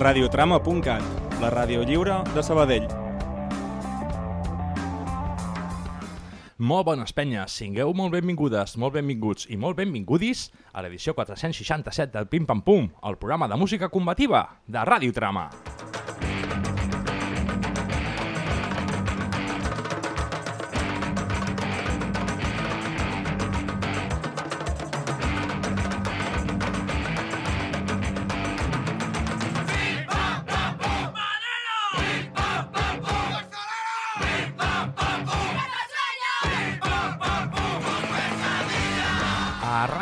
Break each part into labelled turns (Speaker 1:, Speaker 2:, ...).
Speaker 1: radiotrama.cat, la ràdio lliure de Sabadell.
Speaker 2: Molt bones penyes, singueu molt benvingudes, molt benvinguts i molt benvingudis a l'edició 467 del Pim Pam Pum, el programa de música combativa de Ràdio Trama.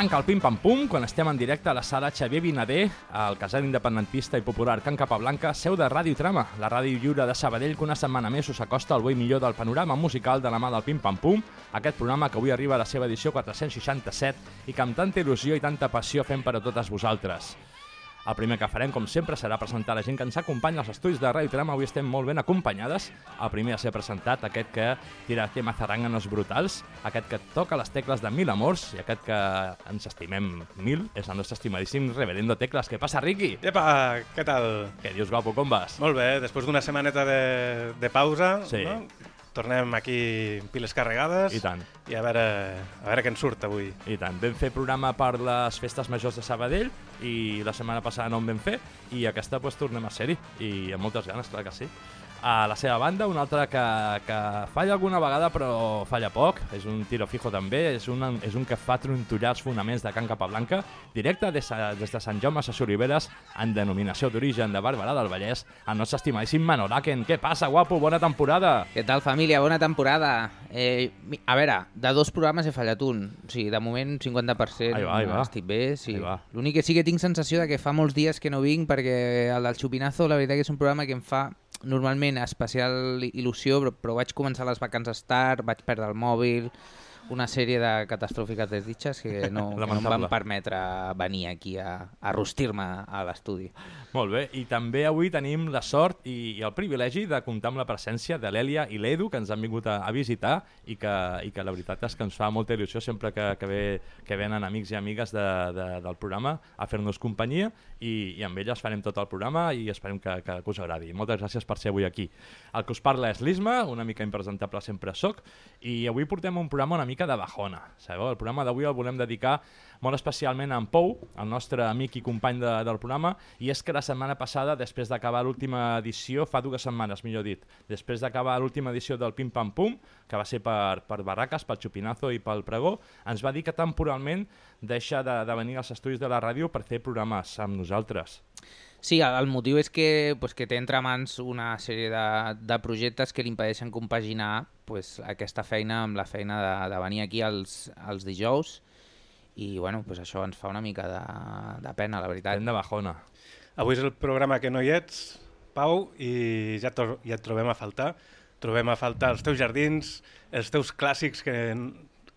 Speaker 2: Arranca el Pim Pam Pum quan estem en directe a la sala Xavier Vinader, al casal independentista i popular Can Capablanca, seu de Ràdio Trama, la ràdio lliure de Sabadell que una setmana més us acosta al bo millor del panorama musical de la mà del Pim Pam Pum, aquest programa que avui arriba a la seva edició 467 i que amb tanta il·lusió i tanta passió fem per a totes vosaltres. El primer que farem, com sempre, serà presentar la gent que ens acompanya als estudis de Ràdio Trama. Avui estem molt ben acompanyades. El primer a ser presentat, aquest que tira tema zaranganos brutals, aquest que toca les tecles de mil amors i aquest que ens estimem mil és el nostre estimadíssim reverendo Tecles. Què passa, Riqui?
Speaker 3: Epa, què tal?
Speaker 2: Què dius, guapo, com vas?
Speaker 3: Molt bé, després d'una setmaneta de, de pausa,
Speaker 2: Sí.
Speaker 3: no? Tornem aquí piles carregades
Speaker 2: I tant.
Speaker 3: i a veure, a veure què ens surt avui.
Speaker 2: I tant, vam fer programa per les festes majors de Sabadell i la setmana passada no en vam fer i aquesta pues, tornem a ser-hi i amb moltes ganes, clar que sí. A la seva banda, un altre que, que falla alguna vegada però falla poc, és un tiro fijo també, és un, és un que fa trontollar els fonaments de Can Capablanca, directe des, des de Sant Jaume a Oliveres, en denominació d'origen de Barberà del Vallès, el nostre estimadíssim Manolaken. Què passa, guapo? Bona temporada!
Speaker 4: Què tal, família? Bona temporada. Eh, a veure, de dos programes he fallat un. O sigui, de moment, 50%
Speaker 2: Ahí va, ahí va.
Speaker 4: estic bé. Sí. L'únic que sí que tinc sensació de que fa molts dies que no vinc perquè el del Xupinazo, la veritat que és un programa que em fa normalment especial il·lusió, però, però vaig començar les vacances tard, vaig perdre el mòbil, una sèrie de catastròfiques desditges que no, que no em van permetre venir aquí a, a rostir-me a l'estudi.
Speaker 2: Molt bé, i també avui tenim la sort i, i el privilegi de comptar amb la presència de l'Èlia i l'Edu, que ens han vingut a, a visitar i que, i que la veritat és que ens fa molta il·lusió sempre que, que, ve, que venen amics i amigues de, de, del programa a fer-nos companyia i, i amb elles farem tot el programa i esperem que, que, que us agradi. Moltes gràcies per ser avui aquí. El que us parla és l'Isma, una mica impresentable sempre sóc, i avui portem un programa una mica de bajona. Sabeu? El programa d'avui el volem dedicar molt especialment a en Pou, el nostre amic i company de, del programa, i és que la setmana passada, després d'acabar l'última edició, fa dues setmanes, millor dit, després d'acabar l'última edició del Pim Pam Pum, que va ser per, per Barraques, pel Chupinazo i pel Pregó, ens va dir que temporalment deixa de, de venir als estudis de la ràdio per fer programes amb nosaltres.
Speaker 4: Sí, el, el motiu és que, pues, que té entre mans una sèrie de, de projectes que li impedeixen compaginar pues, aquesta feina amb la feina de, de venir aquí els, els dijous i bueno, pues això ens fa una mica de, de pena, la veritat.
Speaker 2: Fent de bajona.
Speaker 3: Avui és el programa que no hi ets, Pau, i ja, to, ja et trobem a faltar. Trobem a faltar els teus jardins, els teus clàssics que,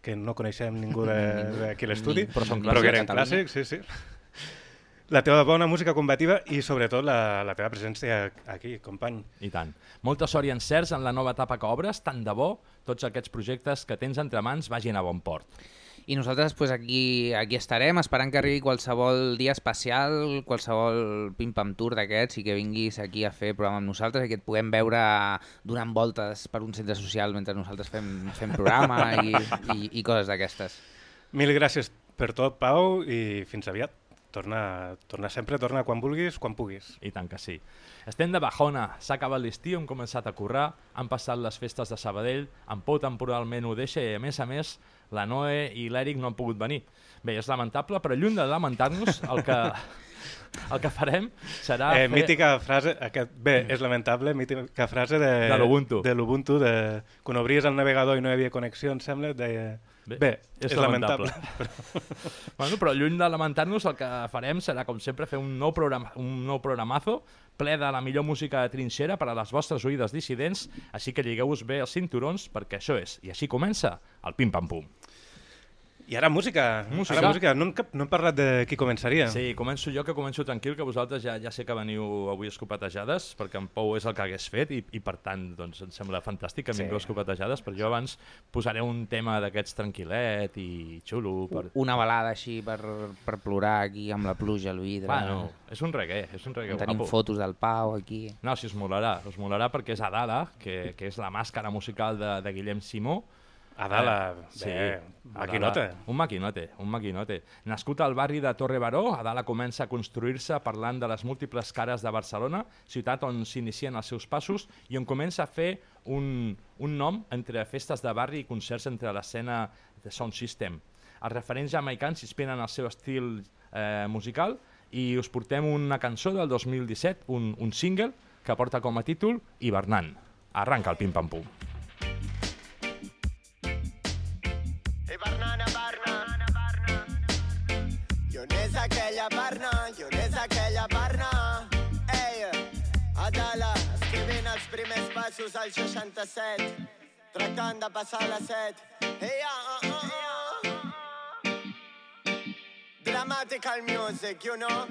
Speaker 3: que no coneixem ningú de- d'aquí a l'estudi,
Speaker 4: Però són
Speaker 3: però que eren clàssics, sí, sí. La teva bona música combativa i sobretot la, la teva presència aquí, company.
Speaker 2: I tant. Molta sort i encerts en la nova etapa que obres, tant de bo tots aquests projectes que tens entre mans vagin a bon port.
Speaker 4: I nosaltres pues, aquí, aquí estarem esperant que arribi qualsevol dia especial, qualsevol pim-pam tour d'aquests i que vinguis aquí a fer programa amb nosaltres i que et puguem veure donant voltes per un centre social mentre nosaltres fem, fem programa i, i, i coses d'aquestes.
Speaker 3: Mil gràcies per tot, Pau, i fins aviat. Torna, torna sempre, torna quan vulguis, quan puguis.
Speaker 2: I tant que sí. Estem de bajona, s'ha acabat l'estiu, hem començat a currar, han passat les festes de Sabadell, en Pou temporalment ho deixa i a més a més la Noe i l'Eric no han pogut venir. Bé, és lamentable, però lluny de lamentar-nos, el que, el que farem serà
Speaker 3: Eh,
Speaker 2: fer...
Speaker 3: mítica frase, aquest, bé, és lamentable, mítica frase de,
Speaker 2: De l'Ubuntu.
Speaker 3: De de, quan obries el navegador i no hi havia connexió, em sembla, deia... Bé, bé és, és lamentable.
Speaker 2: bueno, però lluny de lamentar-nos, el que farem serà, com sempre, fer un nou, programa, un nou programazo ple de la millor música de trinxera per a les vostres oïdes dissidents, així que lligueu-vos bé els cinturons, perquè això és, i així comença, el Pim Pam Pum.
Speaker 3: I ara música.
Speaker 2: Música.
Speaker 3: Ara música. No, hem, no hem parlat de qui començaria.
Speaker 2: Sí, començo jo, que començo tranquil, que vosaltres ja, ja sé que veniu avui escopatejades, perquè en Pou és el que hagués fet, i, i per tant, doncs, em sembla fantàstic que
Speaker 3: Sí.
Speaker 2: vingueu escopatejades, però jo abans posaré un tema d'aquests tranquil·let i xulo. Per...
Speaker 4: Una balada així per, per plorar aquí amb la pluja al vidre.
Speaker 2: Bueno, és un reggae, és un reggae
Speaker 4: Tenim
Speaker 2: guapo.
Speaker 4: fotos del Pau aquí.
Speaker 2: No, si us molarà, us molarà perquè és Adala, que, que és la màscara musical de, de Guillem Simó,
Speaker 3: Adala,
Speaker 2: Sí,
Speaker 3: bé,
Speaker 2: Adala,
Speaker 3: maquinota.
Speaker 2: Un maquinote, un maquinote. Nascut al barri de Torre Baró, Adala comença a construir-se parlant de les múltiples cares de Barcelona, ciutat on s'inicien els seus passos i on comença a fer un, un nom entre festes de barri i concerts entre l'escena de Sound System. Els referents jamaicans s'inspiren en el seu estil eh, musical i us portem una cançó del 2017, un, un single que porta com a títol Hibernant. Arranca el pim-pam-pum.
Speaker 5: Passos al 67, tractant de passar la set. Ei, ah, ah, ah. Dramatical music, you know?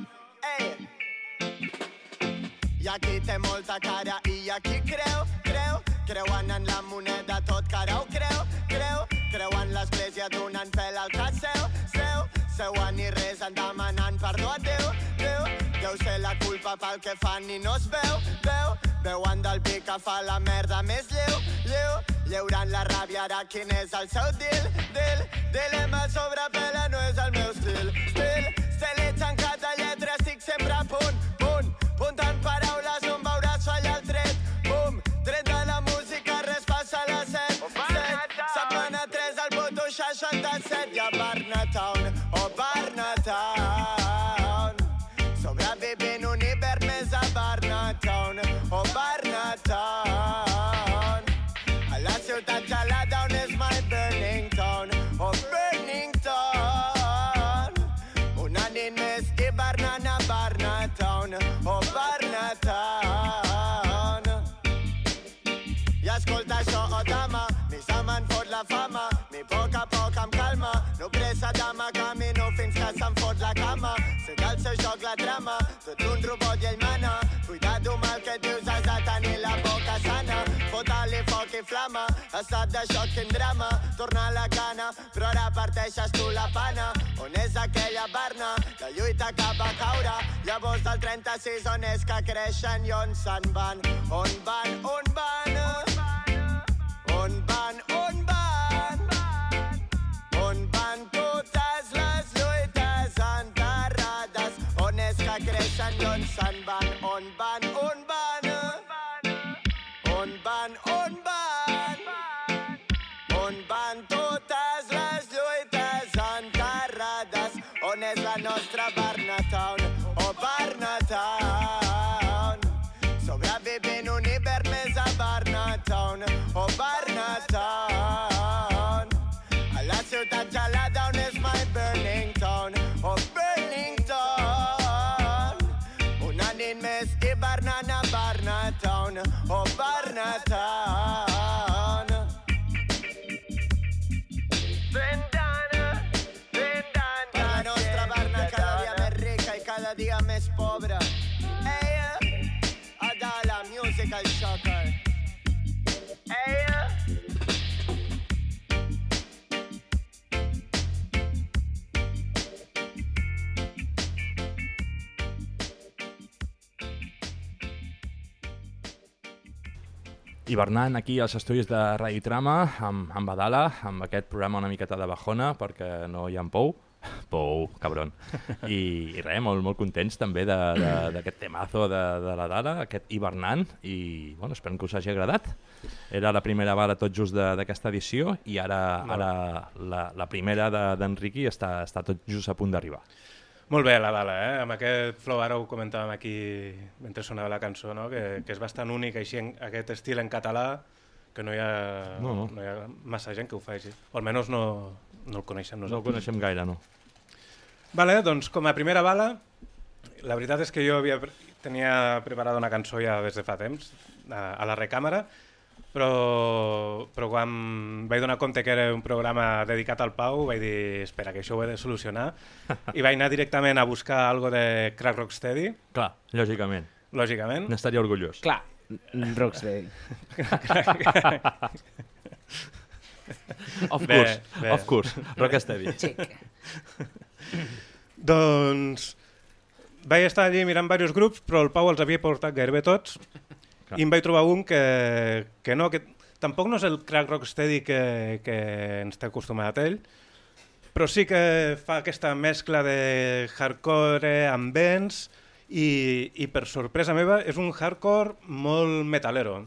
Speaker 5: Hi ha qui té molta cara i qui creu, creu, creuen en la moneda tot cara ho creu, creu, creuen l'església donant pèl al cas seu, seu, seuen i resen demanant perdó a Déu, Déu, deu ser la culpa pel que fan i no es veu, veu, veuen del vi que fa la merda més lleu, lleu, lleurant la ràbia ara quin és el seu deal, deal, dilema sobre pela no és el meu estil, estil, estelets en cada lletra estic sempre a punt, punt, puntant paraules on veuràs fallar el tret, bum, tret de la música res passa a les set, set, setmana 3 al puto 67 i a Barnatown, oh Barnatown, amb calma, no pressa dama, camino fins que se'n fot la cama, sé que el seu joc la trama, tot un robot i ell mana, cuidado amb el que dius, has de tenir la boca sana, fota-li foc i flama, estat de xoc quin drama, torna a la cana, però ara parteixes tu la pana, on és aquella barna, la lluita que va caure, llavors del 36 on és que creixen i on se'n van, on van, on van, on van, on van, on van, on van, on van, on van, on van totes les lluites enterrades, on és la nostra Barnatown, oh Barnatown, sobrevivint un hivern més a Barnatown, oh Barnatown, a la ciutat gelada on és my burning town, oh burning Town or Barnatown.
Speaker 2: Hivernant aquí als estudis de Radio Trama amb, amb Badala, amb aquest programa una miqueta de bajona perquè no hi ha Pou. Pou, cabron. I, i res, molt, molt contents també de- de- d'aquest temazo de, de la Dala, aquest hivernant, i bueno, espero que us hagi agradat. Era la primera bala tot just de- d'aquesta edició i ara, ara la, la primera de- d'Enriqui està, està tot just a punt d'arribar.
Speaker 3: Molt bé, la Dala, eh? Amb aquest flow, ara ho comentàvem aquí mentre sonava la cançó, no? que, que és bastant únic, així, en, aquest estil en català, que no hi, ha,
Speaker 2: No, no.
Speaker 3: no hi ha massa gent que ho faci. O almenys no, no el coneixem
Speaker 2: No el
Speaker 3: nosaltres.
Speaker 2: coneixem gaire, no?
Speaker 3: Vale, doncs com a primera bala, la veritat és que jo havia, tenia preparada una cançó ja des de fa temps, a, a la recàmera, però, però quan vaig donar compte que era un programa dedicat al Pau, vaig dir, espera, que això ho he de solucionar, i vaig anar directament a buscar algo de Crack Rocksteady,
Speaker 2: Clar, lògicament.
Speaker 3: lògicament.
Speaker 2: N'estaria orgullós.
Speaker 4: Clar, Rocksteady.
Speaker 2: Of
Speaker 3: Bé,
Speaker 2: course,
Speaker 3: bé.
Speaker 2: of course. Rocksteady.
Speaker 3: Doncs vaig estar allí mirant diversos grups, però el Pau els havia portat gairebé tots
Speaker 2: Clar.
Speaker 3: i em vaig trobar un que, que no, que tampoc no és el crack rocksteady que, que ens té acostumat ell, però sí que fa aquesta mescla de hardcore amb vents i, i per sorpresa meva és un hardcore molt metalero.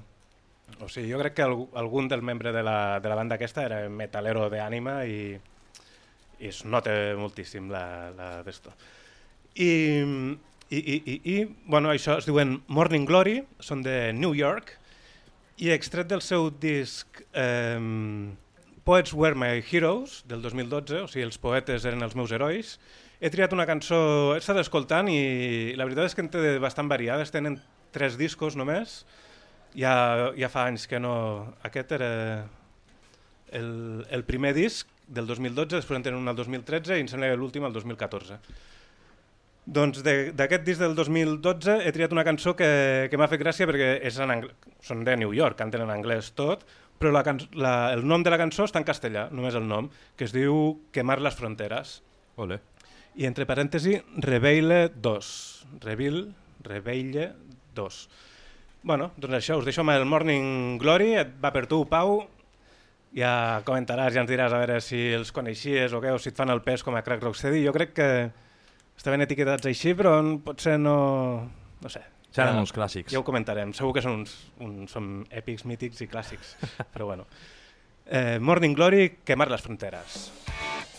Speaker 3: O sigui, jo crec que algú, algun del membre de la, de la banda aquesta era metalero d'ànima i, i es nota moltíssim la, la d'esto. I, i, i, i, i, bueno, això es diuen Morning Glory, són de New York, i extret del seu disc eh, Poets Were My Heroes, del 2012, o sigui, els poetes eren els meus herois, he triat una cançó, he estat escoltant i la veritat és que en té bastant variades, tenen tres discos només, ja, ja fa anys que no... Aquest era el, el primer disc del 2012, després en tenen un al 2013 i em sembla que l'últim al 2014. Doncs de- d'aquest disc del 2012 he triat una cançó que, que m'ha fet gràcia perquè és en anglès, són de New York, canten en anglès tot, però la, can- la, el nom de la cançó està en castellà, només el nom, que es diu Quemar les fronteres.
Speaker 2: Ole.
Speaker 3: I entre parèntesi, Reveille 2. Reveil, Reveille 2. Bueno, doncs això, us deixo amb el Morning Glory, et va per tu, Pau, ja comentaràs, ja ens diràs a veure si els coneixies o què, o si et fan el pes com a Crack Rocksteady. Jo crec que estaven etiquetats així, però potser no... no sé.
Speaker 2: Seran
Speaker 3: Ja-
Speaker 2: uns clàssics.
Speaker 3: Ja ho comentarem. Segur que són uns, uns són èpics, mítics i clàssics. Però bueno. Eh, Morning Glory, quemar les fronteres.
Speaker 6: Controller, you are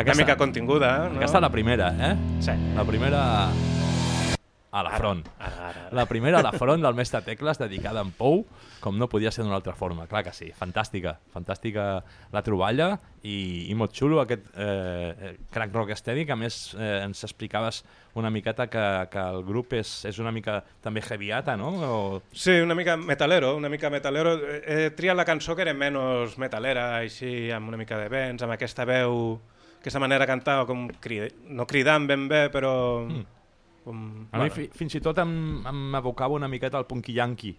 Speaker 3: Una mica continguda, no?
Speaker 2: Aquesta és la primera, eh?
Speaker 3: Sí.
Speaker 2: La primera a la front.
Speaker 3: Ara, ara, ara.
Speaker 2: La primera a la front del Mestre Tecles dedicada en Pou, com no podia ser d'una altra forma, clar que sí. Fantàstica, fantàstica la troballa i, i molt xulo aquest eh, eh, crack rock que a més eh, ens explicaves una miqueta que, que el grup és, és una mica també heavyata, no? O...
Speaker 3: Sí, una mica metalero, una mica metalero. He triat la cançó que era menys metalera, així, amb una mica de vents, amb aquesta veu, aquesta manera de cantar, com crida, no cridant ben bé, però...
Speaker 2: Mm.
Speaker 3: Com,
Speaker 2: A mi fi, fins i tot em, em evocava una miqueta el punky yankee,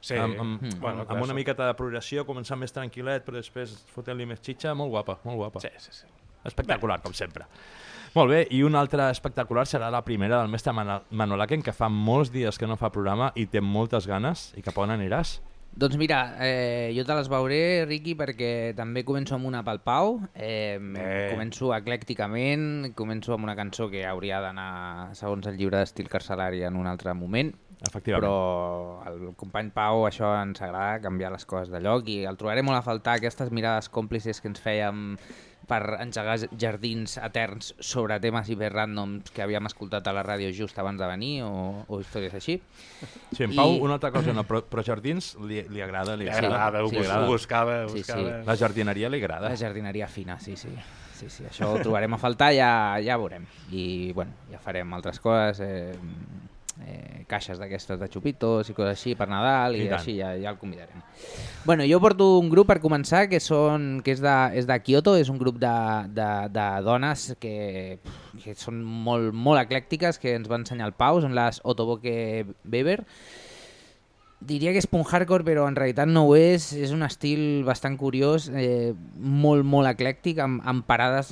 Speaker 3: sí.
Speaker 2: amb, amb,
Speaker 4: Mm.
Speaker 3: Bueno,
Speaker 2: amb una miqueta de progressió, començant més tranquil·let, però després fotent-li més xitxa, molt guapa, molt guapa.
Speaker 3: Sí, sí, sí.
Speaker 2: Espectacular, com sempre. Molt bé, i una altra espectacular serà la primera del mestre Manolaken, que fa molts dies que no fa programa i té moltes ganes. I cap on aniràs?
Speaker 4: Doncs mira, eh, jo te les veuré, Riqui, perquè també començo amb una pel Pau. Eh,
Speaker 3: Bé.
Speaker 4: començo eclècticament, començo amb una cançó que hauria d'anar, segons el llibre d'estil carcelari, en un altre moment.
Speaker 2: Efectivament.
Speaker 4: Però al company Pau això ens agrada canviar les coses de lloc i el trobaré molt a faltar aquestes mirades còmplices que ens fèiem per engegar jardins eterns sobre temes hiperrandoms que havíem escoltat a la ràdio just abans de venir o, o històries així.
Speaker 2: Sí, en Pau,
Speaker 4: I-
Speaker 2: una altra cosa, no, però, però Jardins li, li agrada, li
Speaker 3: Li
Speaker 2: agrada.
Speaker 3: agradava, ho,
Speaker 4: sí,
Speaker 2: agrada.
Speaker 3: ho buscava, ho
Speaker 4: Sí, sí.
Speaker 3: buscava.
Speaker 2: La jardineria li agrada.
Speaker 4: La jardineria fina, sí, sí. Sí, sí, això ho trobarem a faltar, ja, ja veurem. I, bueno, ja farem altres coses, eh, eh, caixes d'aquestes de xupitos i coses així per Nadal i,
Speaker 2: I tant.
Speaker 4: així ja, ja el convidarem. Bueno, jo porto un grup per començar que, són, que és, de, és de Kyoto, és un grup de, de, de dones que, que són molt, molt eclèctiques, que ens va ensenyar el Pau, són les Otoboke Weber, Diria que és punk hardcore, però en realitat no ho és. És un estil bastant curiós, eh, molt, molt eclèctic, amb, amb parades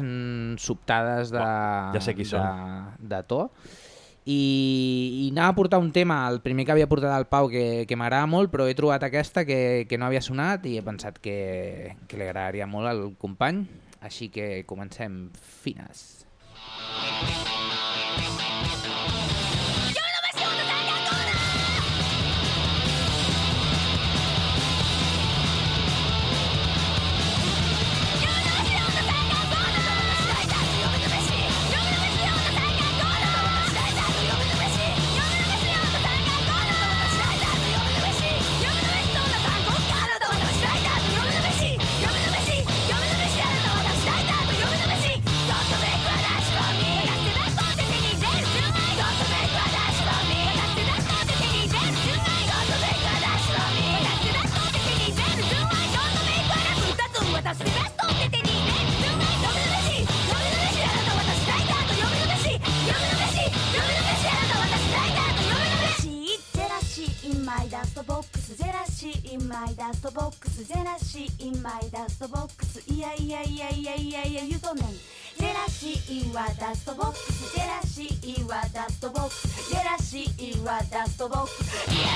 Speaker 4: sobtades de,
Speaker 2: Oh, ja sé qui
Speaker 4: de,
Speaker 2: són.
Speaker 4: de to. I, I anava a portar un tema, el primer que havia portat el Pau, que, que m'agrada molt, però he trobat aquesta que, que no havia sonat i he pensat que, que li agradaria molt al company. Així que comencem fines.
Speaker 6: in
Speaker 2: estou
Speaker 4: voltando.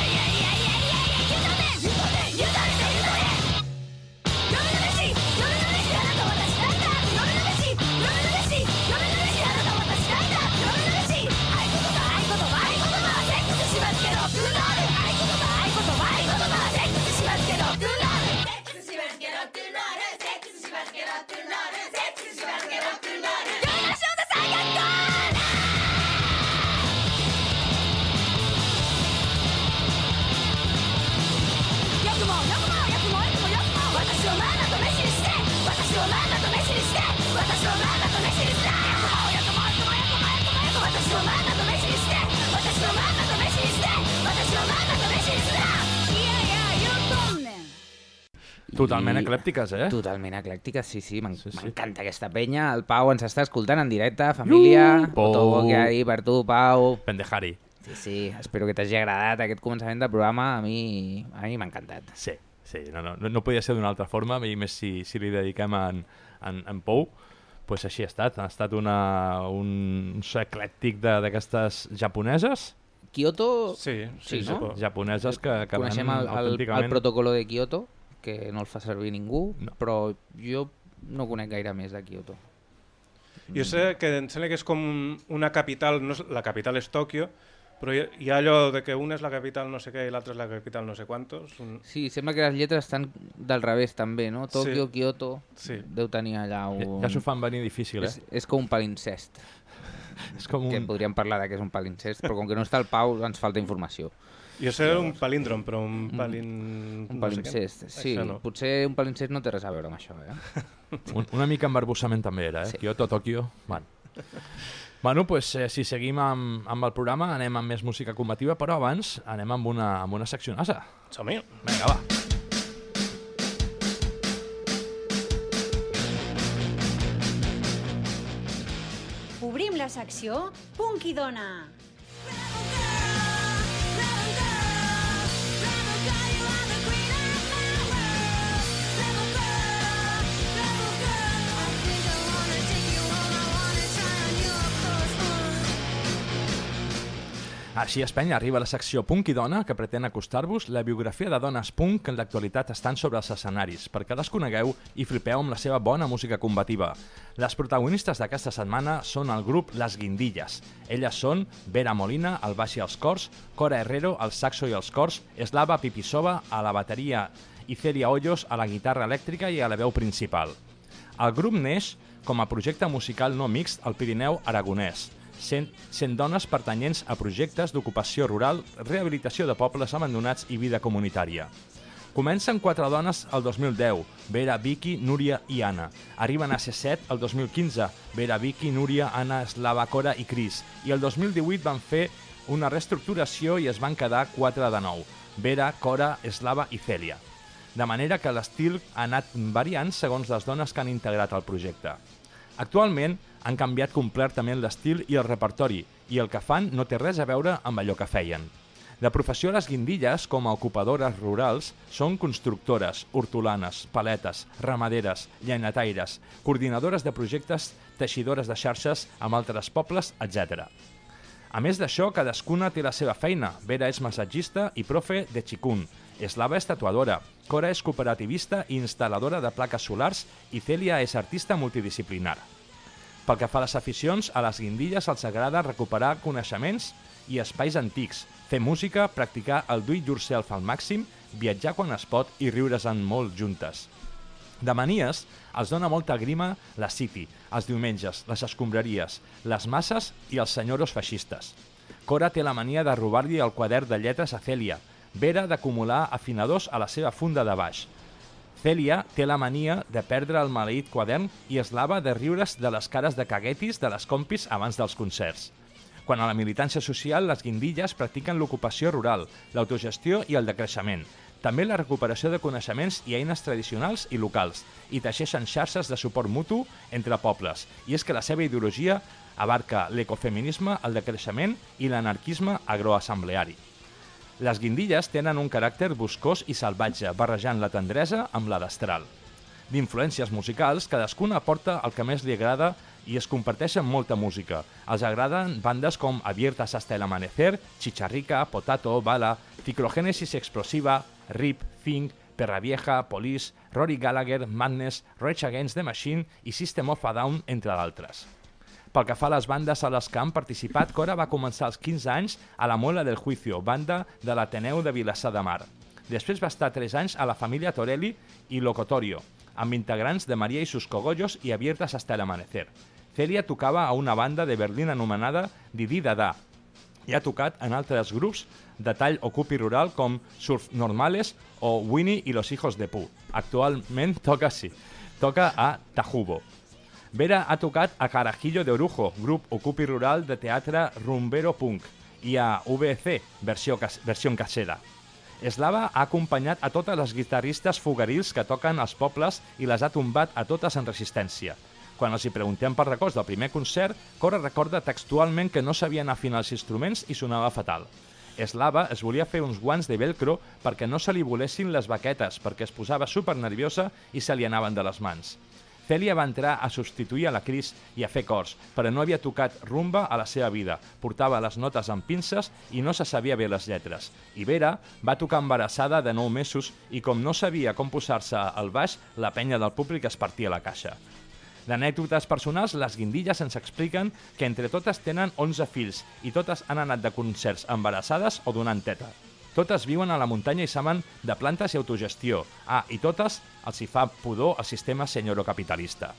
Speaker 2: Eclèptiques, eh?
Speaker 4: Totalment eclèctica, sí, sí, m'en-
Speaker 2: Sí, sí.
Speaker 4: m'encanta aquesta penya. El Pau ens està escoltant en directe, família.
Speaker 2: Pau.
Speaker 4: Todo que ahí per tu, Pau.
Speaker 2: Pendejari.
Speaker 4: Sí, sí, espero que t'hagi agradat aquest començament de programa. A mi a mi m'ha encantat.
Speaker 2: Sí, sí, no, no, no, podia ser d'una altra forma, i més si, si li dediquem en, en, en Pou, pues així ha estat. Ha estat una, un so eclèctic de- d'aquestes japoneses,
Speaker 4: Kyoto,
Speaker 3: Sí,
Speaker 4: Sí,
Speaker 3: sí,
Speaker 4: no?
Speaker 2: japoneses que, que
Speaker 4: coneixem
Speaker 2: van
Speaker 4: el, el, el protocolo de Kyoto, que no el fa servir ningú,
Speaker 2: No.
Speaker 4: però jo no conec gaire més de Kyoto.
Speaker 3: Jo sé que em sembla que és com una capital, no és, la capital és Tòquio, Però hi, ha allò de que una és la capital no sé què i l'altra és la capital no sé quantos. Un...
Speaker 4: Sí, sembla que les lletres estan del revés també, no? Tòquio,
Speaker 3: Sí.
Speaker 4: Kyoto,
Speaker 3: Sí.
Speaker 4: deu tenir allà
Speaker 2: Ja,
Speaker 4: un...
Speaker 2: ja s'ho fan venir difícil, eh?
Speaker 4: és, és com un palincest,
Speaker 2: És com
Speaker 4: que
Speaker 2: un...
Speaker 4: podríem parlar de què és un palincest, però com que no està el Pau ens falta informació.
Speaker 3: Jo sé un palíndrom, però un palin...
Speaker 4: Un
Speaker 3: no sé
Speaker 4: palincest, sí,
Speaker 3: Això no.
Speaker 4: potser un palincest no té res a veure amb això, eh?
Speaker 2: Un, una mica embarbussament també era, eh?
Speaker 4: Sí.
Speaker 2: Kyoto, Tòquio... Bueno. Bueno, pues, eh, si seguim amb, amb el programa anem amb més música combativa, però abans anem amb una, amb una seccionassa.
Speaker 3: Som-hi.
Speaker 2: Vinga, va.
Speaker 7: Obrim la secció Punk i Dona.
Speaker 2: Així a Espanya arriba la secció Punk i Dona, que pretén acostar-vos la biografia de dones punk que en l'actualitat estan sobre els escenaris, perquè les conegueu i flipeu amb la seva bona música combativa. Les protagonistes d'aquesta setmana són el grup Les Guindilles. Elles són Vera Molina, al baix i els cors, Cora Herrero, al saxo i els cors, Eslava Pipisova, a la bateria i Celia Hoyos, a la guitarra elèctrica i a la veu principal. El grup neix com a projecte musical no mixt al Pirineu aragonès, sent, sent dones pertanyents a projectes d'ocupació rural, rehabilitació de pobles abandonats i vida comunitària. Comencen quatre dones el 2010, Vera, Vicky, Núria i Anna. Arriben a ser set el 2015, Vera, Vicky, Núria, Anna, Slava, Cora i Cris. I el 2018 van fer una reestructuració i es van quedar quatre de nou, Vera, Cora, Slava i Celia. De manera que l'estil ha anat variant segons les dones que han integrat el projecte. Actualment han canviat completament l'estil i el repertori i el que fan no té res a veure amb allò que feien. De professió, les guindilles, com a ocupadores rurals, són constructores, hortolanes, paletes, ramaderes, llanetaires, coordinadores de projectes, teixidores de xarxes amb altres pobles, etc. A més d'això, cadascuna té la seva feina. Vera és massatgista i profe de Qigong. Eslava és tatuadora. Cora és cooperativista i instal·ladora de plaques solars i Celia és artista multidisciplinar. Pel que fa a les aficions, a les guindilles els agrada recuperar coneixements i espais antics, fer música, practicar el do-it-yourself al màxim, viatjar quan es pot i riure's-en molt juntes. De manies, els dona molta grima la City, els diumenges, les escombraries, les masses i els senyoros feixistes. Cora té la mania de robar-li el quadern de lletres a Cèlia, Vera d'acumular afinadors a la seva funda de baix. Cèlia té la mania de perdre el maleït quadern i es lava de riure's de les cares de caguetis de les compis abans dels concerts. Quan a la militància social, les guindilles practiquen l'ocupació rural, l'autogestió i el decreixement, també la recuperació de coneixements i eines tradicionals i locals, i teixeixen xarxes de suport mutu entre pobles. I és que la seva ideologia abarca l'ecofeminisme, el decreixement i l'anarquisme agroassembleari. Les guindilles tenen un caràcter boscós i salvatge, barrejant la tendresa amb la destral. D'influències musicals, cadascuna aporta el que més li agrada i es comparteixen molta música. Els agraden bandes com Abiertas hasta el amanecer, Chicharrica, Potato, Bala, Ciclogénesis Explosiva, Rip, Think, Perra Vieja, Police, Rory Gallagher, Madness, Rage Against the Machine i System of a Down, entre d'altres. Pel que fa a les bandes a les que han participat, Cora va començar als 15 anys a la Mola del Juicio, banda de l'Ateneu de Vilassar de Mar. Després va estar 3 anys a la família Torelli i Locotorio, amb integrants de Maria i sus cogollos i Abiertas hasta el amanecer. Celia tocava a una banda de Berlín anomenada Didi Dada, i ha tocat en altres grups de tall ocupi rural com Surf Normales o Winnie y los hijos de Pooh. Actualment toca, sí, toca a Tajubo. Vera ha tocat a Carajillo de Orujo, grup ocupi rural de teatre rumbero punk, i a VC, versió, cas versió casera. Eslava ha acompanyat a totes les guitarristes fogarils que toquen als pobles i les ha tombat a totes en resistència. Quan els hi preguntem per records del primer concert, Cora recorda textualment que no sabien afinar els instruments i sonava fatal. Eslava es volia fer uns guants de velcro perquè no se li volessin les baquetes, perquè es posava super nerviosa i se li anaven de les mans. Celia va entrar a substituir a la Cris i a fer cors, però no havia tocat rumba a la seva vida. Portava les notes amb pinces i no se sabia bé les lletres. I Vera va tocar embarassada de 9 mesos i com no sabia com posar-se al baix, la penya del públic es partia la caixa. D'anècdotes personals, les guindilles ens expliquen que entre totes tenen 11 fills i totes han anat de concerts embarassades o donant teta. Totes viuen a la muntanya i saben de plantes i autogestió. Ah, i totes els hi fa pudor el sistema senyorocapitalista.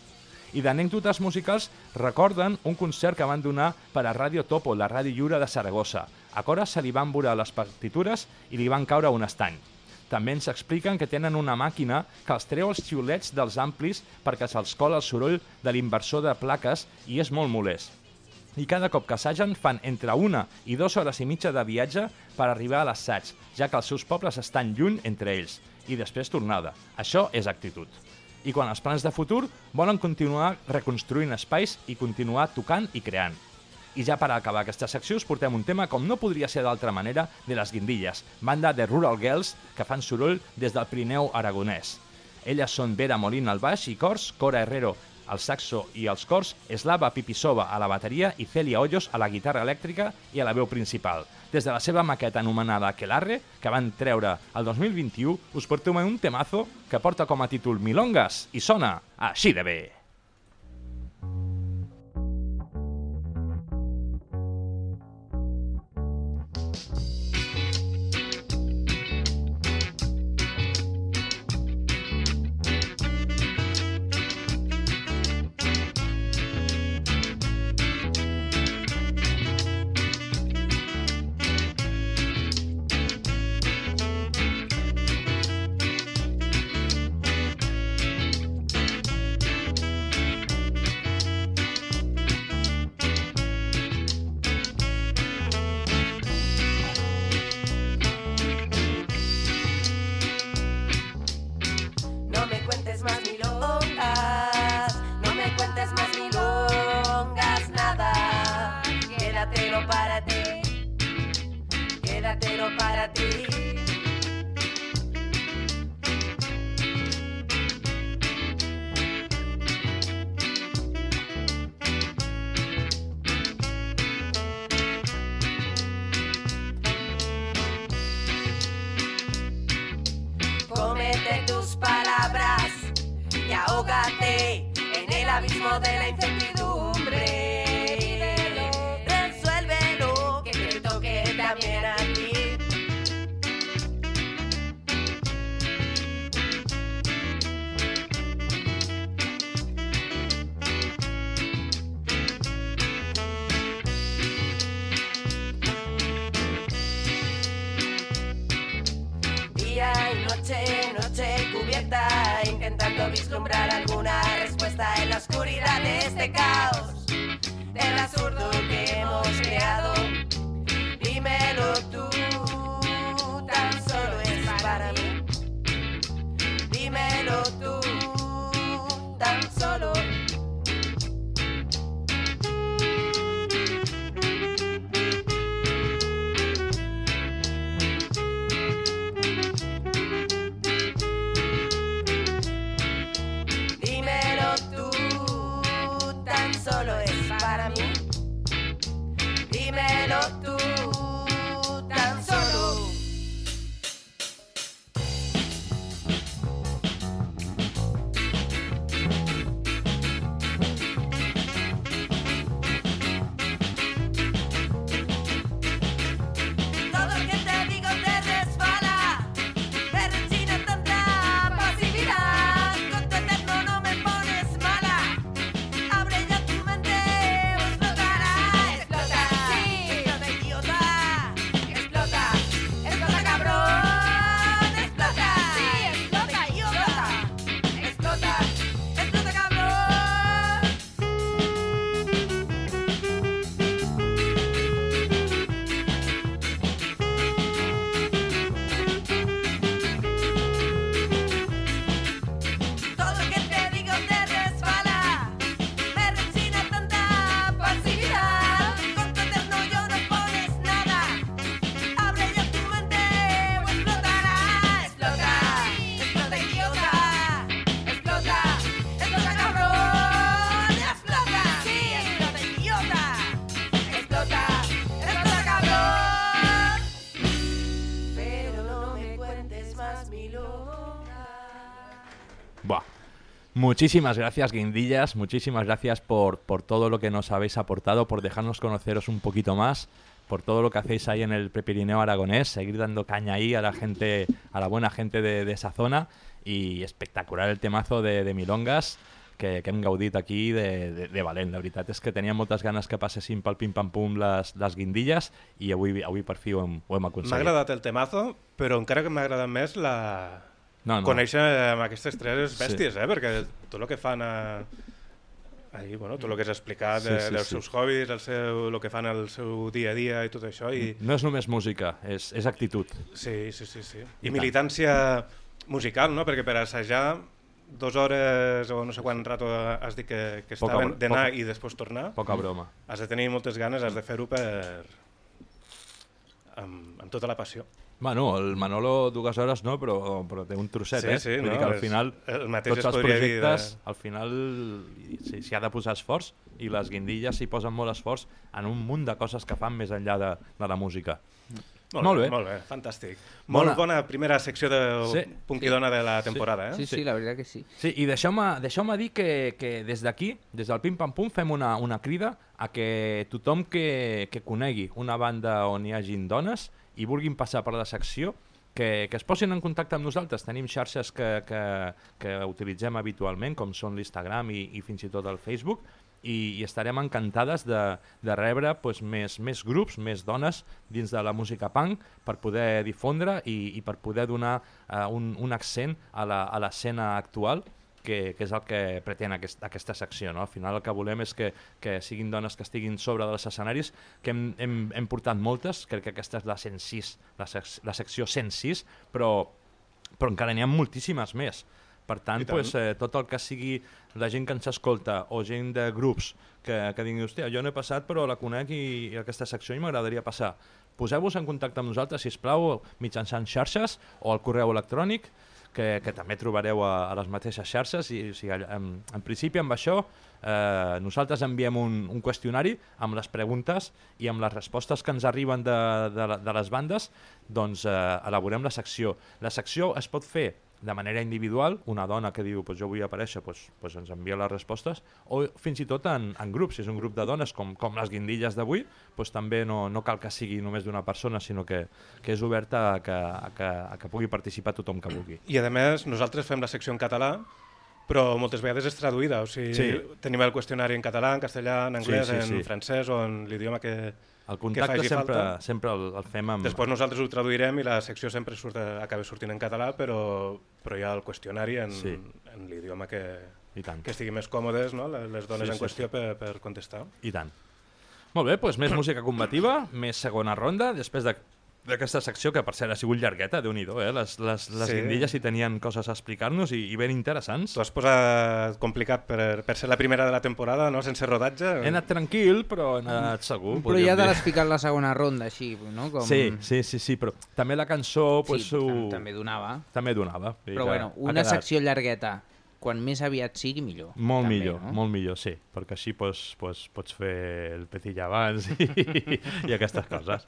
Speaker 2: I d'anècdotes musicals recorden un concert que van donar per a Radio Topo, la ràdio lliure de Saragossa. A Cora se li van vorar les partitures i li van caure un estany. També ens expliquen que tenen una màquina que els treu els xiulets dels amplis perquè se'ls cola el soroll de l'inversor de plaques i és molt molest. I cada cop que assagen fan entre una i dues hores i mitja de viatge per arribar a l'assaig, ja que els seus pobles estan lluny entre ells, i després tornada. Això és actitud. I quan els plans de futur volen continuar reconstruint espais i continuar tocant i creant. I ja per acabar aquesta secció us portem un tema com no podria ser d'altra manera de les Guindilles, banda de Rural Girls que fan soroll des del Pirineu aragonès. Elles són Vera Molina al baix i cors, Cora Herrero al saxo i als cors, Slava Pipisova a la bateria i Celia Hoyos a la guitarra elèctrica i a la veu principal. Des de la seva maqueta anomenada Quelarre, que van treure el 2021, us portem un temazo que porta com a títol Milongas i sona així de bé. Muchísimas gracias, Guindillas. Muchísimas gracias por, por todo lo que nos habéis aportado, por dejarnos conoceros un poquito más, por todo lo que hacéis ahí en el Prepirineo Aragonés, seguir dando caña ahí a la gente, a la buena gente de, esa zona y espectacular el temazo de, Milongas que, que gaudit aquí de, de, de. La veritat és que tenia moltes ganes que passessin pel pim-pam-pum les, les guindilles i avui, avui per fi ho hem, ho
Speaker 3: el temazo, però encara que m'ha agradat més la...
Speaker 2: No, no.
Speaker 3: conèixer amb aquestes tres
Speaker 2: Sí.
Speaker 3: bèsties, eh? perquè tot el que fan a... Ahí, bueno, tot el que has explicat
Speaker 2: Sí, sí,
Speaker 3: dels
Speaker 2: sí.
Speaker 3: seus hobbies, el seu, el que fan el seu dia a dia i tot això. I,
Speaker 2: No és només música, és, és actitud.
Speaker 3: Sí, sí, sí. sí.
Speaker 2: I
Speaker 3: I,
Speaker 2: tant.
Speaker 3: militància musical, no? perquè per assajar dues hores o no sé quant rato has dit que, que
Speaker 2: Poca
Speaker 3: estaven d'anar i després tornar.
Speaker 2: Poca broma.
Speaker 3: Has de tenir moltes ganes, has de fer-ho per... amb, amb tota la passió.
Speaker 2: Bueno, el Manolo dues hores no, però, però té un trosset,
Speaker 3: Sí,
Speaker 2: eh?
Speaker 3: sí,
Speaker 2: Vull dir
Speaker 3: no,
Speaker 2: que al final
Speaker 3: el mateix
Speaker 2: tots els
Speaker 3: dir
Speaker 2: projectes,
Speaker 3: de-
Speaker 2: al final s'hi sí, ha de posar esforç i les guindilles s'hi posen molt esforç en un munt de coses que fan més enllà de, de la música. Molt bé.
Speaker 3: Molt bé, fantàstic.
Speaker 2: Bona.
Speaker 3: Molt bona primera secció de
Speaker 2: Sí.
Speaker 3: Punquidona de la temporada, eh?
Speaker 4: Sí, sí, la veritat que sí.
Speaker 2: Sí, i deixeu-me deixeu dir que, que des d'aquí, des del Pim Pam Pum, fem una, una crida a que tothom que, que conegui una banda on hi hagin dones i vulguin passar per la secció, que, que es posin en contacte amb nosaltres. Tenim xarxes que, que, que utilitzem habitualment, com són l'Instagram i, i fins i tot el Facebook, i, i estarem encantades de, de rebre pues, més, més grups, més dones dins de la música punk per poder difondre i, i per poder donar uh, un, un accent a l'escena actual que, que és el que pretén aquest, aquesta secció. No? Al final el que volem és que, que siguin dones que estiguin sobre dels escenaris, que hem, hem, hem portat moltes, crec que aquesta és la 106, la, sec, la secció 106, però, però encara n'hi ha moltíssimes més. Per tant,
Speaker 3: tant.
Speaker 2: pues, eh, tot el que sigui la gent que ens escolta o gent de grups que, que diguin, hòstia, jo no he passat però la conec i, i aquesta secció i m'agradaria passar. Poseu-vos en contacte amb nosaltres, si plau, mitjançant xarxes o al correu electrònic, que, que també trobareu a, a les mateixes xarxes i o sigui, en, en principi amb això eh, nosaltres enviem un, un qüestionari amb les preguntes i amb les respostes que ens arriben de, de, de les bandes doncs eh, elaborem la secció. La secció es pot fer de manera individual, una dona que diu pues jo vull aparèixer, pues, pues ens envia les respostes, o fins i tot en, en grups, si és un grup de dones com, com les guindilles d'avui, pues també no, no cal que sigui només d'una persona, sinó que, que és oberta a que, a, que, a que pugui participar tothom que vulgui.
Speaker 3: I a més, nosaltres fem la secció en català, però moltes vegades és traduïda, o sigui,
Speaker 2: Sí.
Speaker 3: tenim el qüestionari en català, en castellà, en anglès,
Speaker 2: Sí, sí,
Speaker 3: en
Speaker 2: sí.
Speaker 3: francès o en l'idioma que,
Speaker 2: El contacte sempre,
Speaker 3: falta.
Speaker 2: sempre el, el fem amb...
Speaker 3: Després nosaltres ho traduirem i la secció sempre surt, acaba sortint en català, però, però hi ha el qüestionari en,
Speaker 2: Sí.
Speaker 3: en l'idioma que,
Speaker 2: I tant.
Speaker 3: que estigui més còmodes, no? les dones
Speaker 2: Sí,
Speaker 3: en
Speaker 2: sí,
Speaker 3: qüestió per, per contestar.
Speaker 2: I tant. Molt bé, doncs més música combativa, més segona ronda, després de d'aquesta secció, que per cert ha sigut llargueta, déu nhi eh? Les, les, les
Speaker 3: Sí.
Speaker 2: guindilles hi tenien coses a explicar-nos i, i ben interessants.
Speaker 3: T'ho has posat complicat per, per ser la primera de la temporada, no? sense rodatge?
Speaker 2: He anat tranquil, però he anat segur.
Speaker 4: Però ja te
Speaker 2: dir.
Speaker 4: l'has ficat la segona ronda, així, no? Com...
Speaker 2: Sí, sí, sí, sí, però també la cançó pues,
Speaker 4: sí,
Speaker 2: ho...
Speaker 4: tam- també donava.
Speaker 2: també donava.
Speaker 4: Però bueno, una
Speaker 2: quedat
Speaker 4: secció llargueta, quan més aviat sigui, millor.
Speaker 2: Molt
Speaker 4: també,
Speaker 2: millor,
Speaker 4: no?
Speaker 2: molt millor, sí, perquè així pues, pues, pots fer el petit abans i, i aquestes coses.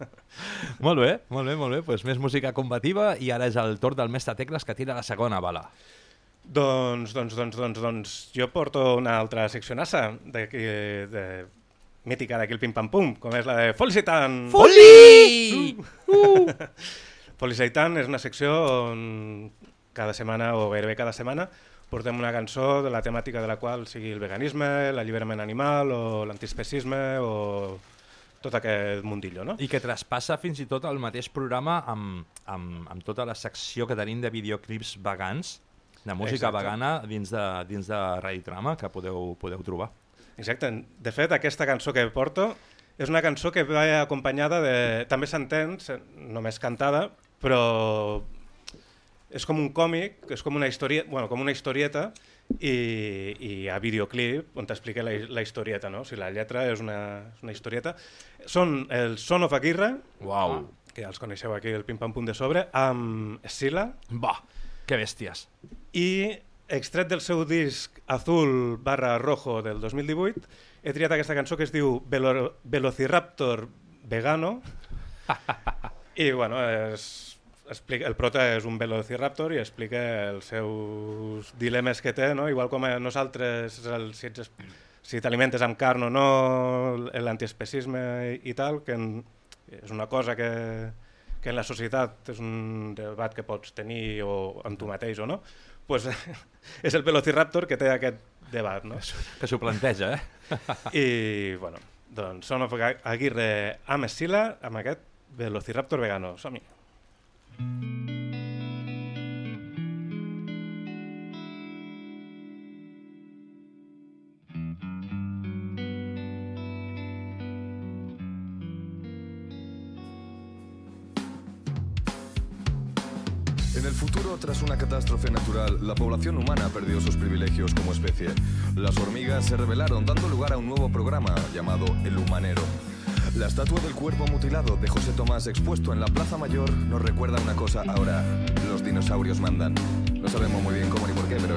Speaker 2: molt bé, molt bé, molt bé, pues més música combativa i ara és el torn del mestre Tecles que tira la segona bala.
Speaker 3: Doncs, doncs, doncs, doncs, doncs, jo porto una altra seccionassa d'aquí, de mítica d'aquí el Pim Pam Pum, com és la de Felicitant!
Speaker 4: Foli!
Speaker 3: Felicitant és una secció on cada setmana, o gairebé cada setmana, portem una cançó de la temàtica de la qual sigui el veganisme, l'alliberament animal o l'antiespecisme o tot aquest mundillo, no?
Speaker 2: I que traspassa fins i tot el mateix programa amb, amb, amb tota la secció que tenim de videoclips vegans, de música
Speaker 3: Exacte.
Speaker 2: vegana dins de, dins de Raditrama, que podeu, podeu trobar.
Speaker 3: Exacte. De fet, aquesta cançó que porto és una cançó que va acompanyada de... També s'entén, se- només cantada, però és com un còmic, és com una, història, bueno, com una historieta i, i ha videoclip on t'explica la, la historieta, no? O sigui, la lletra és una, és una historieta. Són el Son of Aguirre,
Speaker 2: Uau!
Speaker 3: que ja els coneixeu aquí, el pim-pam-pum de sobre, amb Sila,
Speaker 2: Va, que bèsties.
Speaker 3: i extret del seu disc Azul barra Rojo del 2018 he triat aquesta cançó que es diu Velo Velociraptor Vegano i bueno, és, explica, el prota és un velociraptor i explica els seus dilemes que té, no? igual com a nosaltres, el, si, ets, si t'alimentes amb carn o no, l'antiespecisme i, i tal, que en, és una cosa que, que en la societat és un debat que pots tenir o amb tu mateix o no, pues, és el velociraptor que té aquest debat. No?
Speaker 2: Que s'ho planteja, eh?
Speaker 3: I, bueno, doncs Son of Aguirre amb amb aquest velociraptor vegano. Som-hi.
Speaker 8: En el futuro, tras una catástrofe natural, la población humana perdió sus privilegios como especie. Las hormigas se rebelaron, dando lugar a un nuevo programa llamado El Humanero. La estatua del cuerpo mutilado de José Tomás expuesto en la Plaza Mayor nos recuerda una cosa ahora. Los dinosaurios mandan. No sabemos muy bien cómo ni por qué, pero.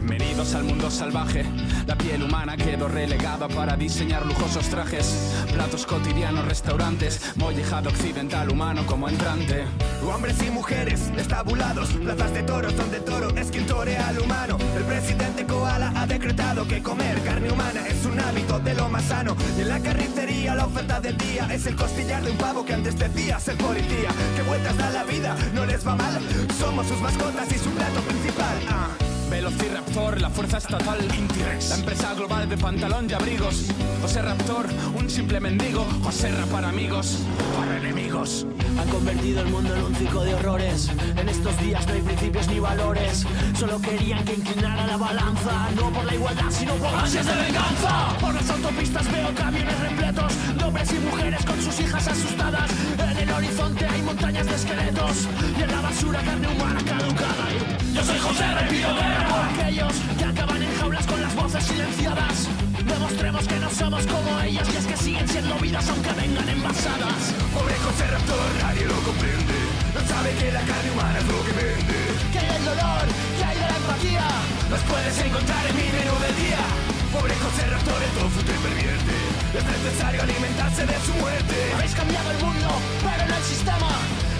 Speaker 9: Bienvenidos al mundo salvaje. La piel humana quedó relegada para diseñar lujosos trajes, platos cotidianos, restaurantes, mollejado occidental humano como entrante.
Speaker 10: Hombres y mujeres estabulados, plazas de toros donde el toro es quien al humano. El presidente Koala ha decretado que comer carne humana es un hábito de lo más sano. Y en la carnicería la oferta del día es el costillar de un pavo que antes decía ser policía. Que vueltas da la vida, no les va mal. Somos sus mascotas y su plato principal. Ah.
Speaker 9: Velociraptor, la fuerza estatal Intirex, la empresa global de pantalón y abrigos. José Raptor, un simple mendigo. José para amigos, para enemigos.
Speaker 11: Han convertido el mundo en un circo de horrores. En estos días no hay principios ni valores. Solo querían que inclinara la balanza. No por la igualdad, sino por ansias de venganza. Por las autopistas veo camiones repletos. De hombres y mujeres con sus hijas asustadas. En el horizonte hay montañas de esqueletos. Y en la basura carne humana caducada. Yo soy José, repito guerra por aquellos que acaban en jaulas con las voces silenciadas. Demostremos que no somos como ellos y es que siguen siendo vidas aunque vengan envasadas.
Speaker 10: Pobre José Raptor, nadie lo comprende. No sabe que la carne humana es lo que vende.
Speaker 11: Que hay del dolor, que hay de la empatía.
Speaker 10: Los puedes encontrar en mi menú del día. Pobre José Raptor, el tofu te pervierte. Es necesario alimentarse de su muerte.
Speaker 11: Habéis cambiado el mundo, pero no el sistema.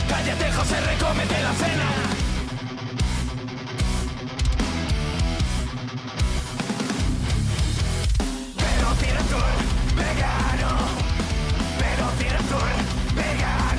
Speaker 10: Cállate, José, recómete la cena. Velociraptor vegano. Velociraptor vegano.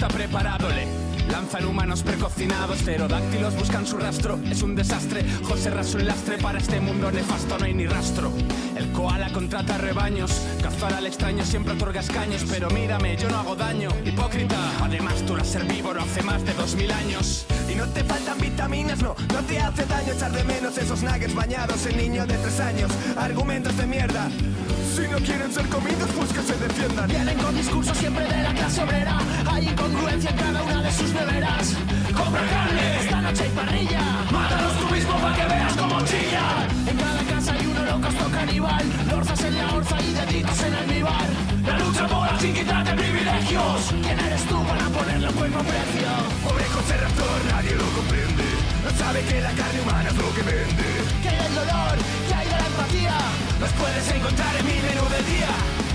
Speaker 9: Está preparado. Le lanzan humanos precocinados, pterodáctilos buscan su rastro. Es un desastre, José Ras un lastre para este mundo nefasto, no hay ni rastro. El koala contrata rebaños, cazar al extraño siempre otorga escaños. Pero mírame, yo no hago daño, hipócrita. Además, tú eras herbívoro hace más de dos mil años.
Speaker 10: Y no te faltan vitaminas, no, no te hace daño echar de menos esos nuggets bañados en niño de tres años. Argumentos de mierda. Si no quieren ser comidos, pues que se defiendan.
Speaker 11: Vienen con discursos siempre de la clase obrera. Hay incongruencia en cada una de sus neveras.
Speaker 10: ¡Compra carne!
Speaker 11: Esta noche hay parrilla.
Speaker 10: ¡Mátalos tú mismo para que veas cómo chillan!
Speaker 11: En cada casa hay un holocausto caníbal. Lorzas en la orza y deditos en almíbar.
Speaker 10: La lucha por sin quitarte privilegios.
Speaker 11: ¿Quién eres tú para ponerle un buen precio?
Speaker 10: Pobre José Raptor, nadie lo comprende. Sabe que la carne humana es lo que vende.
Speaker 11: Que hay del dolor, que hay la empatía.
Speaker 10: Los puedes encontrar en mi menú del día.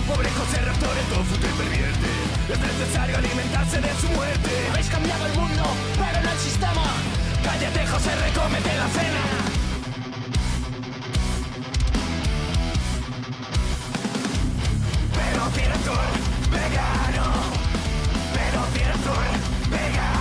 Speaker 10: Pobre José Raptor, el te pervierte. Es necesario alimentarse de su muerte.
Speaker 11: Habéis cambiado el mundo, pero no el sistema.
Speaker 10: Cállate, José, recómete la cena. Velociraptor vegano. Velociraptor vegano.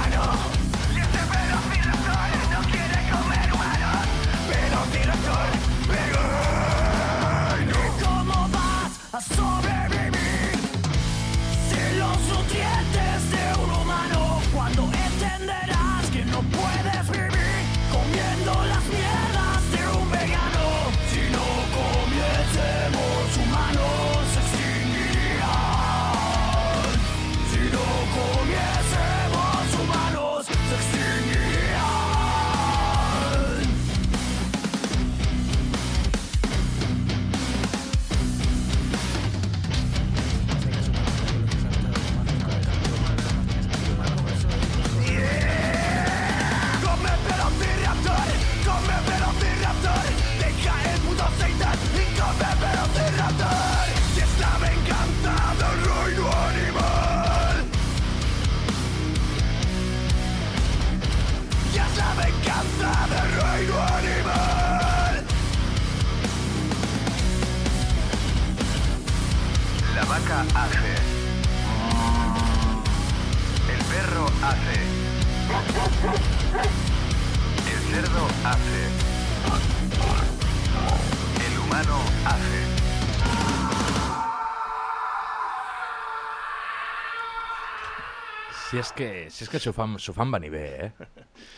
Speaker 2: És que, si és que s'ho fan, fan venir bé, eh?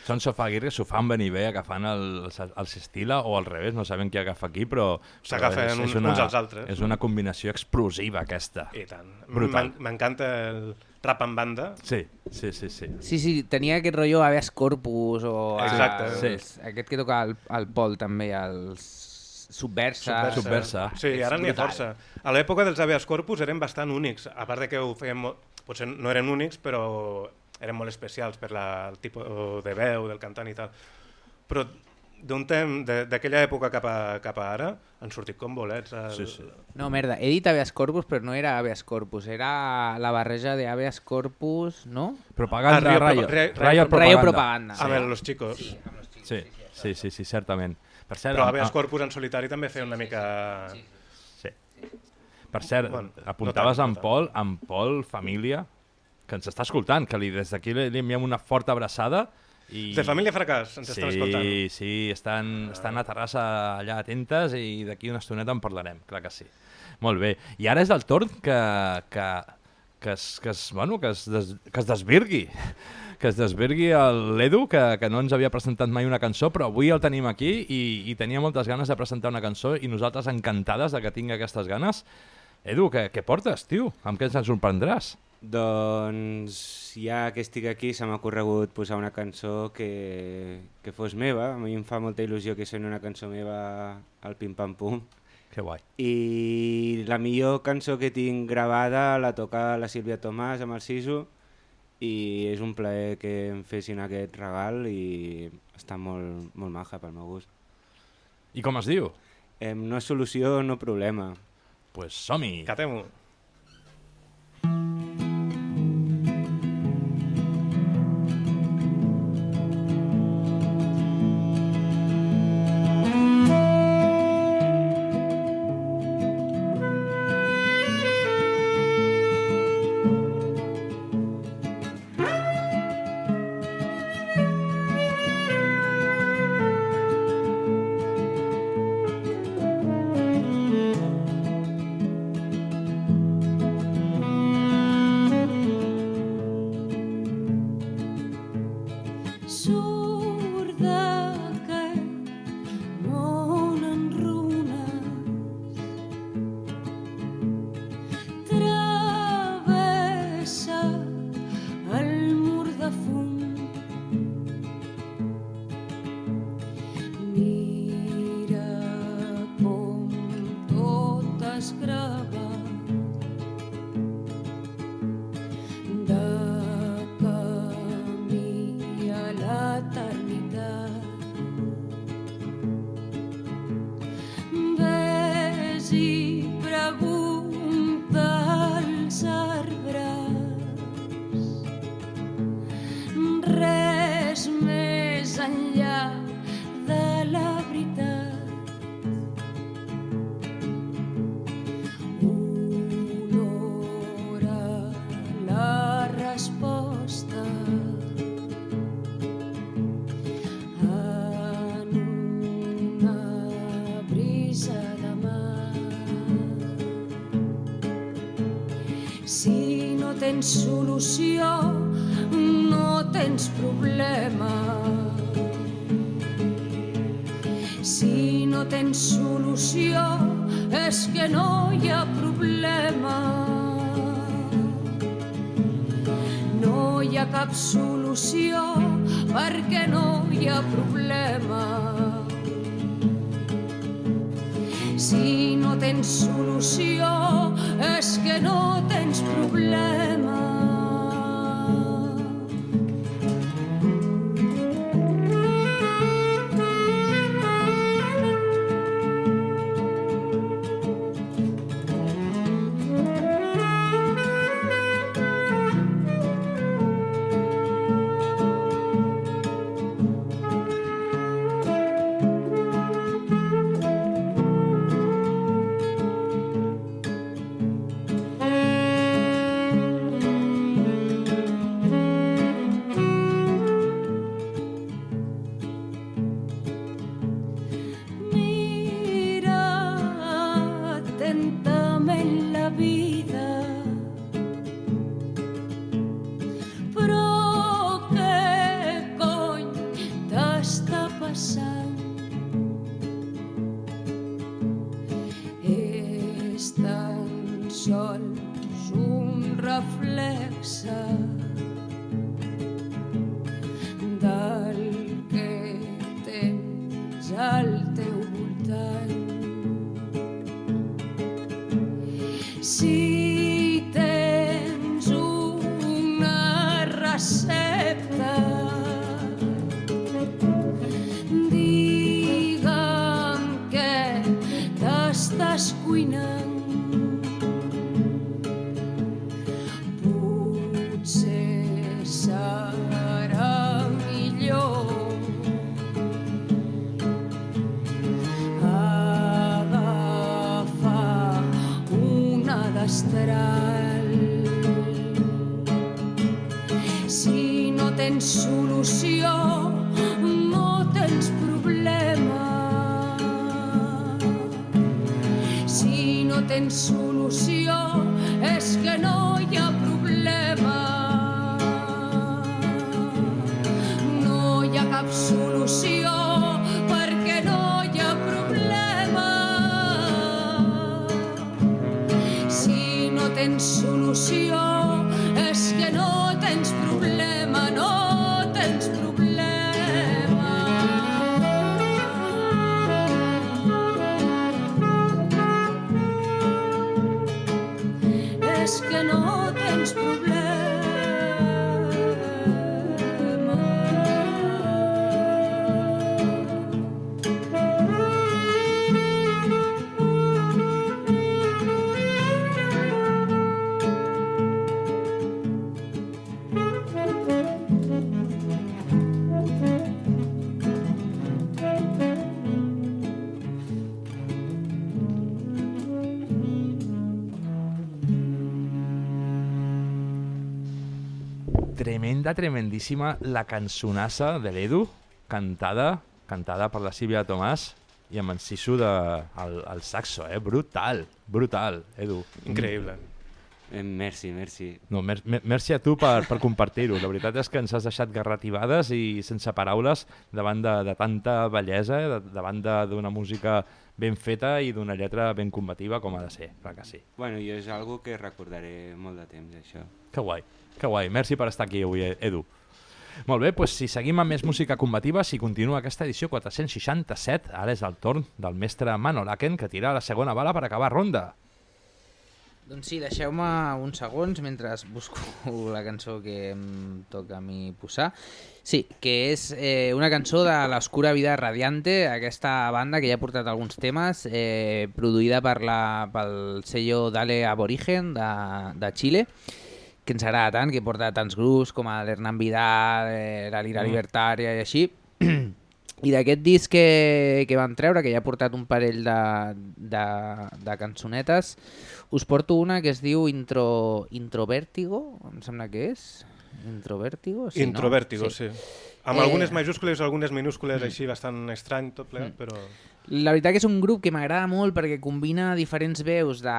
Speaker 2: Són sofaguirres, s'ho fan venir bé agafant el, el Sestila o al revés, no sabem qui agafa aquí, però...
Speaker 12: S'agafen un-
Speaker 2: una-
Speaker 12: uns als altres.
Speaker 2: És una combinació explosiva, aquesta.
Speaker 12: I tant.
Speaker 2: Brutal.
Speaker 12: M'en- M'encanta el rap en banda.
Speaker 2: Sí, sí, sí. sí.
Speaker 4: Sí, sí, tenia aquest rotllo habeas corpus o
Speaker 12: Exacte.
Speaker 4: els, aquest que toca el, el Pol també, els Subversa.
Speaker 12: Sí, ara n'hi ha força. A l'època dels habeas corpus eren bastant únics, a part de que ho feien molt... Potser no eren únics, però eren molt especials per la, el tipus de veu del cantant i tal. Però d'un temps, de- d'aquella època cap a, cap a ara, han sortit com bolets. El...
Speaker 2: Sí, sí.
Speaker 4: No, merda, he dit habeas corpus, però no era habeas corpus, era la barreja de habeas corpus, no?
Speaker 2: Propaganda,
Speaker 12: Ah,
Speaker 2: rayo,
Speaker 12: Re-
Speaker 2: rayo,
Speaker 12: Rayo
Speaker 2: propaganda.
Speaker 4: Propaganda.
Speaker 12: Amb el Los Chicos.
Speaker 4: Sí, amb los chicos.
Speaker 2: Sí, sí, sí, sí, certament. Per cert,
Speaker 12: Però habeas
Speaker 2: ah,
Speaker 12: corpus en solitari també feia una mica...
Speaker 2: Sí. Per cert,
Speaker 12: Bueno,
Speaker 2: apuntaves
Speaker 12: no tant,
Speaker 2: en
Speaker 12: no
Speaker 2: Pol, en Pol Família, que ens està escoltant, que li, des d'aquí li, li enviem una forta abraçada. I...
Speaker 12: De Família Fracàs, ens estan
Speaker 2: sí,
Speaker 12: escoltant.
Speaker 2: Sí, sí, estan, estan a Terrassa allà atentes i d'aquí una estoneta en parlarem, clar que sí. Molt bé. I ara és el torn que, que, que, es, que, es, bueno, que, es des, que es desvirgui que es desvirgui l'Edu, que, que no ens havia presentat mai una cançó, però avui el tenim aquí i, i tenia moltes ganes de presentar una cançó i nosaltres encantades de que tingui aquestes ganes. Edu, què, què portes, tio? Amb què ens sorprendràs?
Speaker 13: Doncs ja que estic aquí se m'ha corregut posar una cançó que, que fos meva. A mi em fa molta il·lusió que soni una cançó meva al Pim Pam Pum.
Speaker 2: Que guai.
Speaker 13: I la millor cançó que tinc gravada la toca la Sílvia Tomàs amb el Sisu i és un plaer que em fessin aquest regal i està molt, molt maja pel meu gust.
Speaker 2: I com es diu?
Speaker 13: Eh, no és solució, no problema.
Speaker 2: Pues som-hi!
Speaker 12: Catem-ho.
Speaker 14: Hi
Speaker 2: Tremenda, tremendíssima la cançonassa de l'Edu, cantada, cantada per la Sílvia Tomàs i amb en Sisu de, al, al saxo, eh? Brutal, brutal, Edu.
Speaker 3: Increïble.
Speaker 13: Eh, merci, merci.
Speaker 2: No, mer mer merci a tu per, per compartir-ho. La veritat és que ens has deixat garrativades i sense paraules davant de, de tanta bellesa, eh, de, davant de- d'una música ben feta i d'una lletra ben combativa com ha de ser, clar que sí.
Speaker 13: Bueno, jo és algo que recordaré molt de temps, això.
Speaker 2: Que guai, que guai. Merci per estar aquí avui, Edu. Molt bé, doncs si seguim amb més música combativa, si continua aquesta edició 467, ara és el torn del mestre Manolaken, que tira la segona bala per acabar ronda.
Speaker 4: Doncs sí, deixeu-me uns segons mentre busco la cançó que em toca a mi posar. Sí, que és eh, una cançó de l'Oscura Vida Radiante, aquesta banda que ja ha portat alguns temes, eh, produïda per la, pel sello Dale Aborigen de, de Xile, que ens agrada tant, que porta tants grups com l'Hernán Vidal, eh, la Lira
Speaker 2: Mm.
Speaker 4: Libertària i així. I d'aquest disc que, que van treure, que ja ha portat un parell de, de, de cançonetes, us porto una que es diu Intro, Introvértigo, em sembla que és. Introvértigo? Sí,
Speaker 3: Introvèrtigo,
Speaker 4: no?
Speaker 3: sí. Amb
Speaker 4: Eh,
Speaker 3: algunes majúscules, algunes minúscules,
Speaker 4: Mm.
Speaker 3: així bastant estrany tot plegat,
Speaker 4: Mm.
Speaker 3: però...
Speaker 4: La veritat que és un grup que m'agrada molt perquè combina diferents veus de,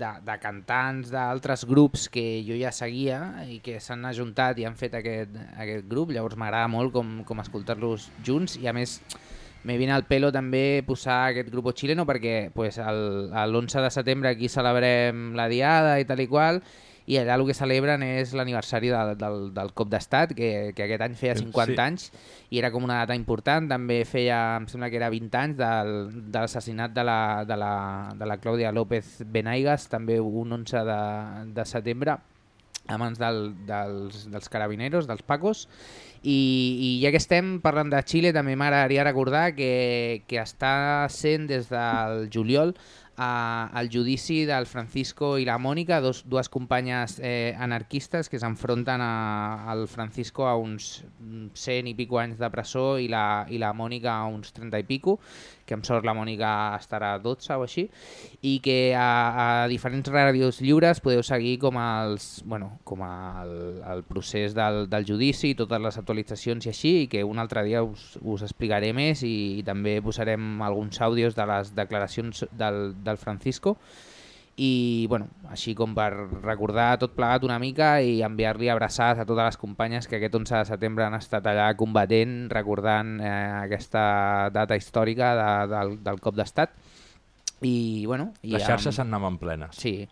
Speaker 4: de, de cantants d'altres grups que jo ja seguia i que s'han ajuntat i han fet aquest, aquest grup, llavors m'agrada molt com, com escoltar-los junts i a més me viene al pelo també posar aquest grup xileno perquè pues, el- l'11 de setembre aquí celebrem la Diada i tal i qual i allà el que celebren és l'aniversari del, del, del cop d'estat que, que aquest any feia 50
Speaker 2: Sí.
Speaker 4: anys i era com una data important, també feia, em sembla que era 20 anys del, de l'assassinat de, la, de, la, de la Clàudia López Benaigas, també un 11 de, de setembre a mans del, dels, dels carabineros, dels pacos, i, i ja que estem parlant de Xile, també m'agradaria recordar que, que està sent des del juliol a, al judici del Francisco i la Mònica, dos, dues companyes eh, anarquistes que s'enfronten al Francisco a uns mm, 100 i pico anys de presó i la, i la Mònica a uns 30 i pico, que amb sort la Mònica estarà a 12 o així, i que a, a diferents ràdios lliures podeu seguir com, els, bueno, com el, el procés del, del judici, totes les actualitzacions i així, i que un altre dia us, us explicaré més i, i també posarem alguns àudios de les declaracions del, del Francisco i bueno, així com per recordar tot plegat una mica i enviar-li abraçades a totes les companyes que aquest 11 de setembre han estat allà combatent, recordant eh, aquesta data històrica de, del, del cop d'estat. I, bueno, i
Speaker 2: Les xarxes
Speaker 4: amb-
Speaker 2: anaven plenes.
Speaker 4: Sí.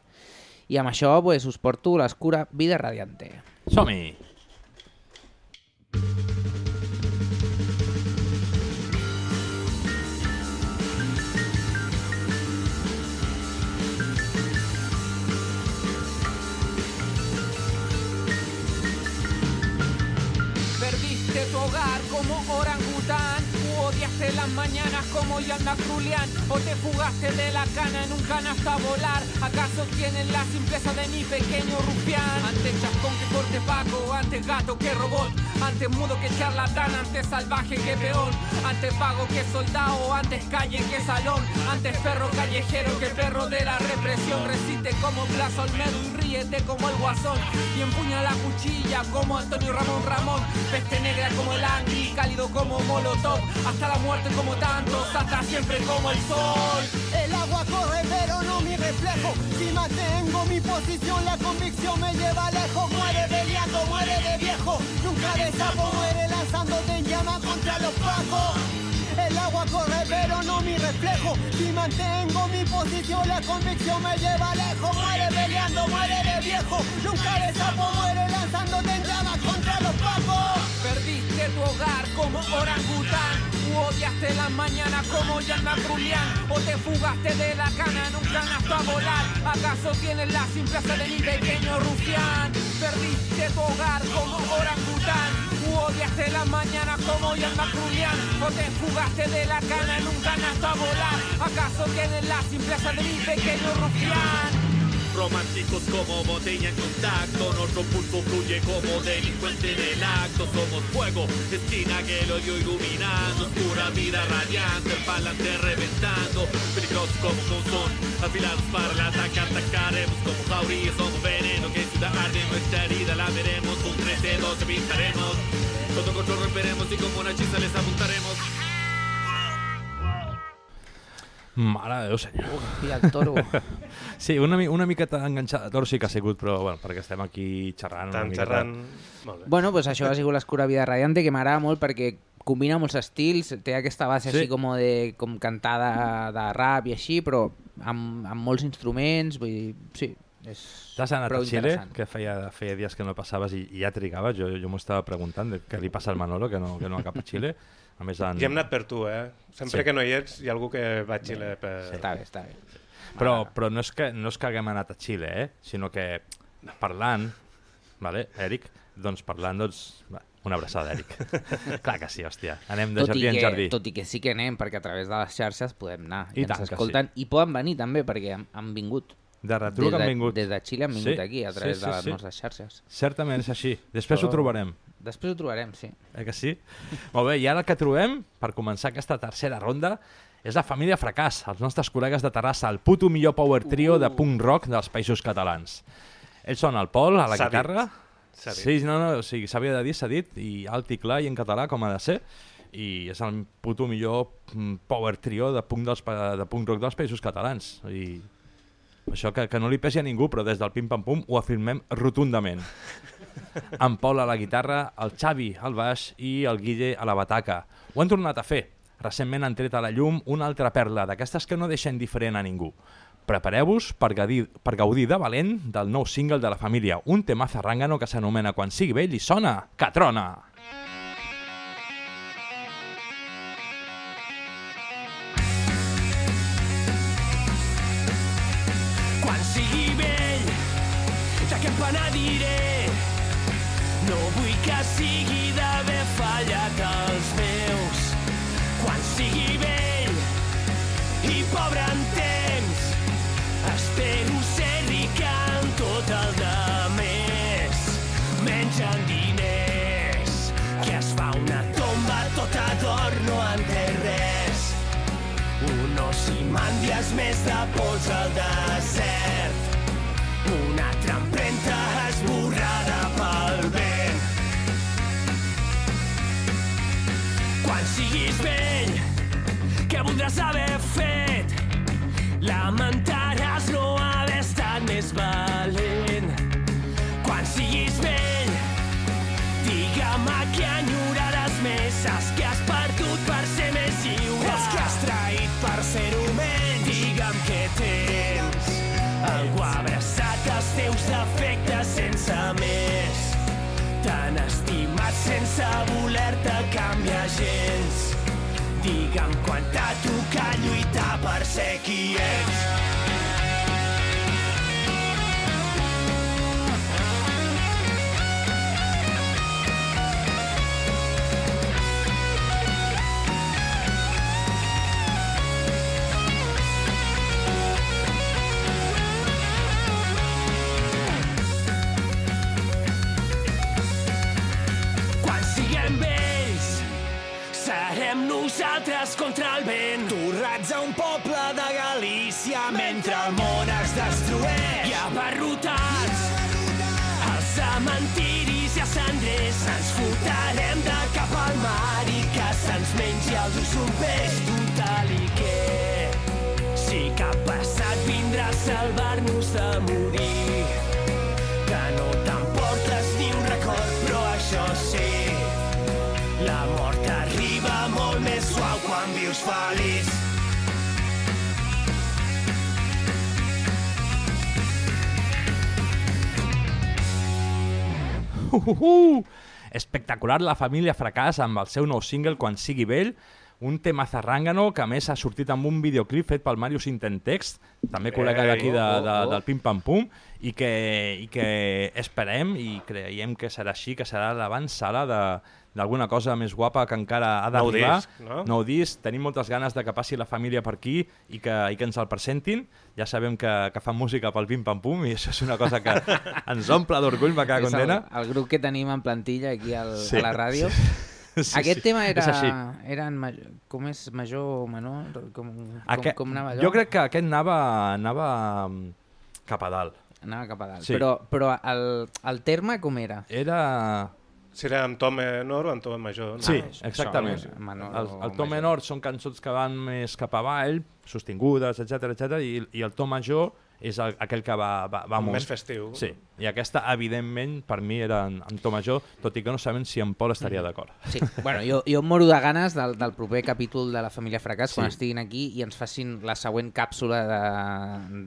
Speaker 4: I amb això pues, us porto l'escura Vida Radiante.
Speaker 2: Som-hi!
Speaker 15: como orangután odiaste las mañanas como Yanda Crulián O te fugaste de la cana en un canasta a volar. ¿Acaso tienes la simpleza de mi pequeño rufián? Antes chascón que corte paco, antes gato que robot. Antes mudo que charlatán, antes salvaje que peón. Antes vago que soldado, antes calle que salón. Antes perro callejero que perro de la represión. Resiste como Plaza Olmedo y ríete como el guasón. Y empuña la cuchilla como Antonio Ramón Ramón. Peste negra como el Angry, cálido como Molotov Hasta la muerte como tantos, hasta siempre como el sol.
Speaker 16: El agua corre pero no mi reflejo. Si mantengo mi posición la convicción me lleva lejos. Muere peleando, muere de viejo. Nunca de sapo muere lanzándote en llama contra los pacos el agua corre pero no mi reflejo. Si mantengo mi posición la convicción me lleva lejos. Muere peleando, muere de viejo. Nunca de sapo muere lanzándote en llamas contra los pacos
Speaker 15: Perdiste tu hogar como orangután. U odiaste las mañanas como Yanda Crulián O te fugaste de la cana en un canasto a volar. ¿Acaso tienes la simpleza de mi pequeño rufián? Perdiste tu hogar como orangután. Odiaste las mañanas como Yanda Crulián O te fugaste de la cana en un canasto a volar. ¿Acaso tienes la simpleza de mi pequeño rufián?
Speaker 17: Románticos como botella en contacto. Nuestro pulso fluye como delincuente en el acto. Somos fuego, esquina que el odio iluminando. Oscura vida radiante, el palante reventando. Peligrosos como son, afilados para el ataque Atacaremos como jaurías, somos veneno Que ciudad arde nuestra herida. La veremos, un 13, 12 pintaremos. Todo control romperemos y como una hechiza les apuntaremos
Speaker 2: Mare de Déu, senyor.
Speaker 4: Hòstia, el toro.
Speaker 2: sí, una, una miqueta enganxada toro sí que ha sigut, però bueno, perquè estem aquí xerrant. una miqueta.
Speaker 3: xerrant... Molt bé.
Speaker 4: Bueno, pues això ha sigut l'escura Vida Radiante, que m'agrada molt perquè combina molts estils, té aquesta base
Speaker 2: Sí.
Speaker 4: així com de com cantada de rap i així, però amb, amb molts instruments, vull dir, sí, és
Speaker 2: T'has anat a Xile, que feia, feia dies que no passaves i, i ja trigaves. Jo, jo m'ho estava preguntant de què li passa al Manolo, que no, que no cap a Xile. A més, en...
Speaker 3: I hem anat per tu, eh? Sempre
Speaker 2: Sí.
Speaker 3: que no hi ets, hi ha algú que va a Xile per...
Speaker 4: Està bé, està bé.
Speaker 2: Però, però no, és que, no és que haguem anat a Xile, eh? sinó que parlant, vale, Eric, doncs parlant, doncs, va, una abraçada, Eric. Clar que sí, hòstia. Anem de
Speaker 4: tot
Speaker 2: jardí
Speaker 4: i,
Speaker 2: en
Speaker 4: que,
Speaker 2: jardí.
Speaker 4: tot i que sí que anem, perquè a través de les xarxes podem anar.
Speaker 2: I
Speaker 4: I,
Speaker 2: tant
Speaker 4: ens
Speaker 2: que
Speaker 4: escolten, I poden venir també, perquè han, han vingut.
Speaker 2: De retruc han vingut.
Speaker 4: Des de Xile han vingut
Speaker 2: Sí,
Speaker 4: aquí, a
Speaker 2: sí,
Speaker 4: través
Speaker 2: sí,
Speaker 4: de les
Speaker 2: sí.
Speaker 4: nostres xarxes.
Speaker 2: Certament és així. Després
Speaker 4: Però-
Speaker 2: ho trobarem.
Speaker 4: Després ho trobarem, sí.
Speaker 2: Eh que sí? Molt bé, i ara el que trobem, per començar aquesta tercera ronda, és la família Fracàs, els nostres col·legues de Terrassa, el puto millor power trio de punk rock dels països catalans. Ells són el Pol, a la
Speaker 3: S'ha dit.
Speaker 2: guitarra.
Speaker 3: S'ha dit.
Speaker 2: Sí, no, no, o sigui, s'havia de dir, s'ha dit, i alt i clar i en català, com ha de ser, i és el puto millor mm, power trio de punk, dels, de punk rock dels països catalans. I això que, que no li pesi a ningú, però des del pim-pam-pum ho afirmem rotundament. En Pol a la guitarra, el Xavi al baix i el Guille a la bataca. Ho han tornat a fer. Recentment han tret a la llum una altra perla, d'aquestes que no deixen diferent a ningú. Prepareu-vos per, gaudir, per gaudir de valent del nou single de la família, un tema zarrangano que s'anomena Quan sigui vell i sona Catrona.
Speaker 11: Quan més de pols al desert. Una altra empremta esborrada pel vent. Quan siguis vell, què voldràs haver fet? Lamentaràs sense voler-te canviar gens. Digue'm quan t'ha tocat lluitar per ser qui ets. Contra el vent. Torrats a un poble de Galícia mentre el món es destrueix. I abarrotats als cementiris i a cendrers ens fotrem de cap al mar i que se'ns mengi els ulls un peix total i què? Si cap passat vindrà a salvar-nos de morir que no t'emportes ni un record, però això sí, feliç.
Speaker 2: Uh, uh, uh. Espectacular la família Fracàs amb el seu nou single Quan sigui vell, un tema zarrangano que a més ha sortit amb un videoclip fet pel Marius Intentext, també col·lega d'aquí de,
Speaker 3: oh, oh,
Speaker 2: de,
Speaker 3: oh.
Speaker 2: del Pim Pam Pum, i que, i que esperem i creiem que serà així, que serà l'avançada de d'alguna cosa més guapa que encara ha
Speaker 3: Nou
Speaker 2: d'arribar.
Speaker 3: disc, no?
Speaker 2: Nou disc, tenim moltes ganes de que passi la família per aquí i que, i que ens el presentin. Ja sabem que, que fan música pel Pim Pam Pum i això és una cosa que ens omple d'orgull, cago
Speaker 4: És
Speaker 2: en
Speaker 4: el, el grup que tenim en plantilla aquí al,
Speaker 2: Sí,
Speaker 4: a la ràdio.
Speaker 2: sí. Sí,
Speaker 4: Aquest
Speaker 2: sí,
Speaker 4: tema era, era en major, com és major o menor? Com, com,
Speaker 2: Aquest,
Speaker 4: com anava allò?
Speaker 2: jo crec que aquest anava, anava mm, cap a dalt.
Speaker 4: Anava cap a dalt.
Speaker 2: Sí.
Speaker 4: Però, però el, el terme com era?
Speaker 2: Era...
Speaker 3: Era amb to menor o amb to major. No?
Speaker 2: Sí,
Speaker 3: Això,
Speaker 2: exactament.
Speaker 4: menor
Speaker 2: el, el to
Speaker 4: major.
Speaker 2: menor són cançons que van més cap avall, sostingudes, etc etc i, i el to major és el, aquell que va, va, va amunt.
Speaker 3: Més festiu.
Speaker 2: Sí, i aquesta, evidentment, per mi era en, en to major, tot i que no sabem si en Pol estaria d'acord.
Speaker 4: Sí, bueno, jo, jo moro de ganes del, del proper capítol de la família Fracàs
Speaker 2: Sí.
Speaker 4: quan estiguin aquí i ens facin la següent càpsula de,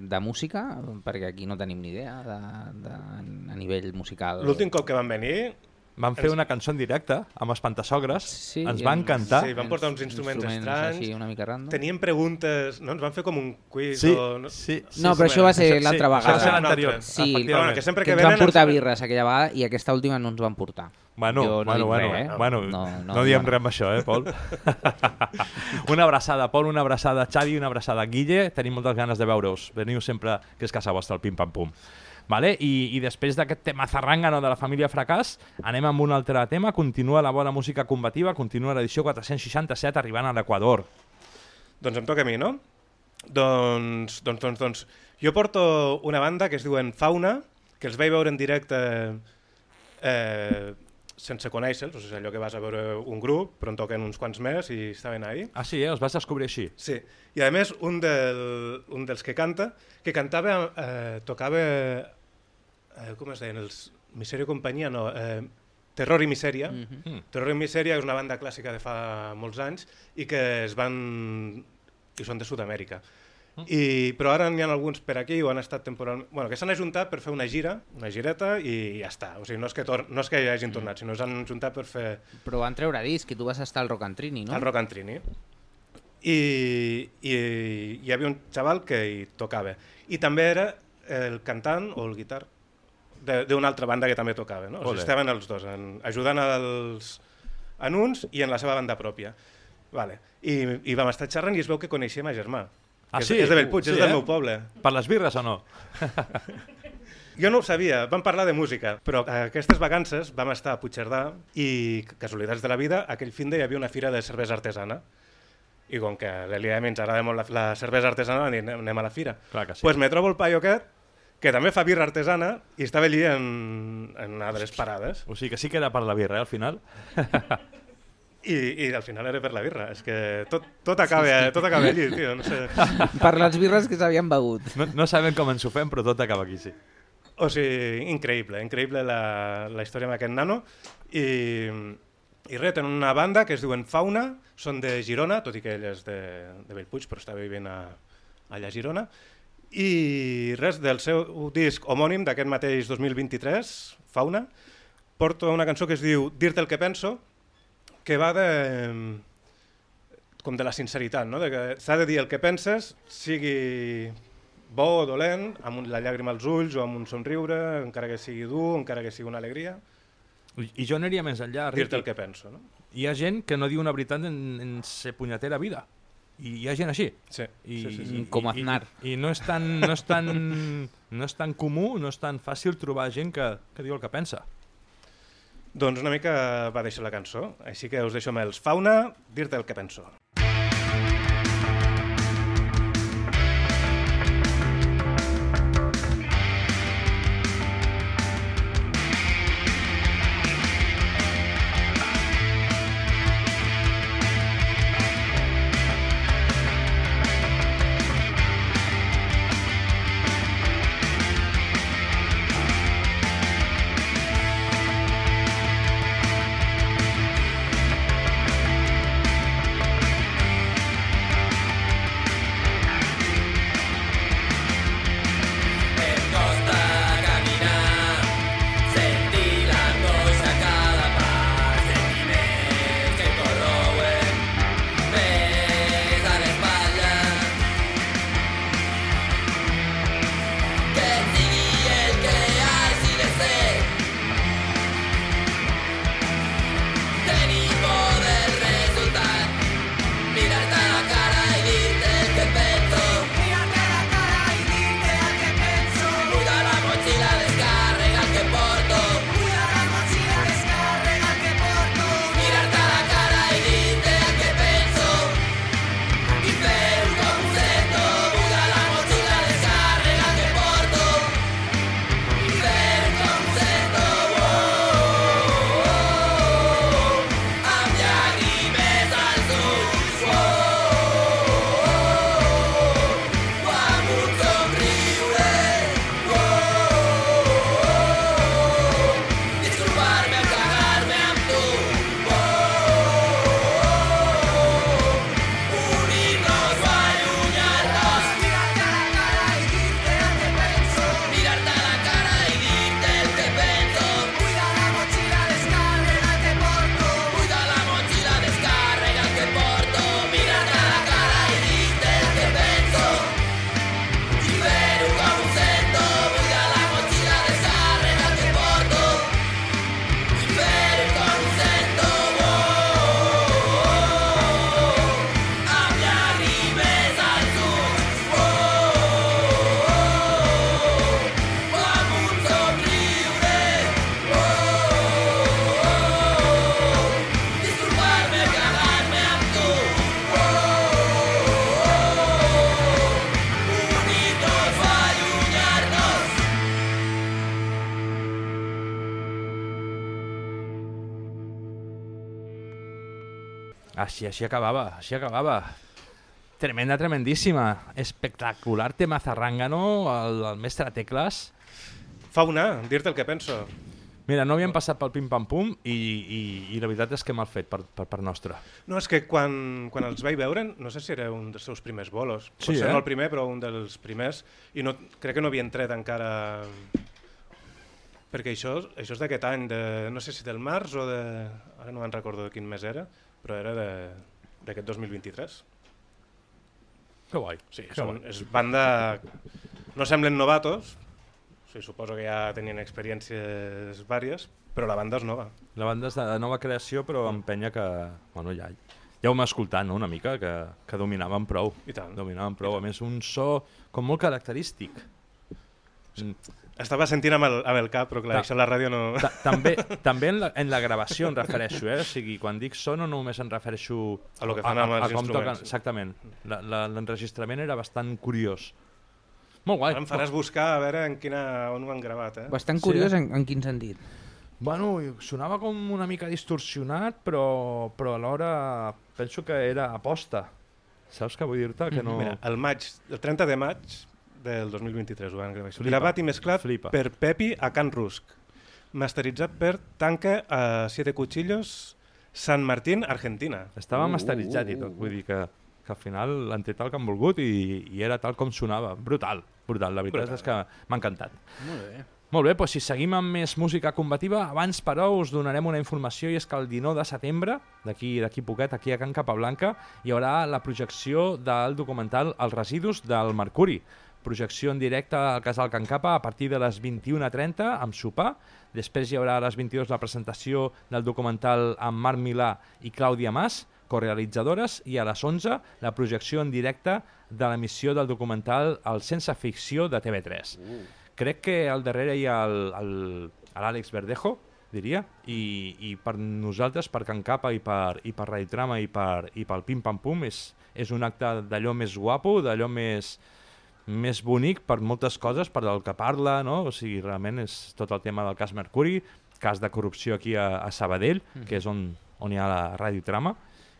Speaker 4: de música, perquè aquí no tenim ni idea de, de, a nivell musical.
Speaker 3: L'últim cop que van venir...
Speaker 2: Van fer una cançó en directe amb Espantasogres,
Speaker 4: Sí,
Speaker 2: ens van
Speaker 4: ens-
Speaker 2: cantar.
Speaker 3: Sí, van portar uns instruments,
Speaker 4: instruments
Speaker 3: estranys.
Speaker 4: així una mica random.
Speaker 3: Tenien preguntes... No, ens van fer com un quiz
Speaker 2: Sí,
Speaker 3: o... No,
Speaker 2: sí,
Speaker 4: No, però això va ser l'altra
Speaker 3: Això
Speaker 4: vegada.
Speaker 3: va ser l'anterior.
Speaker 4: Sí,
Speaker 3: Però bueno, que sempre que,
Speaker 4: ens van
Speaker 3: venen...
Speaker 4: portar
Speaker 3: ens-
Speaker 4: birres aquella vegada i aquesta última no ens van portar.
Speaker 2: Bueno,
Speaker 4: Jo no
Speaker 2: bueno, bueno,
Speaker 4: res, eh?
Speaker 2: bueno,
Speaker 4: No,
Speaker 2: no,
Speaker 4: no,
Speaker 2: no diem
Speaker 4: no.
Speaker 2: res amb això, eh, Pol? una abraçada, Pol, una abraçada, Xavi, una abraçada, Guille. Tenim moltes ganes de veure-us. Veniu sempre, que és casa vostra, el pim-pam-pum. Vale? I, I després d'aquest tema zarrangano de la família Fracàs, anem amb un altre tema. Continua la bona música combativa, continua l'edició 467 arribant a l'Equador.
Speaker 3: Doncs em toca a mi, no? Doncs, doncs, doncs, doncs, jo porto una banda que es diuen Fauna, que els vaig veure en directe eh, sense conèixer-los, o sigui, allò que vas a veure un grup, però en toquen uns quants més i estaven ahí.
Speaker 2: Ah, sí, eh? Els vas descobrir així?
Speaker 3: Sí, i a més un, del, un dels que canta, que cantava, eh, tocava, eh, com es deien, els Misèria i companyia, no, eh, Terror i Misèria.
Speaker 2: Mhm.
Speaker 3: Terror i Misèria és una banda clàssica de fa molts anys i que es van... i són de Sud-amèrica. I, però ara n'hi ha alguns per aquí o han estat temporalment... Bueno, que s'han ajuntat per fer una gira, una gireta i ja està. O sigui, no és que, tor no és que hi hagin
Speaker 2: Mm.
Speaker 3: tornat, sinó s'han ajuntat per fer
Speaker 4: Però van treure disc i tu vas estar al Rock and Trini, no?
Speaker 3: al Rock and Trini. I, i hi havia un xaval que hi tocava. I també era el cantant o el guitar de- d'una altra banda que també tocava. No? O sigui, estaven els dos, en, ajudant als, en uns i en la seva banda pròpia. Vale. I, I vam estar xerrant i es veu que coneixia ma germà.
Speaker 2: Ah, sí?
Speaker 3: És de Bellpuig,
Speaker 2: Uh,
Speaker 3: és
Speaker 2: sí,
Speaker 3: del
Speaker 2: eh?
Speaker 3: meu poble.
Speaker 2: Per les birres o no?
Speaker 3: Jo no ho sabia, vam parlar de música, però aquestes vacances vam estar a Puigcerdà i, casualitats de la vida, aquell fin de hi havia una fira de cervesa artesana. I com que a l'Elia ens agrada molt la, la cervesa artesana, anem, anem a la fira.
Speaker 2: Clar que sí.
Speaker 3: pues me trobo el paio aquest, que també fa birra artesana, i estava allí en, en una de les parades.
Speaker 2: O sigui que sí que era per la birra, eh, al final.
Speaker 3: I, I al final era per la birra. És que tot, tot, acaba, tot acaba allí, tio. No sé.
Speaker 4: Per les birres que s'havien begut.
Speaker 2: No, no sabem com ens ho fem, però tot acaba aquí, sí.
Speaker 3: O sigui, increïble, increïble la, la història amb aquest nano. I, I res, tenen una banda que es diuen Fauna, són de Girona, tot i que ell és de, de Bellpuig, però està vivint a, allà a Girona. I res, del seu disc homònim d'aquest mateix 2023, Fauna,
Speaker 18: porto una cançó que es diu Dir-te el que penso, que va de com de la sinceritat, no? de que s'ha de dir el que penses, sigui bo o dolent, amb un- la llàgrima als ulls o amb un somriure, encara que sigui dur, encara que sigui una alegria.
Speaker 2: I, jo aniria més enllà.
Speaker 18: Dir-te el que penso, no?
Speaker 2: Hi ha gent que no diu una veritat en, en ser punyetera vida. I hi ha gent així.
Speaker 18: Sí,
Speaker 2: I,
Speaker 18: sí, sí, sí.
Speaker 2: i-
Speaker 4: Com Aznar.
Speaker 2: I, I no és tan, no és tan, no és tan comú, no és tan fàcil trobar gent que, que diu el que pensa.
Speaker 18: Doncs una mica va deixar la cançó, així que us deixo amb els Fauna, dir-te el que penso.
Speaker 2: Així, així acabava, així acabava. Tremenda, tremendíssima. Espectacular tema zarrangano, el, el mestre Tecles.
Speaker 18: Fauna, dir-te el que penso.
Speaker 2: Mira, no havíem passat pel pim-pam-pum i, i, i la veritat és que mal fet per, per part nostra.
Speaker 18: No, és que quan, quan els vaig veure, no sé si era un dels seus primers bolos.
Speaker 2: Sí,
Speaker 18: Potser
Speaker 2: eh?
Speaker 18: no el primer, però un dels primers. I no, crec que no havien tret encara... Perquè això, això és d'aquest any, de, no sé si del març o de... Ara no me'n recordo de quin mes era, però era de- d'aquest 2023.
Speaker 2: Que guai.
Speaker 18: Sí,
Speaker 2: que
Speaker 18: són,
Speaker 2: guai.
Speaker 18: és banda... No semblen novatos, o sigui, suposo que ja tenien experiències vàries, però la banda és nova.
Speaker 2: La banda és de nova creació, però empenya que... Bueno, ja, ja ho hem escoltat, no?, una mica, que, que dominaven prou.
Speaker 18: I tant.
Speaker 2: Dominaven prou. A més, un so com molt característic. Mm.
Speaker 18: Estava sentint amb el, amb el cap, però clar,
Speaker 2: Ta-
Speaker 18: això a la ràdio no...
Speaker 2: Ta també també en, la, en la gravació em refereixo, eh? O sigui, quan dic so no només em refereixo
Speaker 18: A lo que fan amb els
Speaker 2: com
Speaker 18: instruments.
Speaker 2: toquen, exactament. L'enregistrament era bastant curiós. Molt guai.
Speaker 18: Ara em faràs buscar a veure en quina, on ho han gravat, eh?
Speaker 4: Bastant
Speaker 2: Sí,
Speaker 4: curiós
Speaker 2: eh?
Speaker 4: en, en quin sentit.
Speaker 2: Bueno, sonava com una mica distorsionat, però, però alhora penso que era aposta. Saps què vull dir-te? Que no...
Speaker 18: Mira, el maig, el 30 de maig del 2023 ho van gravar.
Speaker 2: Flipa.
Speaker 18: Gravat i mesclat
Speaker 2: Flipa.
Speaker 18: per Pepi a Can Rusc. Masteritzat per Tanque a Siete Cuchillos, San Martín, Argentina.
Speaker 2: Estava
Speaker 18: Uh,
Speaker 2: masteritzat i tot, vull dir que, que al final han tret el que han volgut i, i era tal com sonava. Brutal, brutal. La veritat
Speaker 18: Brutal.
Speaker 2: és que m'ha encantat.
Speaker 4: Molt bé.
Speaker 2: Molt bé, doncs si seguim amb més música combativa, abans però us donarem una informació i és que el 19 de setembre, d'aquí d'aquí poquet, aquí a Can Capablanca, hi haurà la projecció del documental Els residus del Mercuri. Projecció en directe al Casal Can Capa a partir de les 21.30 amb sopar. Després hi haurà a les 22 la presentació del documental amb Marc Milà i Clàudia Mas, corealitzadores, i a les 11 la projecció en directe de l'emissió del documental El Sense Ficció de TV3.
Speaker 13: Uh.
Speaker 2: Crec que al darrere hi ha l'Àlex Verdejo, diria, i, i per nosaltres, per Can Capa i per, i per Radio Trama i per, i pel Pim Pam Pum, és, és un acte d'allò més guapo, d'allò més, més bonic per moltes coses, per el que parla, no? O sigui, realment és tot el tema del cas Mercuri, cas de corrupció aquí a, a Sabadell,
Speaker 4: Mhm.
Speaker 2: que és on, on hi ha la radiotrama,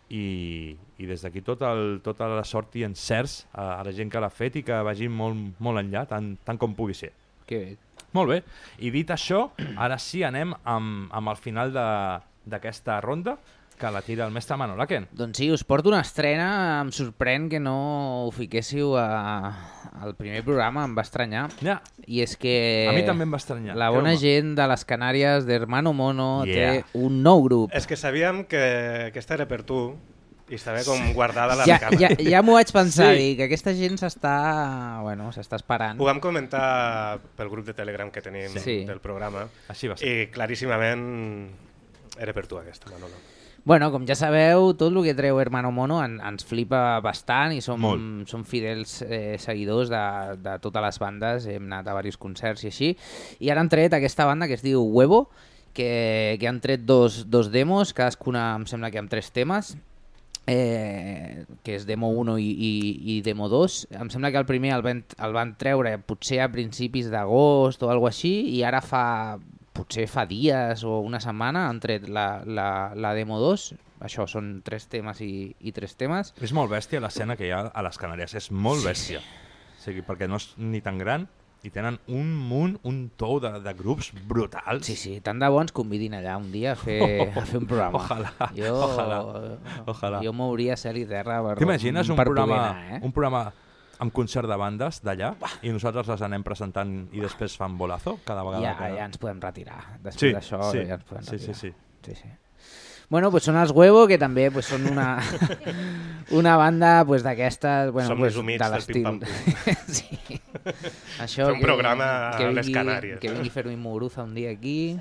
Speaker 2: i, i des d'aquí tot el, tota la sort i encerts a, a la gent que l'ha fet i que vagi molt, molt enllà, tant, tant com pugui ser.
Speaker 4: Que bé.
Speaker 2: Molt bé. I dit això, ara sí anem amb, amb el final de- d'aquesta ronda, que la tira el mestre Manol Aken.
Speaker 4: Doncs sí, us porto una estrena, em sorprèn que no ho fiquéssiu a, al primer programa, em va estranyar.
Speaker 2: Ja.
Speaker 4: I és que...
Speaker 2: A mi també em va estranyar,
Speaker 4: La bona gent de les Canàries d'Hermano Mono
Speaker 3: Yeah.
Speaker 4: té un nou grup.
Speaker 3: És que sabíem que aquesta era per tu i estava com guardada a la
Speaker 4: Ja,
Speaker 3: recàmera.
Speaker 4: ja, ja m'ho vaig pensar,
Speaker 3: Sí.
Speaker 4: sí. dir que aquesta gent s'està bueno, s'està esperant.
Speaker 3: Ho vam comentar pel grup de Telegram que tenim
Speaker 4: Sí.
Speaker 3: del programa
Speaker 2: Així va ser.
Speaker 3: i claríssimament era per tu aquesta, Manolo.
Speaker 4: Bueno, com ja sabeu, tot el que treu Hermano Mono en, ens flipa bastant i som,
Speaker 2: Molt.
Speaker 4: som fidels eh, seguidors de, de totes les bandes, hem anat a diversos concerts i així, i ara han tret aquesta banda que es diu Huevo, que, que han tret dos, dos demos, cadascuna em sembla que amb tres temes, eh, que és demo 1 i, i, i demo 2. Em sembla que el primer el van, el van treure potser a principis d'agost o alguna així i ara fa potser fa dies o una setmana han tret la, la, la demo 2. Això són tres temes i, i tres temes.
Speaker 2: És molt bèstia l'escena que hi ha a les Canàries, és molt bèstia. O sigui, perquè no és ni tan gran i tenen un munt, un tou de, de grups brutals.
Speaker 4: Sí, sí, tant de bons convidin allà un dia a fer, a fer un programa.
Speaker 2: Ojalà,
Speaker 4: jo,
Speaker 2: ojalà, ojalà.
Speaker 4: Jo mouria cel i terra per,
Speaker 2: T'imagines un,
Speaker 4: per
Speaker 2: programa,
Speaker 4: poder anar, eh?
Speaker 2: un programa amb concert de bandes d'allà i nosaltres les anem presentant i després fan bolazo cada vegada
Speaker 4: Ja,
Speaker 2: que...
Speaker 4: ja ens podem retirar. Després
Speaker 2: Sí,
Speaker 4: d'això
Speaker 2: sí,
Speaker 4: ja ens podem
Speaker 2: sí, sí,
Speaker 4: retirar.
Speaker 2: sí.
Speaker 4: sí, sí. Bueno, pues són els Huevo, que també pues, són una, una banda pues, d'aquestes... Bueno,
Speaker 3: Som
Speaker 4: pues,
Speaker 3: més humits
Speaker 4: de
Speaker 3: del pim-pam-pum.
Speaker 4: sí. Això
Speaker 3: un programa a
Speaker 4: que
Speaker 3: les
Speaker 4: vingui,
Speaker 3: Canàries.
Speaker 4: Que vingui Fermi Muguruza un dia aquí.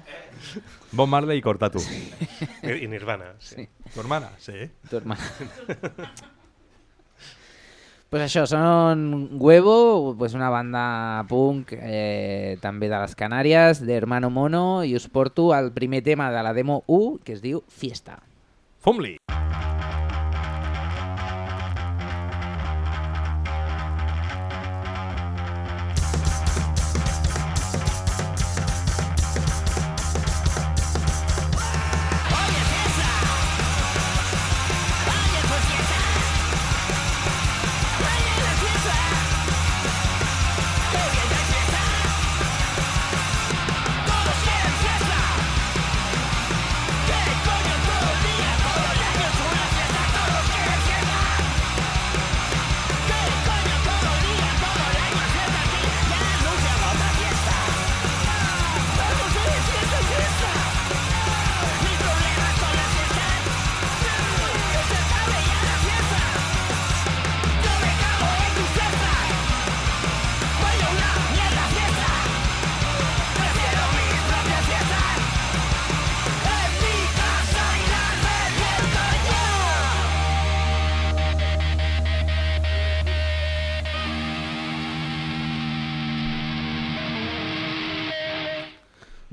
Speaker 2: Bon Marley i corta tu.
Speaker 3: I, i Nirvana, sí.
Speaker 2: Tu hermana, sí.
Speaker 4: Tu hermana. Pues això, són Huevo, pues una banda punk eh, també de les Canàries, d'Hermano Mono, i us porto el primer tema de la demo 1, que es diu Fiesta.
Speaker 2: Fum-li!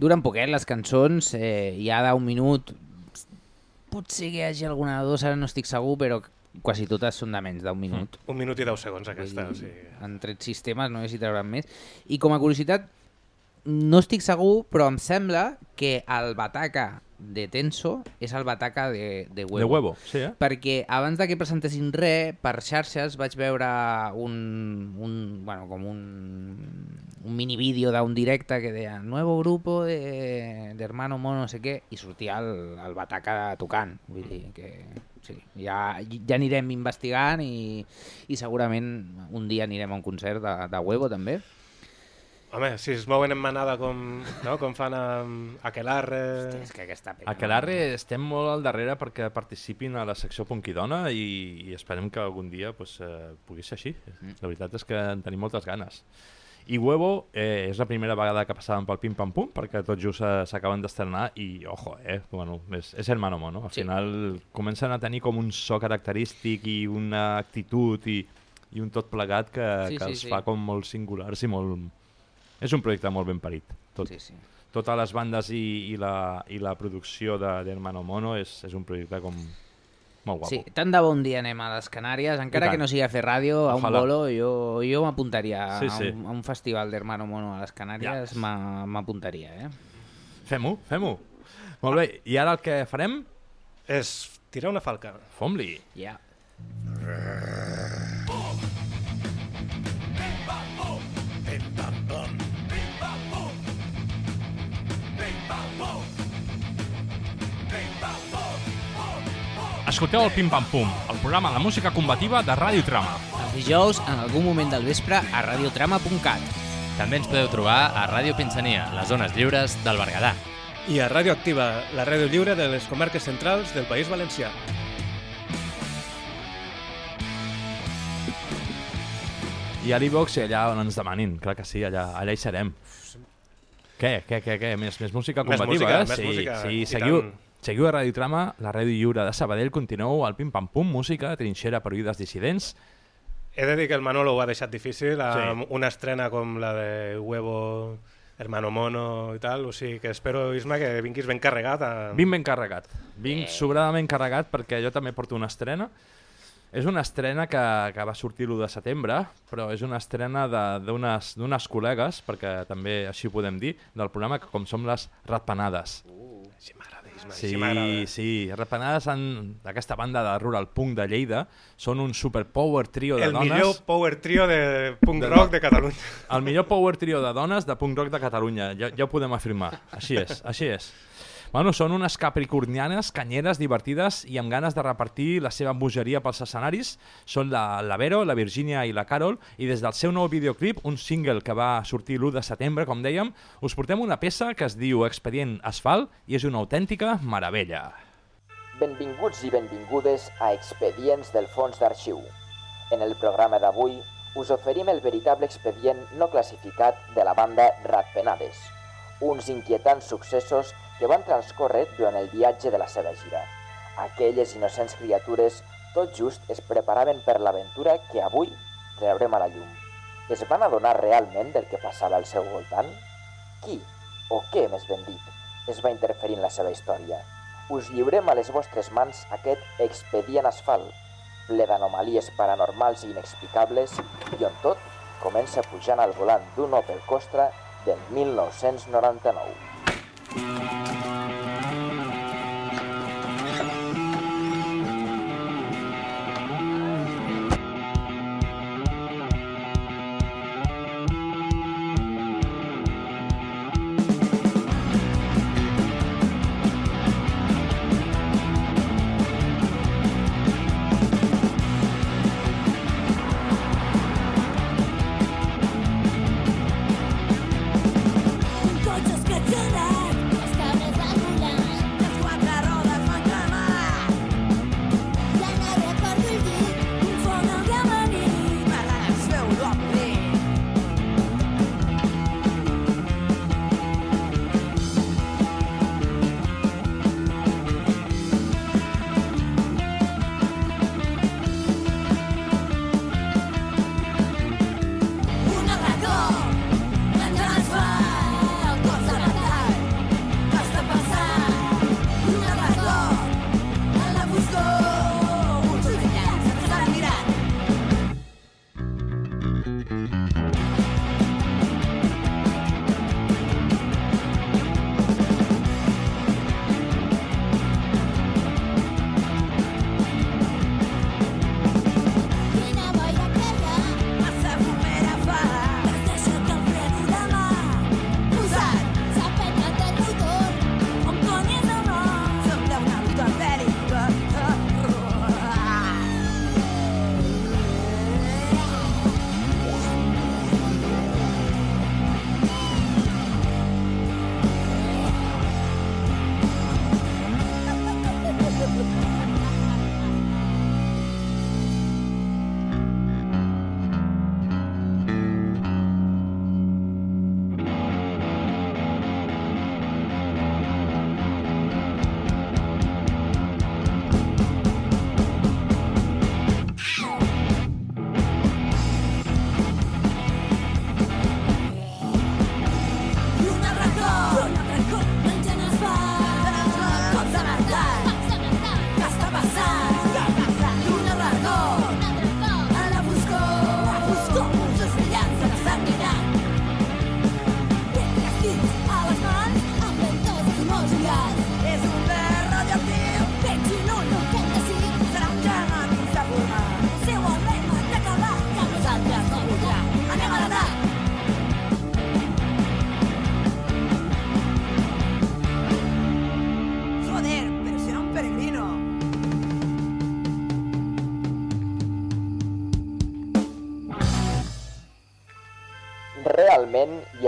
Speaker 4: Duren poquet les cançons, eh, hi ha d'un minut, potser que hi hagi alguna de dos, ara no estic segur, però quasi totes són de menys d'un minut.
Speaker 3: Un minut i deu segons aquesta, o
Speaker 4: Vull dir,
Speaker 3: sigui...
Speaker 4: Han tret sis temes, no sé si trauran més. I com a curiositat, no estic segur, però em sembla que el Bataca de Tenso és el Bataca de, de Huevo.
Speaker 2: De Huevo, sí, eh?
Speaker 4: Perquè abans de que presentessin res, per xarxes vaig veure un, un bueno, com un, un mini vídeo d'un directe que deia nuevo grupo de, de Hermano Mono, no sé què, i sortia el, el Bataca tocant. Vull dir que sí, ja, ja anirem investigant i, i segurament un dia anirem a un concert de, de Huevo també.
Speaker 3: Home, si es mouen en manada com, no? com fan a Aquelarre...
Speaker 4: Hòstia, és que aquesta
Speaker 2: A Aquelarre estem molt al darrere perquè participin a la secció Punquidona i, i esperem que algun dia pues, eh, pugui ser així. La veritat és que en tenim moltes ganes. I Huevo eh, és la primera vegada que passàvem pel Pim Pam Pum perquè tot just eh, s'acaben d'estrenar i, ojo, eh, bueno, és, és hermano mono. Al
Speaker 4: Sí.
Speaker 2: final comencen a tenir com un so característic i una actitud i, i un tot plegat que,
Speaker 4: Sí,
Speaker 2: que
Speaker 4: sí,
Speaker 2: els
Speaker 4: sí.
Speaker 2: fa com molt singulars i molt... És un projecte molt ben parit. Tot.
Speaker 4: Sí, sí.
Speaker 2: Totes les bandes i, i, la, i la producció de- d'Hermano Mono és, és un projecte com molt guapo.
Speaker 4: Sí, tant de bon dia anem a les Canàries, encara que no sigui a fer ràdio, a un bolo, jo, jo m'apuntaria
Speaker 2: Sí,
Speaker 4: a,
Speaker 2: sí.
Speaker 4: un, a un festival d'Hermano Mono a les Canàries, m'a- m'apuntaria, eh?
Speaker 2: Fem-ho, fem-ho. Molt bé, i ara el que farem...
Speaker 3: És tirar una falca.
Speaker 2: Fom-li.
Speaker 4: Ja.
Speaker 2: Escolteu el Pim Pam Pum, el programa de música combativa de Ràdio Trama.
Speaker 4: Els dijous, en algun moment del vespre, a radiotrama.cat.
Speaker 19: També ens podeu trobar a Ràdio Pinsania, les zones lliures del Berguedà.
Speaker 3: I a Ràdio Activa, la ràdio lliure de les comarques centrals del País Valencià.
Speaker 2: I a l'Ivox allà on ens demanin, clar que sí, allà, allà hi serem. Què, què, què, què? Més, més música
Speaker 3: Més
Speaker 2: combativa,
Speaker 3: música,
Speaker 2: eh?
Speaker 3: més
Speaker 2: sí,
Speaker 3: música,
Speaker 2: sí,
Speaker 3: i
Speaker 2: seguiu,
Speaker 3: tant.
Speaker 2: Seguiu a Ràdio Trama, la ràdio lliure de Sabadell, continueu al Pim Pam Pum, música, trinxera per oïdes dissidents.
Speaker 3: He de dir que el Manolo ho ha deixat difícil amb
Speaker 2: Sí.
Speaker 3: una estrena com la de Huevo, Hermano Mono i tal, o sigui que espero, Isma, que vinguis ben carregat. A...
Speaker 2: Vinc ben carregat. Vinc sobradament carregat perquè jo també porto una estrena. És una estrena que, que va sortir l'1 de setembre, però és una estrena de- d'unes d'unes col·legues, perquè també així ho podem dir, del programa que com som les Ratpenades.
Speaker 3: Així
Speaker 2: Sí,
Speaker 3: m'agrada.
Speaker 2: sí, Ratpenades, en, aquesta banda de Rural Punk de Lleida, són un superpower trio de
Speaker 3: El
Speaker 2: dones.
Speaker 3: millor power trio de punk
Speaker 2: De
Speaker 3: rock de Catalunya.
Speaker 2: El millor power trio de dones de punk rock de Catalunya, ja, ja ho podem afirmar. Així és, així és. Bueno, són unes capricornianes, canyeres, divertides i amb ganes de repartir la seva bogeria pels escenaris. Són la, la Vero, la Virgínia i la Carol i des del seu nou videoclip, un single que va sortir l'1 de setembre, com dèiem, us portem una peça que es diu Expedient Asfalt i és una autèntica meravella.
Speaker 20: Benvinguts i benvingudes a Expedients del Fons d'Arxiu. En el programa d'avui us oferim el veritable expedient no classificat de la banda Ratpenades, uns inquietants successos que van transcórrer durant el viatge de la seva gira. Aquelles innocents criatures tot just es preparaven per l'aventura que avui treurem a la llum. Es van adonar realment del que passava al seu voltant? Qui, o què més ben dit, es va interferir en la seva història? Us lliurem a les vostres mans aquest expedient asfalt, ple d'anomalies paranormals i inexplicables i on tot comença pujant al volant d'un Opel Costra del 1999. Música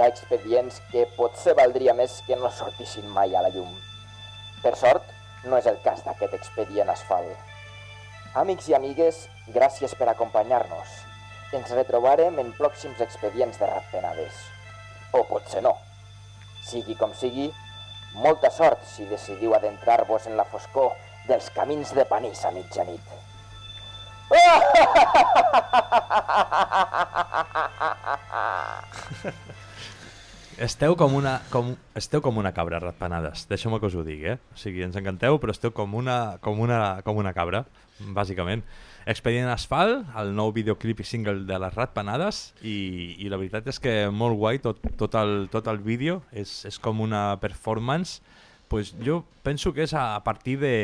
Speaker 20: ha expedients que potser valdria més que no sortissin mai a la llum. Per sort, no és el cas d'aquest expedient asfalt. Amics i amigues, gràcies per acompanyar-nos. Ens retrobarem en pròxims expedients de ratpenades. O potser no. Sigui com sigui, molta sort si decidiu adentrar-vos en la foscor dels camins de panís a mitjanit.
Speaker 2: Esteu com una, com, esteu com una cabra, ratpenades. Deixeu-me que us ho digui, eh? O sigui, ens encanteu, però esteu com una, com una, com una cabra, bàsicament. Expedient Asfalt, el nou videoclip i single de les ratpenades, i, i la veritat és que molt guai tot, tot, el, tot el vídeo, és, és com una performance. Pues jo penso que és a, a partir de,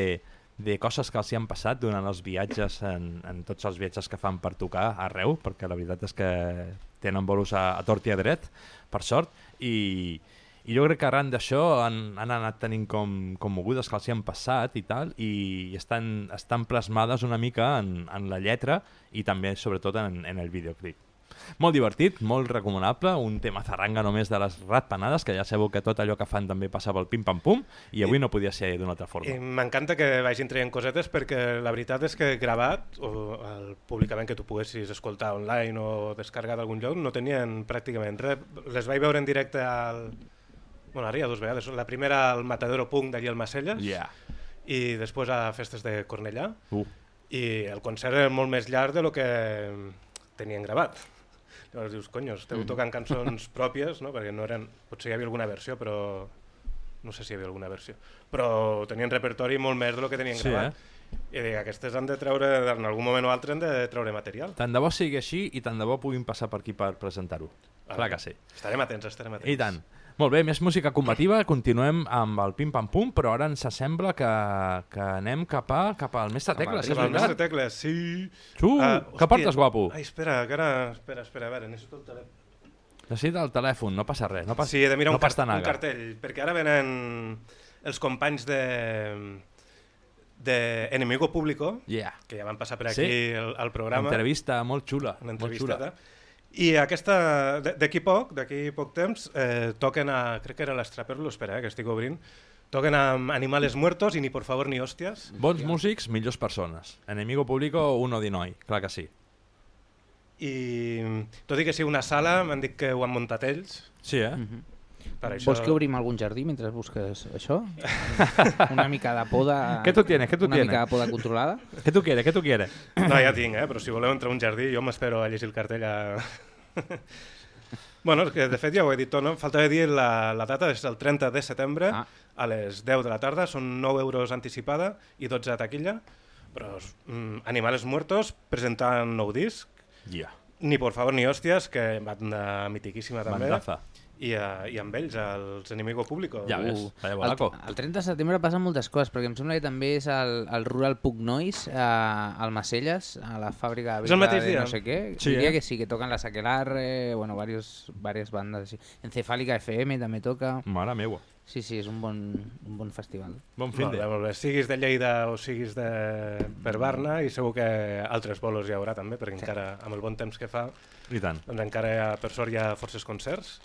Speaker 2: de coses que els hi han passat durant els viatges, en, en tots els viatges que fan per tocar arreu, perquè la veritat és que tenen bolos a, a tort i a dret, per sort, i, i jo crec que arran d'això han, han anat tenint com, com mogudes que els hi han passat i tal, i estan, estan plasmades una mica en, en la lletra i també, sobretot, en, en el videoclip. Molt divertit, molt recomanable, un tema zarranga només de les ratpenades, que ja sabeu que tot allò que fan també passa pel pim-pam-pum, i avui no podia ser d'una altra forma.
Speaker 3: I m'encanta que vagin traient cosetes perquè la veritat és que gravat o el, públicament que tu poguessis escoltar online o descarregar d'algun lloc no tenien pràcticament res. Les vaig veure en directe al... Bueno, ara ja dues vegades. La primera al Matadero Punk d'allí al Macelles
Speaker 2: Yeah.
Speaker 3: i després a Festes de Cornellà.
Speaker 2: Uh.
Speaker 3: I el concert era molt més llarg de lo que tenien gravat. Llavors dius, conyo, esteu
Speaker 2: Mm.
Speaker 3: tocant cançons pròpies, no? perquè no eren... Potser hi havia alguna versió, però no sé si hi havia alguna versió. Però tenien repertori molt més de lo que tenien
Speaker 2: Sí,
Speaker 3: gravat. I dic, aquestes han de treure, en algun moment o altre han de treure material.
Speaker 2: Tant de bo sigui així i tant de bo puguin passar per aquí per presentar-ho. Clar que sí.
Speaker 3: Estarem atents, estarem atents.
Speaker 2: I tant. Molt bé, més música combativa, continuem amb el pim-pam-pum, però ara ens sembla que, que anem cap, a, cap al mestre Tecles, és
Speaker 3: Cap al mestre? Tecles, sí.
Speaker 2: Tu, què
Speaker 3: hòstia.
Speaker 2: portes, guapo?
Speaker 3: Ai, espera, que ara... Espera, espera, a veure, necessito el telèfon.
Speaker 2: Necessita el telèfon, no passa res. No passa,
Speaker 3: Sí, he de mirar
Speaker 2: no
Speaker 3: un,
Speaker 2: passa
Speaker 3: un cartell, perquè ara venen els companys de de Enemigo Público,
Speaker 2: Yeah.
Speaker 3: que ja van passar per
Speaker 2: Sí.
Speaker 3: aquí al, al programa.
Speaker 2: Entrevista molt xula.
Speaker 3: Una
Speaker 2: molt xula.
Speaker 3: I aquesta, d'aquí poc, d'aquí poc temps, eh, toquen a, crec que era l'Estraperlo, espera, eh, que estic obrint, toquen amb Animales Muertos i Ni por favor ni hòsties.
Speaker 2: Bons músics, millors persones. Enemigo público, uno di noi. Clar que sí.
Speaker 3: I tot i que sigui una sala, m'han dit que ho han muntat ells.
Speaker 2: Sí, eh?
Speaker 3: Per això...
Speaker 4: Vols que obrim algun jardí mentre busques això? Una mica de poda...
Speaker 2: ¿Qué tú tienes? ¿Qué tú
Speaker 4: una
Speaker 2: tienes?
Speaker 4: mica de poda controlada?
Speaker 2: ¿Qué tú quieres? ¿Qué tú quieres?
Speaker 3: No, ja tinc, eh? però si voleu entrar a un jardí jo m'espero a llegir el cartell a... bueno, és que de fet ja ho he dit tot, no? Faltava dir la, la data, és el 30 de setembre ah. a les 10 de la tarda, són 9 euros anticipada i 12 a taquilla, però mm, Animales Muertos presentant nou disc,
Speaker 2: Yeah.
Speaker 3: Ni por favor ni hòsties, que banda mitiquíssima també,
Speaker 2: Bandaza.
Speaker 3: I, uh, i amb ells, els Enemigo Público.
Speaker 2: Ja ves,
Speaker 3: Uh.
Speaker 2: vaya
Speaker 4: El,
Speaker 2: bolaco.
Speaker 4: el 30 de setembre passen moltes coses, perquè em sembla que també és el, el Rural Pug Noise eh, al Macelles, a la fàbrica
Speaker 3: el mateix
Speaker 4: de no sé què.
Speaker 3: Sí,
Speaker 4: Diria
Speaker 3: eh?
Speaker 4: que sí, que toquen la Saquelarre, bueno, varios, varias bandas així. Encefàlica FM també toca.
Speaker 2: Mare meua.
Speaker 4: Sí, sí, és un bon, un bon festival.
Speaker 2: Bon
Speaker 3: Molt bé, molt bé. Siguis de Lleida o siguis de per Barna i segur que altres bolos hi haurà també, perquè
Speaker 4: Sí.
Speaker 3: encara amb el bon temps que fa
Speaker 2: I tant.
Speaker 3: doncs encara per sort hi ha forces concerts.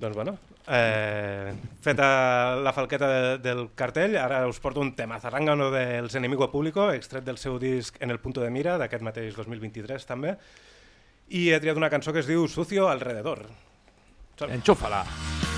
Speaker 3: Doncs bueno, eh, feta la falqueta de, del cartell, ara us porto un tema zarrangano dels Enemigo Público, extret del seu disc En el punto de mira, d'aquest mateix 2023 també, i he triat una cançó que es diu Sucio alrededor.
Speaker 2: Enxúfala.
Speaker 21: Antiguos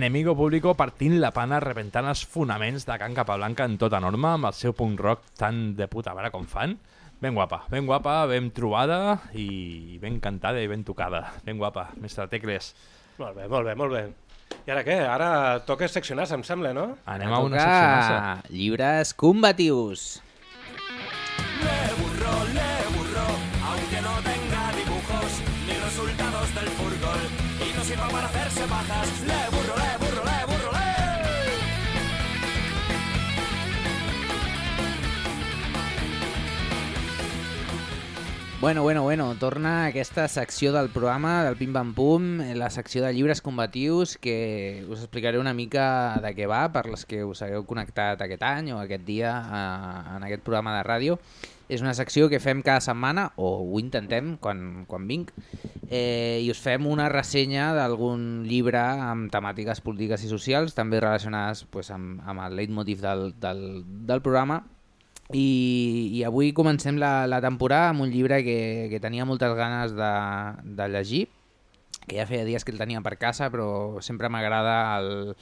Speaker 2: Enemigo Público partint la pana, rebentant els fonaments de Can Capablanca en tota norma, amb el seu punk rock tan de puta mare com fan. Ben guapa, ben guapa, ben trobada i ben cantada i ben tocada. Ben guapa, mestre Tecles.
Speaker 3: Molt bé, molt bé, molt bé. I ara què? Ara toca seccionar-se, em sembla, no?
Speaker 2: Anem a una
Speaker 4: Toca
Speaker 2: seccionassa.
Speaker 4: Llibres combatius.
Speaker 11: Le burro, le
Speaker 4: Bueno, bueno, bueno, torna aquesta secció del programa del Pim Pam Pum, la secció de llibres combatius que us explicaré una mica de què va per les que us hagueu connectat aquest any o aquest dia a, en aquest programa de ràdio. És una secció que fem cada setmana, o ho intentem quan, quan vinc, eh, i us fem una ressenya d'algun llibre amb temàtiques polítiques i socials, també relacionades pues, amb, amb el leitmotiv del, del, del programa, i, i avui comencem la, la temporada amb un llibre que, que tenia moltes ganes de, de llegir, que ja feia dies que el tenia per casa, però sempre m'agrada el,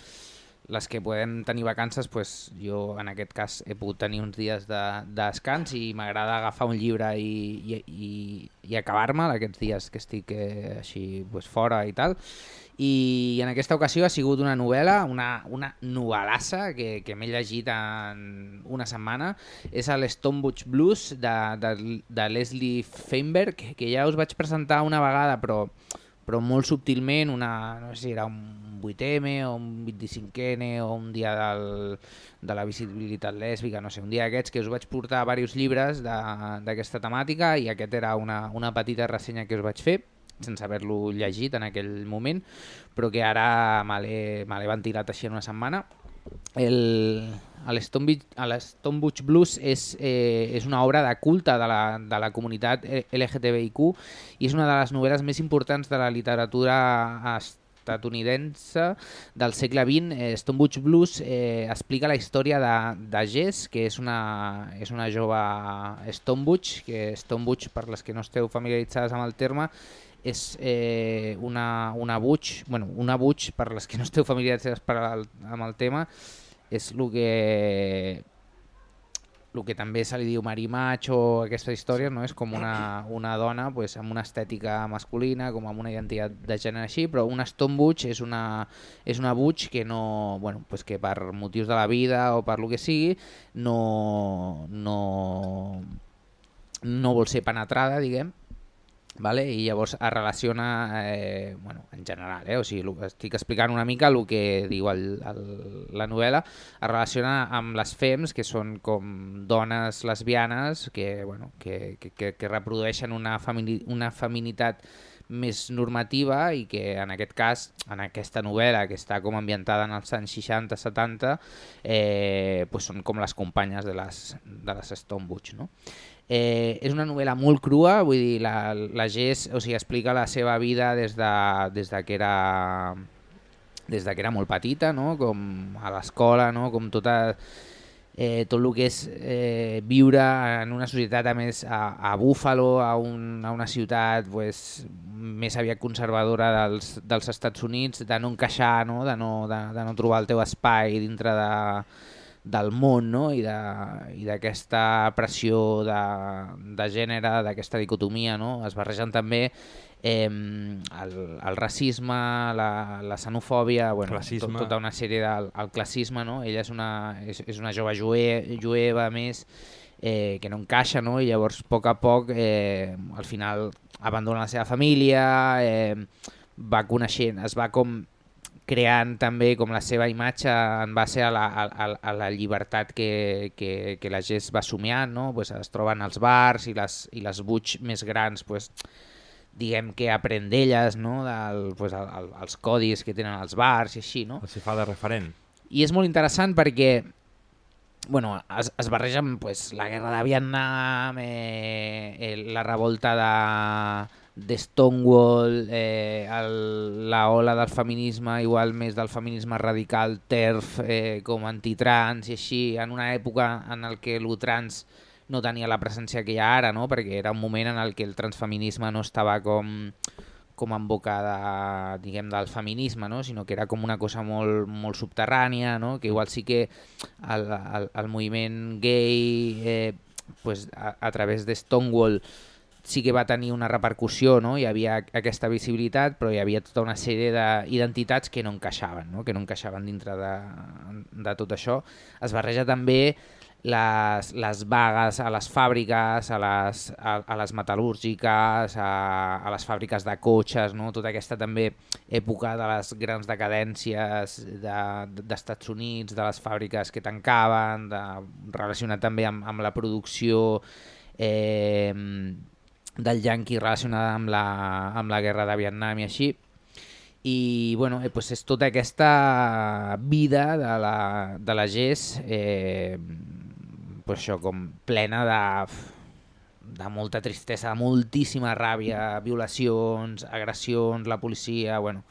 Speaker 4: les que podem tenir vacances, pues, jo en aquest cas he pogut tenir uns dies de, de descans i m'agrada agafar un llibre i, i, i, i acabar-me'l aquests dies que estic eh, així pues, fora i tal. I en aquesta ocasió ha sigut una novel·la, una, una novel·lassa que, que m'he llegit en una setmana. És el Stonebush Blues de, de, de Leslie Feinberg, que, ja us vaig presentar una vegada, però però molt subtilment, una, no sé si era un 8M o un 25N o un dia del, de la visibilitat lèsbica, no sé, un dia d'aquests que us vaig portar diversos llibres d'aquesta temàtica i aquest era una, una petita ressenya que us vaig fer sense haver-lo llegit en aquell moment, però que ara me l'he ventilat així en una setmana. El, el Stonebush Blues és, eh, és una obra de culte de la, de la comunitat LGTBIQ i és una de les novel·les més importants de la literatura estatunidense del segle XX. Eh, Stonebush Blues eh, explica la història de, de Jess, que és una, és una jove Stonebush, que Stonebush, per les que no esteu familiaritzades amb el terme, és eh, una, una butch, bueno, una butch, per les que no esteu familiaritzades per al, amb el tema, és el que el que també se li diu marimacho aquesta història, no? és com una, una dona pues, amb una estètica masculina, com amb una identitat de gènere així, però stone butch és una, és una butch que no, bueno, pues que per motius de la vida o per lo que sigui, no, no, no vol ser penetrada, diguem, vale? i llavors es relaciona eh, bueno, en general, eh? o sigui, estic explicant una mica el que diu el, el, la novel·la, es relaciona amb les fems, que són com dones lesbianes que, bueno, que, que, que, que reprodueixen una, femini, una feminitat més normativa i que en aquest cas, en aquesta novel·la que està com ambientada en els anys 60-70, eh, pues són com les companyes de les, de les Stonebush, no? Eh, és una novel·la molt crua, vull dir, la, la Jess o sigui, explica la seva vida des de, des de que era des de que era molt petita, no? com a l'escola, no? com tota, eh, tot el que és eh, viure en una societat a més a, a Buffalo, a, un, a una ciutat pues, més aviat conservadora dels, dels Estats Units, de no encaixar, no? De, no, de, de no trobar el teu espai dintre de, del món no? i d'aquesta pressió de, de gènere, d'aquesta dicotomia, no? es barregen també eh, el, el racisme, la, la xenofòbia, bueno, tot, tota una sèrie del el classisme, no? ella és una, és, és una jove jue, jueva a més, eh, que no encaixa, no? i llavors a poc a poc eh, al final abandona la seva família, eh, va coneixent, es va com creant també com la seva imatge en base a la, a, a, la llibertat que, que, que la Jess va somiant, no? pues es troben als bars i les, i les butch més grans pues, diguem que aprèn d'elles, no? Del, pues, el, el, els codis que tenen els bars i així. No?
Speaker 2: Els fa de referent.
Speaker 4: I és molt interessant perquè bueno, es, es barregen pues, la guerra de Vietnam, eh, el, la revolta de, de Stonewall, eh, el, la ola del feminisme, igual més del feminisme radical, TERF, eh, com antitrans i així, en una època en el que el trans no tenia la presència que hi ha ara, no? perquè era un moment en el que el transfeminisme no estava com com en boca de, diguem, del feminisme, no? sinó que era com una cosa molt, molt subterrània, no? que igual sí que el, el, el moviment gay eh, pues, a, a través de Stonewall sí que va tenir una repercussió, no? hi havia aquesta visibilitat, però hi havia tota una sèrie d'identitats que no encaixaven, no? que no encaixaven dintre de, de tot això. Es barreja també les, les vagues a les fàbriques, a les, a, a les metal·lúrgiques, a, a les fàbriques de cotxes, no? tota aquesta també època de les grans decadències de- d'Estats de, Units, de les fàbriques que tancaven, de, relacionat també amb, amb la producció eh, del yanqui relacionada amb la, amb la guerra de Vietnam i així. I bueno, eh, pues és tota aquesta vida de la, de la GES eh, pues això, com plena de, de molta tristesa, de moltíssima ràbia, violacions, agressions, la policia, bueno...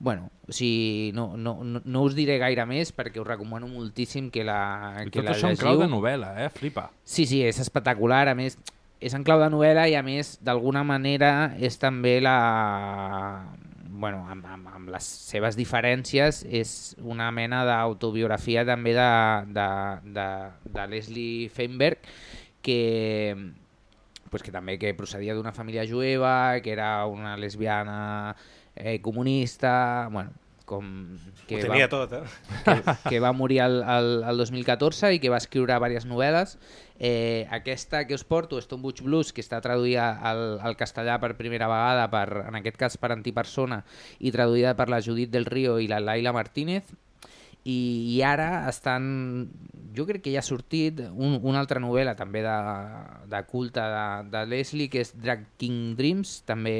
Speaker 4: Bueno, o sigui, no, no, no, no us diré gaire més perquè us recomano moltíssim que la,
Speaker 2: I
Speaker 4: que
Speaker 2: tot
Speaker 4: la
Speaker 2: això en
Speaker 4: llegiu.
Speaker 2: clau de novel·la, eh? Flipa.
Speaker 4: Sí, sí, és espectacular, a més és en clau de novel·la i a més d'alguna manera és també la bueno, amb, amb, amb les seves diferències és una mena d'autobiografia també de, de, de, de Leslie Feinberg que, pues que també que procedia d'una família jueva, que era una lesbiana eh, comunista, bueno, com... Que
Speaker 3: Ho tenia tot, eh?
Speaker 4: Que, que va morir el, el, el 2014 i que va escriure diverses novel·les. Eh, aquesta que us porto, Stone Butch Blues, que està traduïda al, al castellà per primera vegada, per, en aquest cas per antipersona, i traduïda per la Judit del Río i la Laila Martínez, i, i ara estan jo crec que ja ha sortit un, una altra novel·la també de, de culte de, de Leslie que és Drag King Dreams també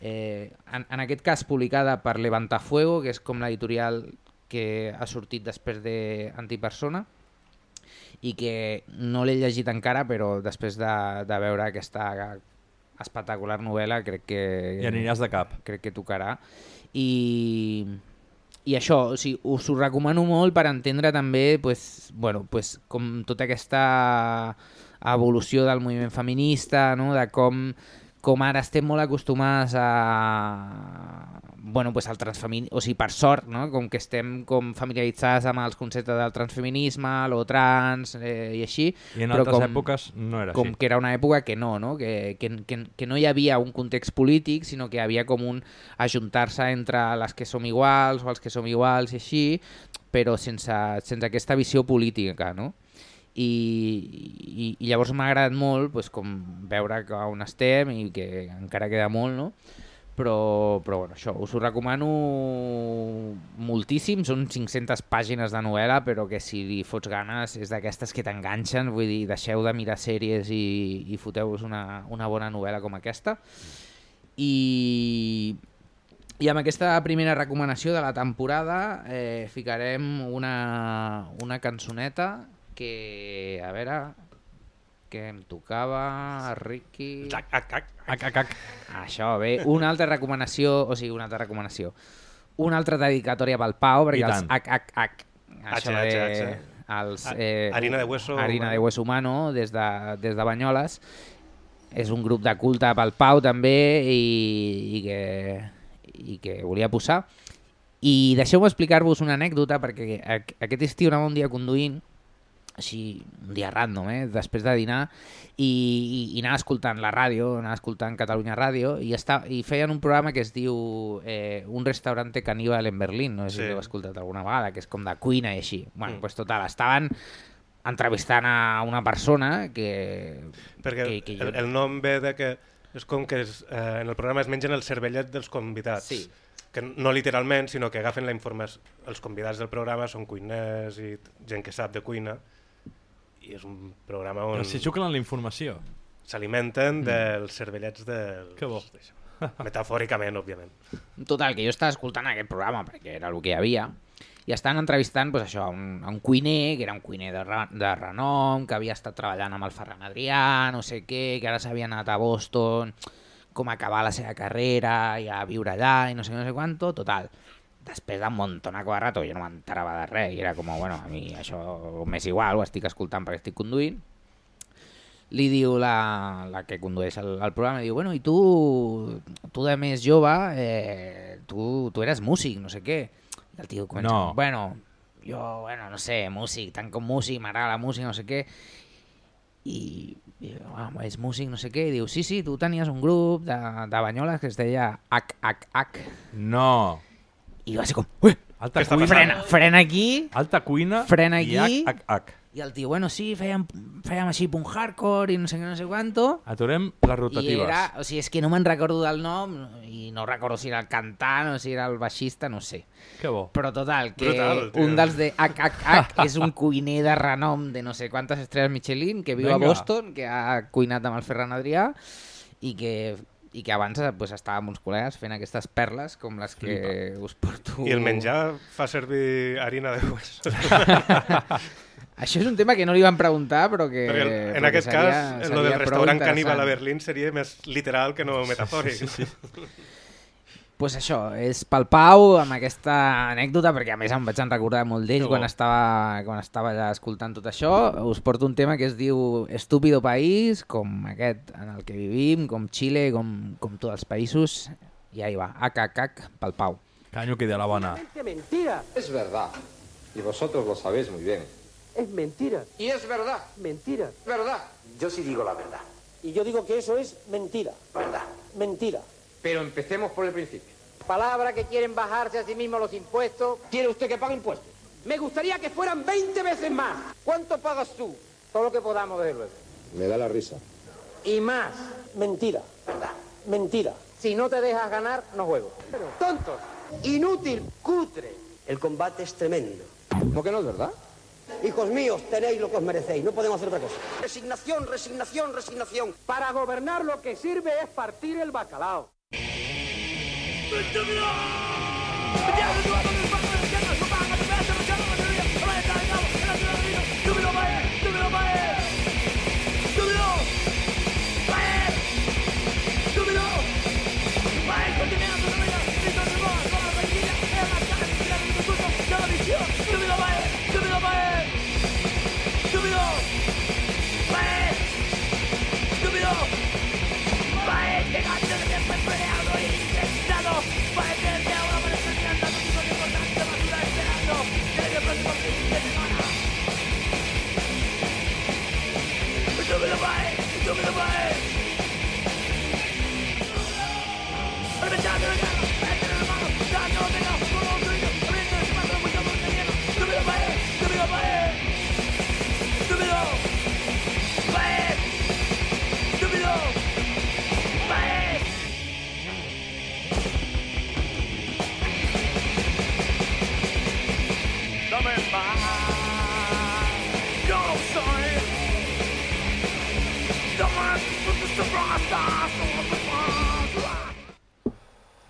Speaker 4: eh, en, en aquest cas publicada per Levantafuego que és com l'editorial que ha sortit després de Antipersona i que no l'he llegit encara però després de, de veure aquesta espectacular novel·la crec que
Speaker 2: I aniràs de cap.
Speaker 4: crec que tocarà i, i això, o sigui, us ho recomano molt per entendre també pues, bueno, pues, com tota aquesta evolució del moviment feminista, no? de com, com ara estem molt acostumats a bueno, pues al transfeminisme, o sigui, per sort, no? com que estem com familiaritzats amb els conceptes del transfeminisme, lo trans eh, i així.
Speaker 2: I en
Speaker 4: però
Speaker 2: altres
Speaker 4: com,
Speaker 2: èpoques no era
Speaker 4: com
Speaker 2: així.
Speaker 4: que era una època que no, no? Que, que, que, que no hi havia un context polític, sinó que havia com un ajuntar-se entre les que som iguals o els que som iguals i així, però sense, sense aquesta visió política, no? I, i, i llavors m'ha agradat molt pues, com veure que on estem i que encara queda molt, no? però, però bueno, això, us ho recomano moltíssim, són 500 pàgines de novel·la, però que si li fots ganes és d'aquestes que t'enganxen, vull dir, deixeu de mirar sèries i, i foteu-vos una, una bona novel·la com aquesta. I, i amb aquesta primera recomanació de la temporada eh, ficarem una, una cançoneta que, a veure, que em tocava, Ricky...
Speaker 3: Ac, ac, ac.
Speaker 2: Ac, ac, ac.
Speaker 4: Això, bé, una altra recomanació, o sigui, una altra recomanació. Una altra dedicatòria pel Pau, perquè els ac, ac, ac, això
Speaker 3: H, H,
Speaker 4: de,
Speaker 3: H.
Speaker 4: els,
Speaker 3: A-
Speaker 4: eh,
Speaker 3: harina de hueso
Speaker 4: harina de hueso humano des de, des de Banyoles. És un grup de culte pel Pau també i, i, que, i que volia posar. I deixeu-me explicar-vos una anècdota perquè aquest estiu anava un dia conduint així, un dia random, eh? després de dinar, i, i, i anava escoltant la ràdio, anava escoltant Catalunya Ràdio, i, està, i feien un programa que es diu eh, Un restaurante caníbal en Berlín, no sé
Speaker 3: Sí.
Speaker 4: si l'heu escoltat alguna vegada, que és com de cuina i així. Bueno,
Speaker 3: Mm.
Speaker 4: pues total, estaven entrevistant a una persona que...
Speaker 3: Perquè
Speaker 4: que, que jo...
Speaker 3: el, el nom ve de que és com que es, eh, en el programa es mengen el cervellet dels convidats.
Speaker 4: Sí.
Speaker 3: Que no literalment, sinó que agafen la informació. Els convidats del programa són cuiners i gent que sap de cuina i és un programa on
Speaker 2: si xuclen la informació.
Speaker 3: s'alimenten
Speaker 4: Mm.
Speaker 3: dels cervellets dels...
Speaker 2: Que bo.
Speaker 3: Metafòricament, òbviament.
Speaker 4: Total, que jo estava escoltant aquest programa perquè era el que hi havia i estaven entrevistant pues, això, a, un, a un cuiner, que era un cuiner de, de renom, que havia estat treballant amb el Ferran Adrià, no sé què, que ara s'havia anat a Boston, com acabar la seva carrera i a viure allà i no sé no sé quanto, total. Després d'un montonaco de rato jo no m'enterava de res i era com, bueno, a mi això m'és igual, ho estic escoltant perquè estic conduint. li diu la, la que condueix el, el programa, diu, bueno, i tu, tu de més jove, eh, tu, tu eres músic, no sé què. I el tio comença,
Speaker 2: No.
Speaker 4: bueno, jo, bueno, no sé, músic, tant com músic, m'agrada la música, no sé què. I, i ah, és músic, no sé què, i diu, sí, sí, tu tenies un grup de, de banyoles que es deia H, H, H.
Speaker 2: No.
Speaker 4: I va ser com, ué,
Speaker 2: Alta
Speaker 4: està
Speaker 2: cuina.
Speaker 4: frena, frena aquí,
Speaker 2: Alta cuina
Speaker 4: frena
Speaker 2: i
Speaker 4: aquí,
Speaker 2: H, H, H.
Speaker 4: i el tio, bueno, sí, fèiem, fèiem així punt hardcore i no sé què, no sé quanto,
Speaker 2: Aturem les
Speaker 4: i
Speaker 2: rotatives.
Speaker 4: era, o sigui, és que no me'n recordo del nom i no recordo si era el cantant o si era el baixista, no sé.
Speaker 2: Que bo.
Speaker 4: Però total, que
Speaker 2: Brutal, tio.
Speaker 4: un dels de HHH és un cuiner de renom de no sé quantes estrelles Michelin que viu
Speaker 2: Vinga.
Speaker 4: a Boston, que ha cuinat amb el Ferran Adrià i que i que abans eh, pues, estava amb uns col·legues fent aquestes perles com les que
Speaker 3: Flipa.
Speaker 4: us porto...
Speaker 3: I el menjar fa servir harina de hues.
Speaker 4: Això és un tema que no li van preguntar, però que...
Speaker 3: Perquè en
Speaker 4: però que
Speaker 3: aquest
Speaker 4: seria-
Speaker 3: cas,
Speaker 4: seria
Speaker 3: lo del restaurant caníbal a Berlín seria més literal que no metafòric.
Speaker 2: Sí, sí, sí.
Speaker 4: Pues això, és pel Pau amb aquesta anècdota, perquè a més em vaig en recordar molt d'ell quan estava, quan estava allà escoltant tot això. Us porto un tema que es diu Estúpido País, com aquest en el que vivim, com Xile, com, com tots els països. I ahí va, acacac pel Pau.
Speaker 2: Caño que de la bona.
Speaker 22: mentira. Es verdad. Y vosotros lo sabéis muy bien. Es mentira. Y es verdad. Mentira. Verdad. Yo sí digo la verdad.
Speaker 23: Y yo digo que eso es mentira.
Speaker 22: Verdad.
Speaker 23: Mentira.
Speaker 22: Pero empecemos por el principio.
Speaker 23: Palabra que quieren bajarse a sí mismos los impuestos. ¿Quiere usted que pague impuestos? Me gustaría que fueran 20 veces más. ¿Cuánto pagas tú? Todo lo que podamos, desde luego.
Speaker 22: Me da la risa.
Speaker 23: Y más. Mentira. Mentira. Si no te dejas ganar, no juego. Tontos. Inútil. Cutre. El combate es tremendo.
Speaker 22: ¿No que no es verdad?
Speaker 23: Hijos míos, tenéis lo que os merecéis. No podemos hacer otra cosa. Resignación, resignación, resignación. Para gobernar lo que sirve es partir el bacalao.
Speaker 11: But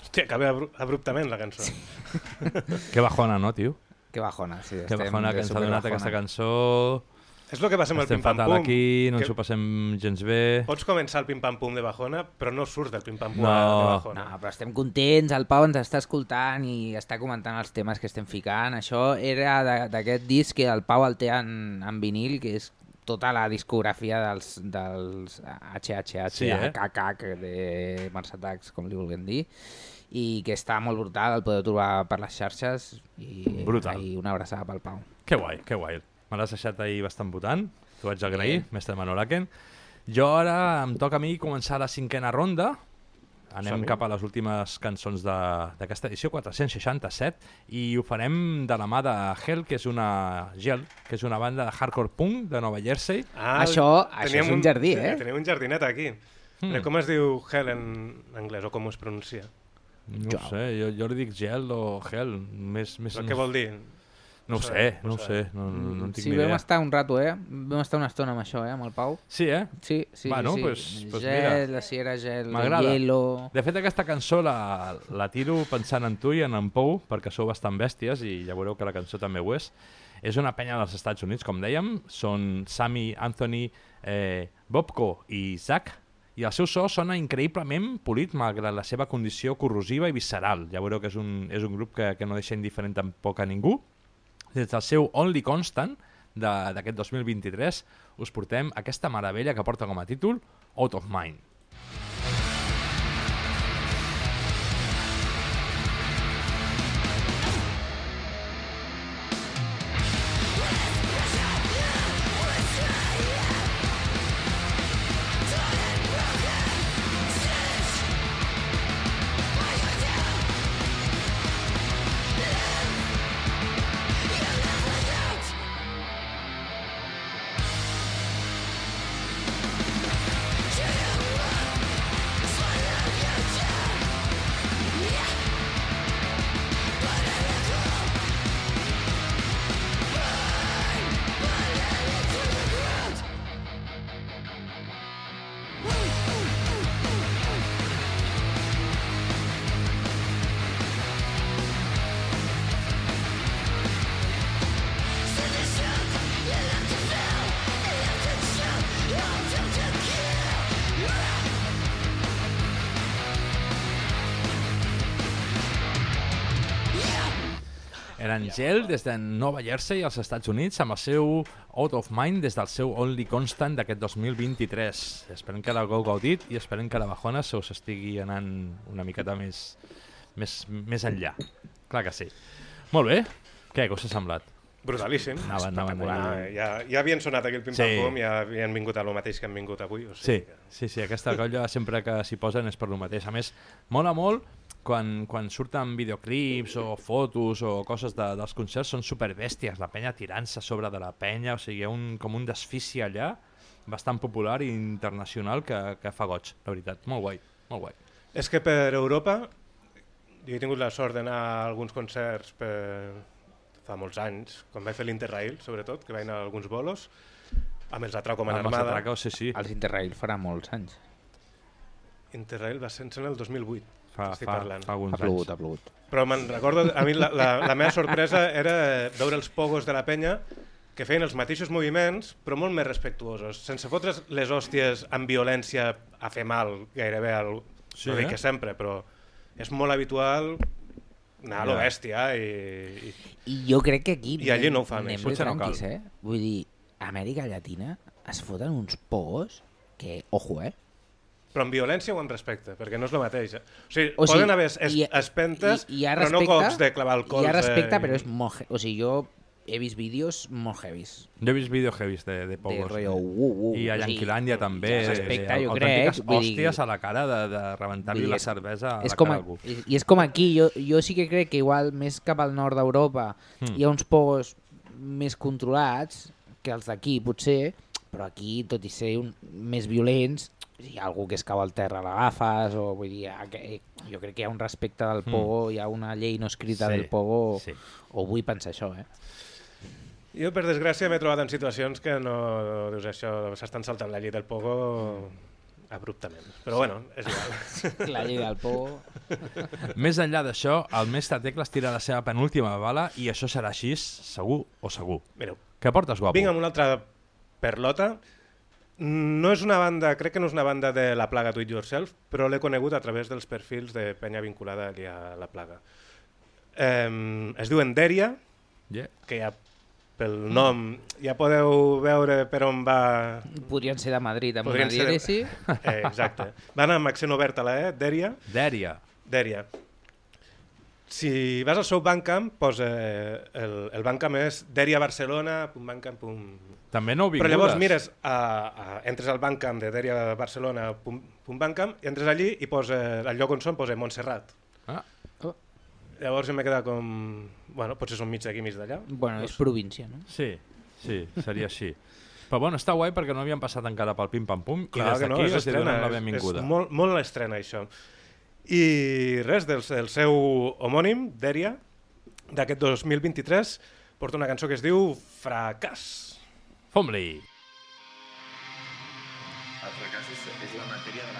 Speaker 3: Hòstia, acaba abru abruptament la cançó.
Speaker 2: Que bajona, no, tio?
Speaker 4: Que bajona, sí.
Speaker 2: Que bajona que ens ha donat aquesta cançó.
Speaker 3: És el que passa amb el
Speaker 2: Estem
Speaker 3: pim-pam-pum.
Speaker 2: aquí, no ens
Speaker 3: que
Speaker 2: ho passem gens bé.
Speaker 3: Pots començar el pim-pam-pum de Bajona, però no surts del pim-pam-pum
Speaker 2: No.
Speaker 3: de Bajona.
Speaker 4: No, però estem contents, el Pau ens està escoltant i està comentant els temes que estem ficant. Això era de- d'aquest disc que el Pau el té en, en vinil, que és tota la discografia dels, dels HHH,
Speaker 2: Sí, eh?
Speaker 4: De Mars Attacks, com li vulguem dir, i que està molt brutal, el podeu trobar per les xarxes i,
Speaker 2: Brutal.
Speaker 4: i una abraçada pel Pau.
Speaker 2: Que guai, que guai. Me l'has deixat ahir bastant votant, t'ho vaig agrair,
Speaker 4: Bien.
Speaker 2: mestre Manolaken. Jo ara em toca a mi començar la cinquena ronda. Anem cap a les últimes cançons de- d'aquesta edició, 467, i ho farem de la mà de Hell, que és una Gel, que és una banda de hardcore punk de Nova Jersey.
Speaker 4: Això- això
Speaker 3: teníem
Speaker 4: és un jardí, eh?
Speaker 3: Tenim un jardinet aquí. Mm. Com es diu Hell en anglès o com es pronuncia?
Speaker 2: No ho sé, jo, jo li dic Gel o Hell. Més, més,
Speaker 3: Però què vol dir?
Speaker 2: No ho sé, no ho
Speaker 3: sé.
Speaker 2: no, no, no en tinc
Speaker 4: Sí,
Speaker 2: ni
Speaker 4: vam
Speaker 2: idea.
Speaker 4: estar un rato, eh? Vam estar una estona amb això, eh? Amb el Pau.
Speaker 2: Sí, eh?
Speaker 4: Sí, sí,
Speaker 2: Bueno,
Speaker 4: sí.
Speaker 2: pues- pues
Speaker 4: gel,
Speaker 2: mira.
Speaker 4: si era gel, hielo...
Speaker 2: De fet, aquesta cançó la, la tiro pensant en tu i en en Pou, perquè sou bastant bèsties i ja veureu que la cançó també ho és. És una penya dels Estats Units, com dèiem. Són Sammy, Anthony, eh, Bobko i Zach. I el seu so sona increïblement polit, malgrat la seva condició corrosiva i visceral. Ja veureu que és un, és un grup que, que no deixa indiferent tampoc a ningú. Des del seu Only Constant, d'aquest 2023, us portem aquesta meravella que porta com a títol Out of Mind. Eren Gel des de Nova Jersey als Estats Units amb el seu Out of Mind des del seu Only Constant d'aquest 2023. Esperem que l'hagueu gaudit i esperem que la Bajona se us estigui anant una miqueta més, més, més enllà. Clar que sí. Molt bé. Què, què us ha semblat?
Speaker 3: Brutalíssim.
Speaker 2: Anaven, anaven.
Speaker 3: Ja, ja havien sonat aquí el Pim
Speaker 2: Sí.
Speaker 3: Ja havien vingut a lo mateix que han vingut avui. O
Speaker 2: Sí,
Speaker 3: sigui que...
Speaker 2: sí, sí, aquesta colla sempre que s'hi posen és per lo mateix. A més, mola molt quan, quan surten videoclips o fotos o coses de, dels concerts, són superbèsties, la penya tirant-se a sobre de la penya, o sigui, hi ha un, com un desfici allà bastant popular i internacional que, que fa goig, la veritat. Molt guai, molt guai.
Speaker 3: És que per Europa, jo he tingut la sort d'anar a alguns concerts per... fa molts anys, quan vaig fer l'Interrail, sobretot, que vaig anar a alguns bolos, amb els Atraco Man
Speaker 2: Amb els
Speaker 3: Armada.
Speaker 2: Atraco, sí, sí.
Speaker 4: Els Interrail farà molts anys.
Speaker 3: Interrail va ser en el 2008,
Speaker 2: Fa-
Speaker 3: estic
Speaker 2: fa-
Speaker 3: parlant.
Speaker 2: fa alguns
Speaker 4: Ha plogut, ha plogut.
Speaker 3: Però me'n recordo, a mi la, la, la meva sorpresa era veure els pogos de la penya que feien els mateixos moviments, però molt més respectuosos, sense fotre's les hòsties amb violència a fer mal gairebé al...
Speaker 2: Sí,
Speaker 3: no dic
Speaker 2: eh?
Speaker 3: que sempre, però és molt habitual anar a lo bèstia i, i,
Speaker 4: I jo crec que aquí
Speaker 3: I allí no ho això.
Speaker 4: bé
Speaker 3: Potser no cal.
Speaker 4: eh? Vull dir, a Amèrica Llatina es foten uns pogos que, ojo, eh?
Speaker 3: Però amb violència o amb respecte, perquè no és el mateix. eh? O sigui,
Speaker 4: O sigui,
Speaker 3: poden haver es, es,
Speaker 4: hi-
Speaker 3: espentes,
Speaker 4: hi, hi ha
Speaker 3: però no
Speaker 4: respecte,
Speaker 3: cops de clavar el colze.
Speaker 4: Hi ha respecte,
Speaker 3: i-
Speaker 4: però és molt... O sigui, jo he vist vídeos molt heavis.
Speaker 2: Jo he vist vídeos heavis de, de pogos.
Speaker 4: rotllo, uh, uh,
Speaker 2: I a Llanquilàndia també.
Speaker 4: hi ha respecte,
Speaker 2: eh,
Speaker 4: jo crec,
Speaker 2: hòsties a la cara de, de rebentar-li la cervesa a
Speaker 4: és
Speaker 2: la
Speaker 4: com
Speaker 2: cara
Speaker 4: a,
Speaker 2: a algú.
Speaker 4: i, I és com aquí, jo, jo sí que crec que igual més cap al nord d'Europa
Speaker 2: Hmm.
Speaker 4: hi ha uns pogos més controlats que els d'aquí, potser, però aquí, tot i ser un, més violents, hi ha algú que es cau al terra l'agafes, o vull dir, que, jo crec que hi ha un respecte del
Speaker 2: Hmm.
Speaker 4: pogo, hi ha una llei no escrita
Speaker 3: Sí,
Speaker 4: del pogo,
Speaker 2: sí.
Speaker 4: o vull pensar això, eh?
Speaker 3: Jo, per desgràcia, m'he trobat en situacions que no... Dius, això, s'estan saltant la llei del pogo abruptament. Però bueno, és igual.
Speaker 4: La llei del pogo...
Speaker 2: Més enllà d'això, el mestre Tecles tira la seva penúltima bala i això serà així, segur o segur.
Speaker 3: Mireu,
Speaker 2: Què portes, guapo?
Speaker 3: Vinc amb una altra perlota. No és una banda, crec que no és una banda de La Plaga Do It Yourself, però l'he conegut a través dels perfils de penya vinculada a La Plaga. Eh, es diuen Dèria,
Speaker 2: Yeah.
Speaker 3: que ja pel nom ja podeu veure per on va...
Speaker 4: Podrien ser de Madrid, amb
Speaker 3: Podrien
Speaker 4: una
Speaker 3: ser de-. Eh, exacte. Van amb accent obert a la E, Dèria.
Speaker 2: Dèria.
Speaker 3: Dèria. Si vas al seu Bandcamp, posa el, el Bandcamp és deriabarcelona.bandcamp.com
Speaker 2: També no
Speaker 3: Però llavors mires, a, a, entres al Bandcamp de deriabarcelona.bandcamp i entres allí i posa, el lloc on són posa Montserrat.
Speaker 2: Ah.
Speaker 3: Llavors em quedat com... Bueno, potser són mig d'aquí, mig d'allà.
Speaker 4: Bueno, és província, no?
Speaker 2: Sí, sí, seria així. Però bueno, està guai perquè no havien passat encara pel pim-pam-pum i des
Speaker 3: que no,
Speaker 2: d'aquí
Speaker 3: és
Speaker 2: els donem la
Speaker 3: és,
Speaker 2: benvinguda.
Speaker 3: és molt, molt l'estrena, això. I res, del, del seu homònim, Dèria, d'aquest 2023, porta una cançó que es diu Fracàs.
Speaker 2: Fom-li!
Speaker 24: El fracàs és, és la matèria de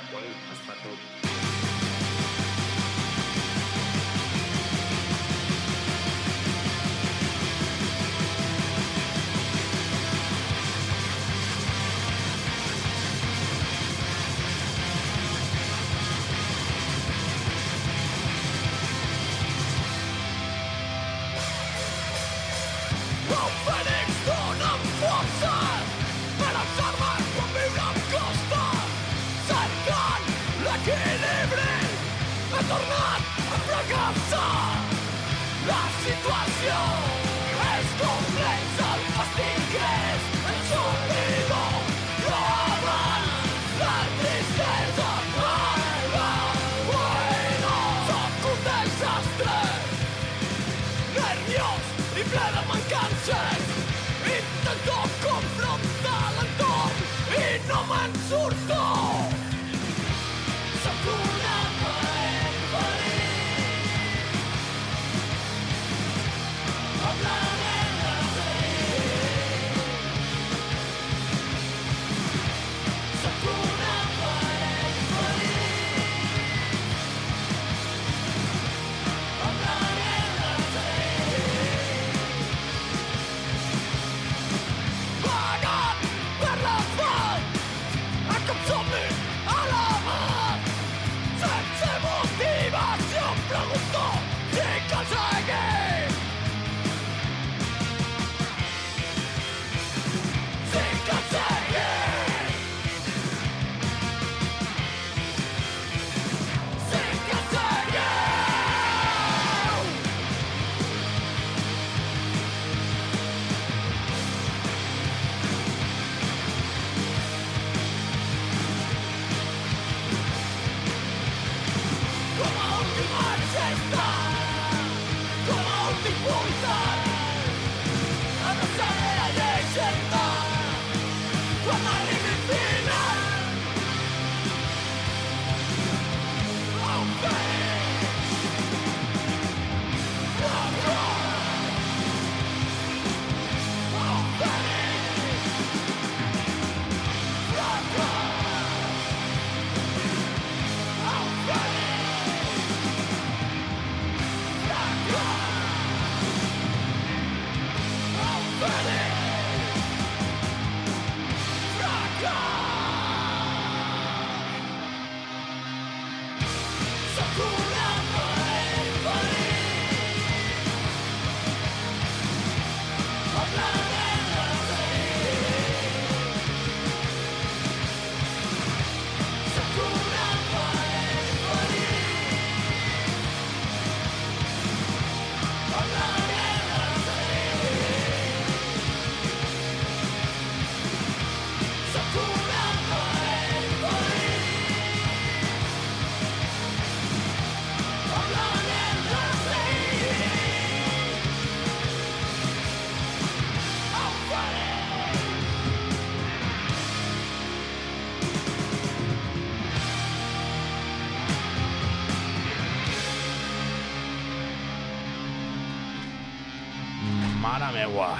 Speaker 2: meua.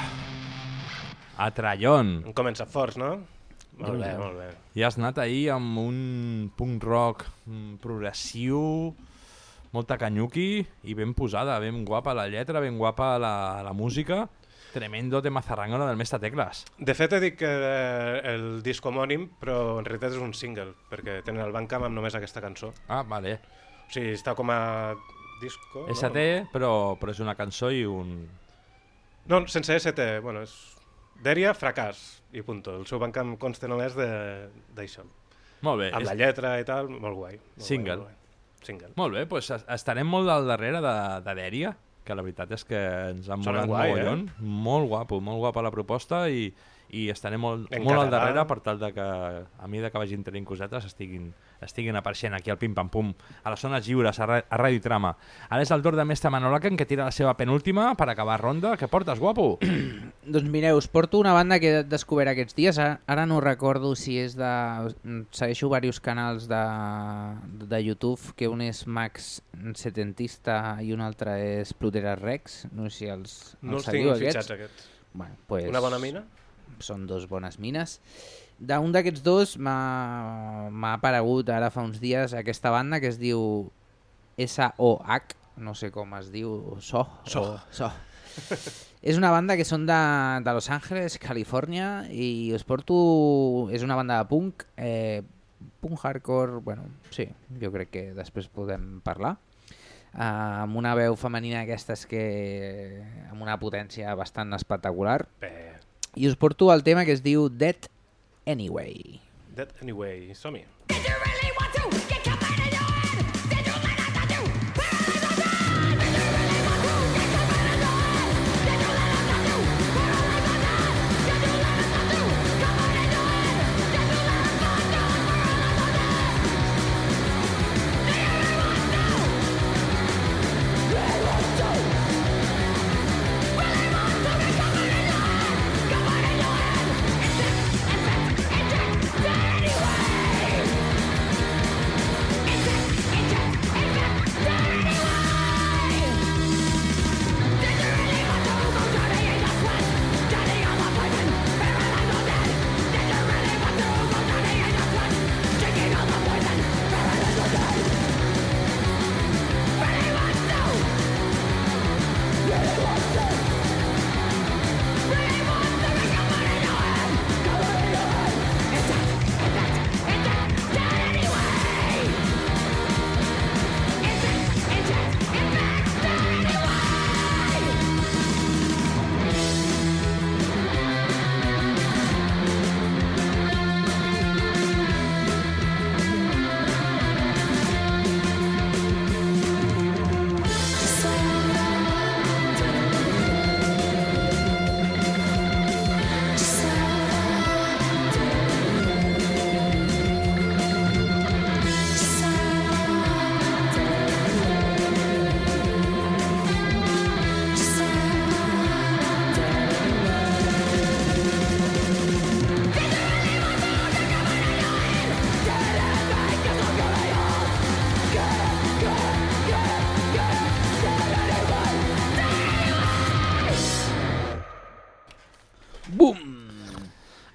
Speaker 2: A Trallón.
Speaker 3: Hem començat forts, no? Molt bé, molt bé.
Speaker 2: I has anat ahir amb un punk rock mm, progressiu, molta canyuqui i ben posada, ben guapa la lletra, ben guapa la, la música. Tremendo de mazarrangona del Mestre Tecles.
Speaker 3: De fet, he dit que era el disc homònim, però en realitat és un single, perquè tenen el Bandcamp amb només aquesta cançó.
Speaker 2: Ah, vale.
Speaker 3: O sigui, està com a disco...
Speaker 2: ST, però, però és una cançó i un...
Speaker 3: No, sense ST, bueno, és... Dèria, fracàs, i punto. El seu Bandcamp consta només de- d'això.
Speaker 2: Molt bé.
Speaker 3: Amb
Speaker 2: és-
Speaker 3: la lletra i tal, molt guai. Molt
Speaker 2: Single.
Speaker 3: Guai, molt guai. Single.
Speaker 2: Molt bé, doncs es- estarem molt al darrere de, de Dèria, que la veritat és que ens han molat
Speaker 3: guai, eh?
Speaker 2: Molt guapo, molt guapa la proposta i, i estarem molt,
Speaker 3: En
Speaker 2: molt al darrere per tal de que a mesura que vagin tenint cosetes estiguin, estiguin apareixent aquí al Pim Pam Pum, a les zones lliures, a, a Ràdio Trama. Ara és el torn de Mestre Manolaken que tira la seva penúltima per acabar ronda. Què portes, guapo?
Speaker 4: Doncs mireu, us porto una banda que he descobert aquests dies, ara, ara no recordo si és de... Segueixo diversos canals de, de YouTube, que un és Max Setentista i un altre és Plutera Rex, no sé si els,
Speaker 3: No els
Speaker 4: seguiu
Speaker 3: tinc fitxats,
Speaker 4: aquests.
Speaker 3: aquests.
Speaker 4: Bueno, pues,
Speaker 3: Una bona mina?
Speaker 4: Són dos bones mines. D'un d'aquests dos m'ha aparegut ara fa uns dies aquesta banda que es diu S.O.H, no sé com es diu, So.
Speaker 3: So.
Speaker 4: O, so. És una banda que són de, de Los Angeles, Califòrnia, i us porto... És una banda de punk, eh, punk hardcore, bueno, sí, jo crec que després podem parlar. Uh, amb una veu femenina d'aquestes que... amb una potència bastant espectacular.
Speaker 3: Bé.
Speaker 4: I us porto el tema que es diu Dead Anyway.
Speaker 3: That anyway, som-hi.
Speaker 21: Did you really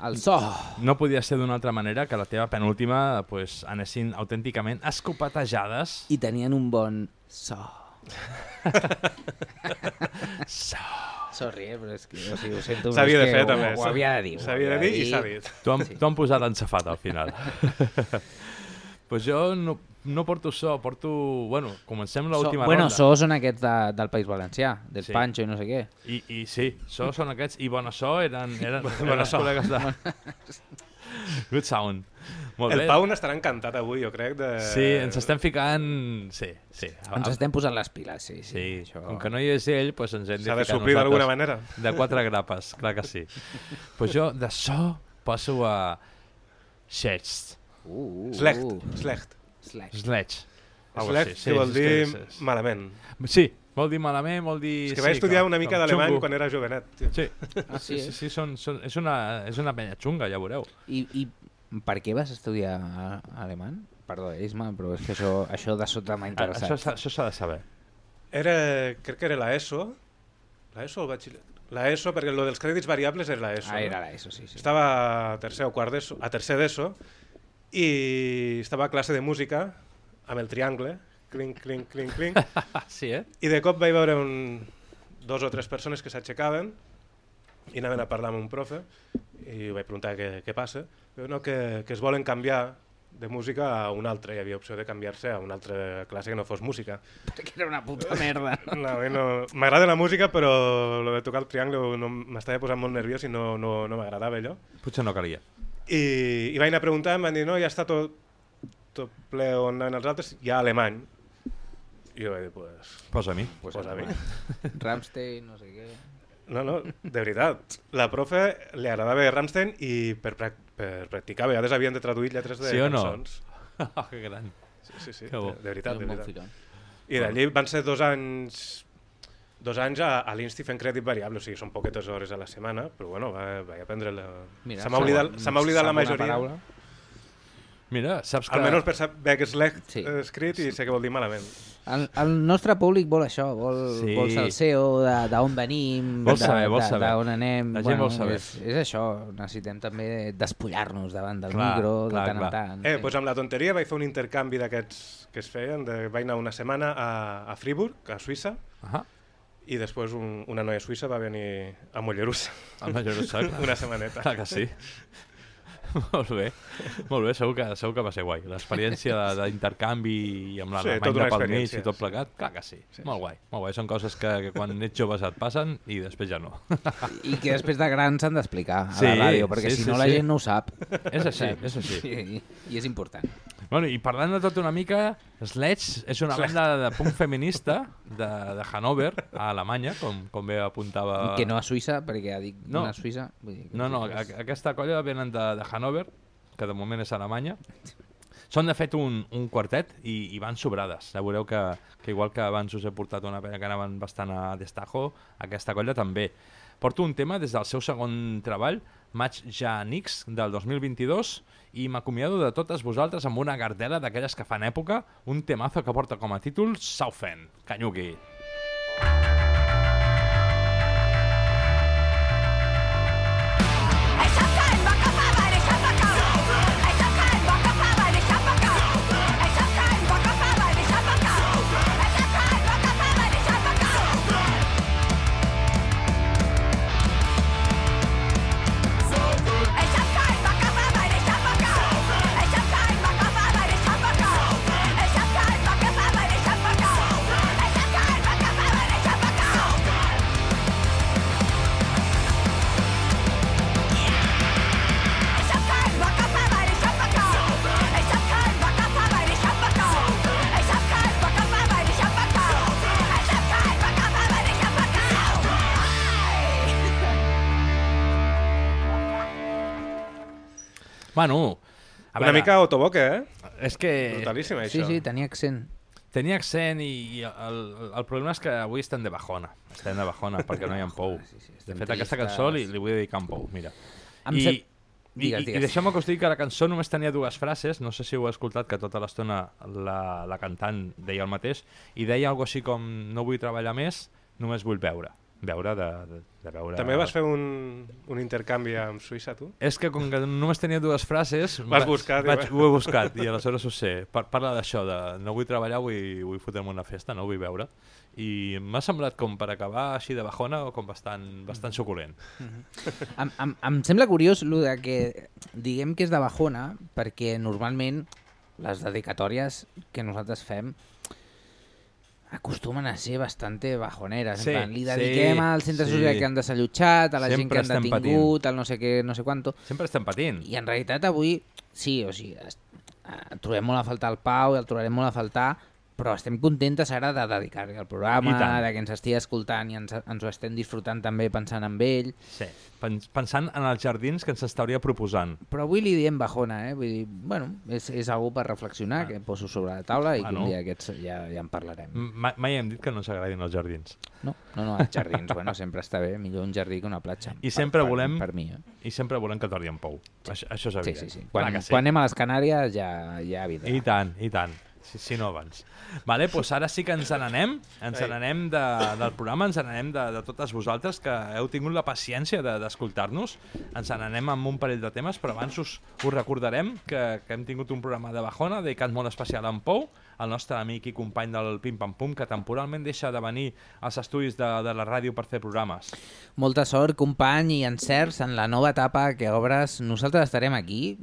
Speaker 4: El so.
Speaker 2: No podia ser d'una altra manera que la teva penúltima pues, anessin autènticament escopatejades.
Speaker 4: I tenien un bon so.
Speaker 2: so.
Speaker 4: Sorry, eh, però és que o sigui, ho sento.
Speaker 3: S'havia de
Speaker 4: que
Speaker 3: fer,
Speaker 4: ho-
Speaker 3: també.
Speaker 4: Ho, havia de dir. ho
Speaker 3: S'havia de dir i s'ha dit.
Speaker 2: T'ho han, t'ho han posat ensafat al final. pues jo no, no porto so, porto... Bueno, comencem l'última
Speaker 4: so, bueno,
Speaker 2: ronda.
Speaker 4: so són aquests de, del País Valencià, del
Speaker 2: Sí.
Speaker 4: Pancho i no sé què.
Speaker 2: I, I sí, so són aquests, i bona so eren, eren,
Speaker 3: Bona
Speaker 2: eren
Speaker 3: so.
Speaker 2: col·legues de... Good sound. Molt
Speaker 3: el
Speaker 2: bé.
Speaker 3: Pau n'estarà encantat avui, jo crec. De...
Speaker 2: Sí, ens estem ficant... Sí, sí.
Speaker 4: Ens estem posant les piles, sí. sí,
Speaker 2: Sí,
Speaker 4: això...
Speaker 2: com que no hi és ell, doncs ens hem de
Speaker 3: S'ha de
Speaker 2: ficar
Speaker 3: suplir d'alguna manera.
Speaker 2: De quatre grapes, clar que sí. pues jo de so passo a Shecht.
Speaker 4: Uh, uh,
Speaker 3: Slecht,
Speaker 4: uh.
Speaker 3: slecht.
Speaker 4: Slecht.
Speaker 2: Slecht.
Speaker 3: Slecht,
Speaker 2: així,
Speaker 3: que vol
Speaker 2: és
Speaker 3: dir malament.
Speaker 2: Sí, vol dir malament, vol dir...
Speaker 3: És que vaig
Speaker 2: sí,
Speaker 3: estudiar una mica d'alemany quan era jovenet. tio.
Speaker 2: Sí,
Speaker 4: Ah, sí,
Speaker 2: sí, sí,
Speaker 4: eh?
Speaker 2: sí són, són, és, una, és una penya xunga, ja veureu.
Speaker 4: I, I per què vas estudiar a- alemany? Perdó, Isma, però és que això, això de sota m'ha
Speaker 2: Ah,
Speaker 4: interessat.
Speaker 2: Això, això s'ha de saber.
Speaker 3: Era, crec que era la ESO. La ESO o el batxiller? La ESO, perquè lo dels crèdits variables era la ESO.
Speaker 4: Ah, era la ESO, sí, sí.
Speaker 3: Estava a tercer o quart d'ESO, a tercer d'ESO, i estava a classe de música, amb el triangle, clink, clink, clink, clink.
Speaker 2: sí, eh?
Speaker 3: I de cop vaig veure un, dos o tres persones que s'aixecaven i anaven a parlar amb un profe i vaig preguntar què, què passa. Diu, no, que, que es volen canviar de música a una altra. Hi havia opció de canviar-se a una altra classe que no fos música.
Speaker 4: Perquè era una puta merda.
Speaker 3: No, no... M'agrada la música, però lo de tocar el triangle no, m'estava posant molt nerviós i no, no, no m'agradava allò.
Speaker 2: Potser no calia.
Speaker 3: I, I vaig anar a preguntar, em van dir, no, ja està tot, tot ple on anaven els altres, hi ha alemany. I jo vaig dir, pues...
Speaker 2: Posa a mi.
Speaker 3: Pues posa a mi.
Speaker 4: Rammstein, no sé què...
Speaker 3: No, no, de veritat. La profe li agradava Rammstein i per, prac per practicar a vegades havien de traduir lletres de
Speaker 2: Sí o no?
Speaker 3: cançons.
Speaker 2: Oh, que gran.
Speaker 3: Sí, sí, sí de, de veritat. De veritat. I d'allí van ser dos anys dos anys a, a l'Insti fent crèdit variable, o sigui, són poquetes hores a la setmana, però bueno, va, vaig aprendre la...
Speaker 4: Mira,
Speaker 3: se m'ha oblidat, se m'ha oblidat la majoria.
Speaker 4: paraula.
Speaker 2: Mira, saps que...
Speaker 3: Almenys per saber que és lec
Speaker 4: Sí.
Speaker 3: sí. escrit i sé que vol dir malament.
Speaker 4: El, el nostre públic vol això, vol,
Speaker 2: Sí.
Speaker 4: sí. vol salseo, d'on venim,
Speaker 2: Vol
Speaker 4: de-
Speaker 2: saber, vol
Speaker 4: de-
Speaker 2: saber.
Speaker 4: d'on anem.
Speaker 2: La gent vol saber.
Speaker 4: És, és això, necessitem també despullar-nos davant del
Speaker 2: Clar,
Speaker 4: micro de
Speaker 2: clar,
Speaker 4: tant
Speaker 2: clar.
Speaker 4: en tant.
Speaker 3: Eh, doncs amb la tonteria vaig fer un intercanvi d'aquests que es feien, de, vaig anar una setmana a, a Friburg, a Suïssa,
Speaker 2: Ahà.
Speaker 3: I després un, una noia suïssa va venir a Mollerussa.
Speaker 2: A Mollerussa, clar.
Speaker 3: una setmaneta.
Speaker 2: Clar que sí. molt bé, molt bé, segur que, segur que va ser guai. L'experiència de- d'intercanvi i amb
Speaker 3: Sí,
Speaker 2: l'alemany
Speaker 3: tota
Speaker 2: sí, pel mig i tot
Speaker 3: sí.
Speaker 2: plegat, clar que sí. sí molt guai, molt guai. Són coses que, que quan ets joves et passen i després ja no.
Speaker 4: I que després de grans s'han d'explicar a
Speaker 2: Sí,
Speaker 4: la ràdio, perquè
Speaker 2: sí,
Speaker 4: si
Speaker 2: sí,
Speaker 4: no la
Speaker 2: sí.
Speaker 4: gent no ho sap.
Speaker 2: És així, és així.
Speaker 4: I, I és important.
Speaker 2: Bueno, I parlant de tot una mica, Sledge és una banda de punk feminista de, de Hannover, a Alemanya, com, com bé apuntava...
Speaker 4: Que no a Suïssa, perquè ha dit
Speaker 2: No.
Speaker 4: no. a Suïssa... Vull dir,
Speaker 2: No, no,
Speaker 4: és-
Speaker 2: a- aquesta colla venen de, de Hannover, que de moment és Alemanya. Són, de fet, un, un quartet i, i van sobrades. Ja veureu que, que igual que abans us he portat una penya que anaven bastant a destajo, aquesta colla també. Porto un tema des del seu segon treball, Match Ja Nix, del 2022, i m'acomiado de totes vosaltres amb una gardela d'aquelles que fan època, un temazo que porta com a títol Saufen, Canyuqui. Bueno, a
Speaker 3: Una
Speaker 2: veure,
Speaker 3: mica autoboque, eh?
Speaker 2: És que...
Speaker 3: Brutalíssim,
Speaker 4: Sí,
Speaker 3: això.
Speaker 4: sí, tenia accent.
Speaker 2: Tenia accent i, i el, el problema és que avui estem de bajona. Estem de bajona perquè no hi ha en Pou. de
Speaker 4: estem
Speaker 2: fet, aquesta cançó li, li vull dedicar a en Pou, mira.
Speaker 4: Em
Speaker 2: I,
Speaker 4: sap-
Speaker 2: i,
Speaker 4: Digues,
Speaker 2: i,
Speaker 4: digues.
Speaker 2: i deixeu-me que us digui que la cançó només tenia dues frases, no sé si ho he escoltat, que tota l'estona la, la cantant deia el mateix, i deia algo així com no vull treballar més, només vull veure. Veure de, de, de veure...
Speaker 3: També vas fer un, un intercanvi amb Suïssa, tu?
Speaker 2: És que com que només tenia dues frases...
Speaker 3: Vas buscar,
Speaker 2: vaig,
Speaker 3: diu.
Speaker 2: Ho he buscat i aleshores ho sé. Pa- Parla d'això, de no vull treballar, vull, vull fotre'm una festa, no vull veure. I m'ha semblat com per acabar així de bajona o com bastant, bastant suculent.
Speaker 4: Em, em, em sembla curiós lo de que diguem que és de bajona perquè normalment les dedicatòries que nosaltres fem acostumen a ser bastante bajoneres.
Speaker 2: Sí,
Speaker 4: en plan, li
Speaker 2: sí,
Speaker 4: dediquem al centre
Speaker 2: sí.
Speaker 4: social que han desallotjat, a la gent
Speaker 2: Sempre
Speaker 4: que han detingut, al no sé què, no sé quanto.
Speaker 2: Sempre estem patint.
Speaker 4: I en realitat avui, sí, o sigui, es, eh, trobem molt a faltar el Pau i el trobarem molt a faltar, però estem contentes ara de dedicar-li al programa, de que ens estigui escoltant i ens, ens ho estem disfrutant també pensant en ell.
Speaker 2: Sí, pens- pensant en els jardins que ens estaria proposant.
Speaker 4: Però avui li diem bajona, eh? Vull dir, bueno, és, és algú per reflexionar, que poso sobre la taula i que
Speaker 2: Bueno.
Speaker 4: un dia aquests ja, ja en parlarem.
Speaker 2: Mai, mai hem dit que no ens agradin els jardins.
Speaker 4: No, no, no, els jardins, bueno, sempre està bé, millor un jardí que una platja.
Speaker 2: I sempre
Speaker 4: per,
Speaker 2: volem
Speaker 4: Per, per mi, eh?
Speaker 2: i sempre volem que torni en Pou. Sí. Això, això és
Speaker 4: Sí,
Speaker 2: evident.
Speaker 4: sí, sí.
Speaker 2: Clar
Speaker 4: Quan,
Speaker 2: sí.
Speaker 4: quan anem a les Canàries ja, ja vida.
Speaker 2: I tant, i tant. Si, si no abans. Vale, doncs ara sí que ens n'anem, ens
Speaker 3: Ei.
Speaker 2: n'anem de, del programa, ens n'anem de, de totes vosaltres que heu tingut la paciència de- d'escoltar-nos. ens n'anem amb un parell de temes, però abans us, us recordarem que, que hem tingut un programa de Bajona dedicat molt especial a en Pou, el nostre amic i company del Pim Pam Pum, que temporalment deixa de venir als estudis de, de la ràdio per fer programes.
Speaker 4: Molta sort, company, i encerts en la nova etapa que obres. Nosaltres estarem aquí,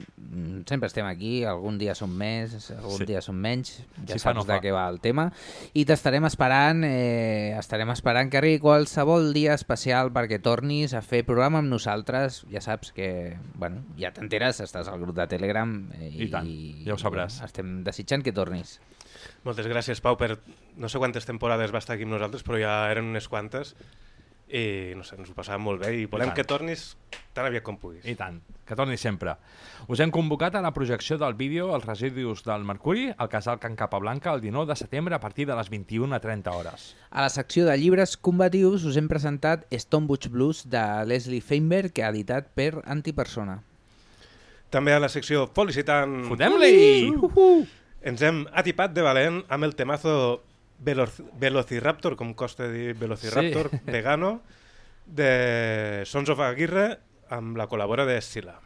Speaker 4: sempre estem aquí, algun dia som més, algun
Speaker 2: Sí.
Speaker 4: dia som menys, ja
Speaker 2: fa,
Speaker 4: saps
Speaker 2: no
Speaker 4: de
Speaker 2: fa.
Speaker 4: què va el tema, i t'estarem esperant, eh, estarem esperant que arribi qualsevol dia especial perquè tornis a fer programa amb nosaltres, ja saps que, bueno, ja t'enteres, estàs al grup de Telegram eh,
Speaker 2: I tant, ja ho sabràs.
Speaker 4: estem desitjant que tornis.
Speaker 3: Moltes gràcies, Pau, per no sé quantes temporades va estar aquí amb nosaltres, però ja eren unes quantes i no sé, ens ho passàvem molt bé i volem
Speaker 2: tant.
Speaker 3: que tornis tan aviat com puguis.
Speaker 2: I tant, que torni sempre. Us hem convocat a la projecció del vídeo Els residus del Mercuri al casal Can Capablanca el 19 de setembre a partir de les 21 a 30 hores.
Speaker 4: A la secció de llibres combatius us hem presentat Stonebush Blues de Leslie Feinberg, que ha editat per Antipersona.
Speaker 3: També a la secció Felicitant...
Speaker 2: Fotem-li!
Speaker 3: Ens hem atipat de valent amb el temazo Veloc Velociraptor, com costa dir Velociraptor,
Speaker 2: Sí.
Speaker 3: vegano, de Sons of Aguirre, amb la col·labora de Sila.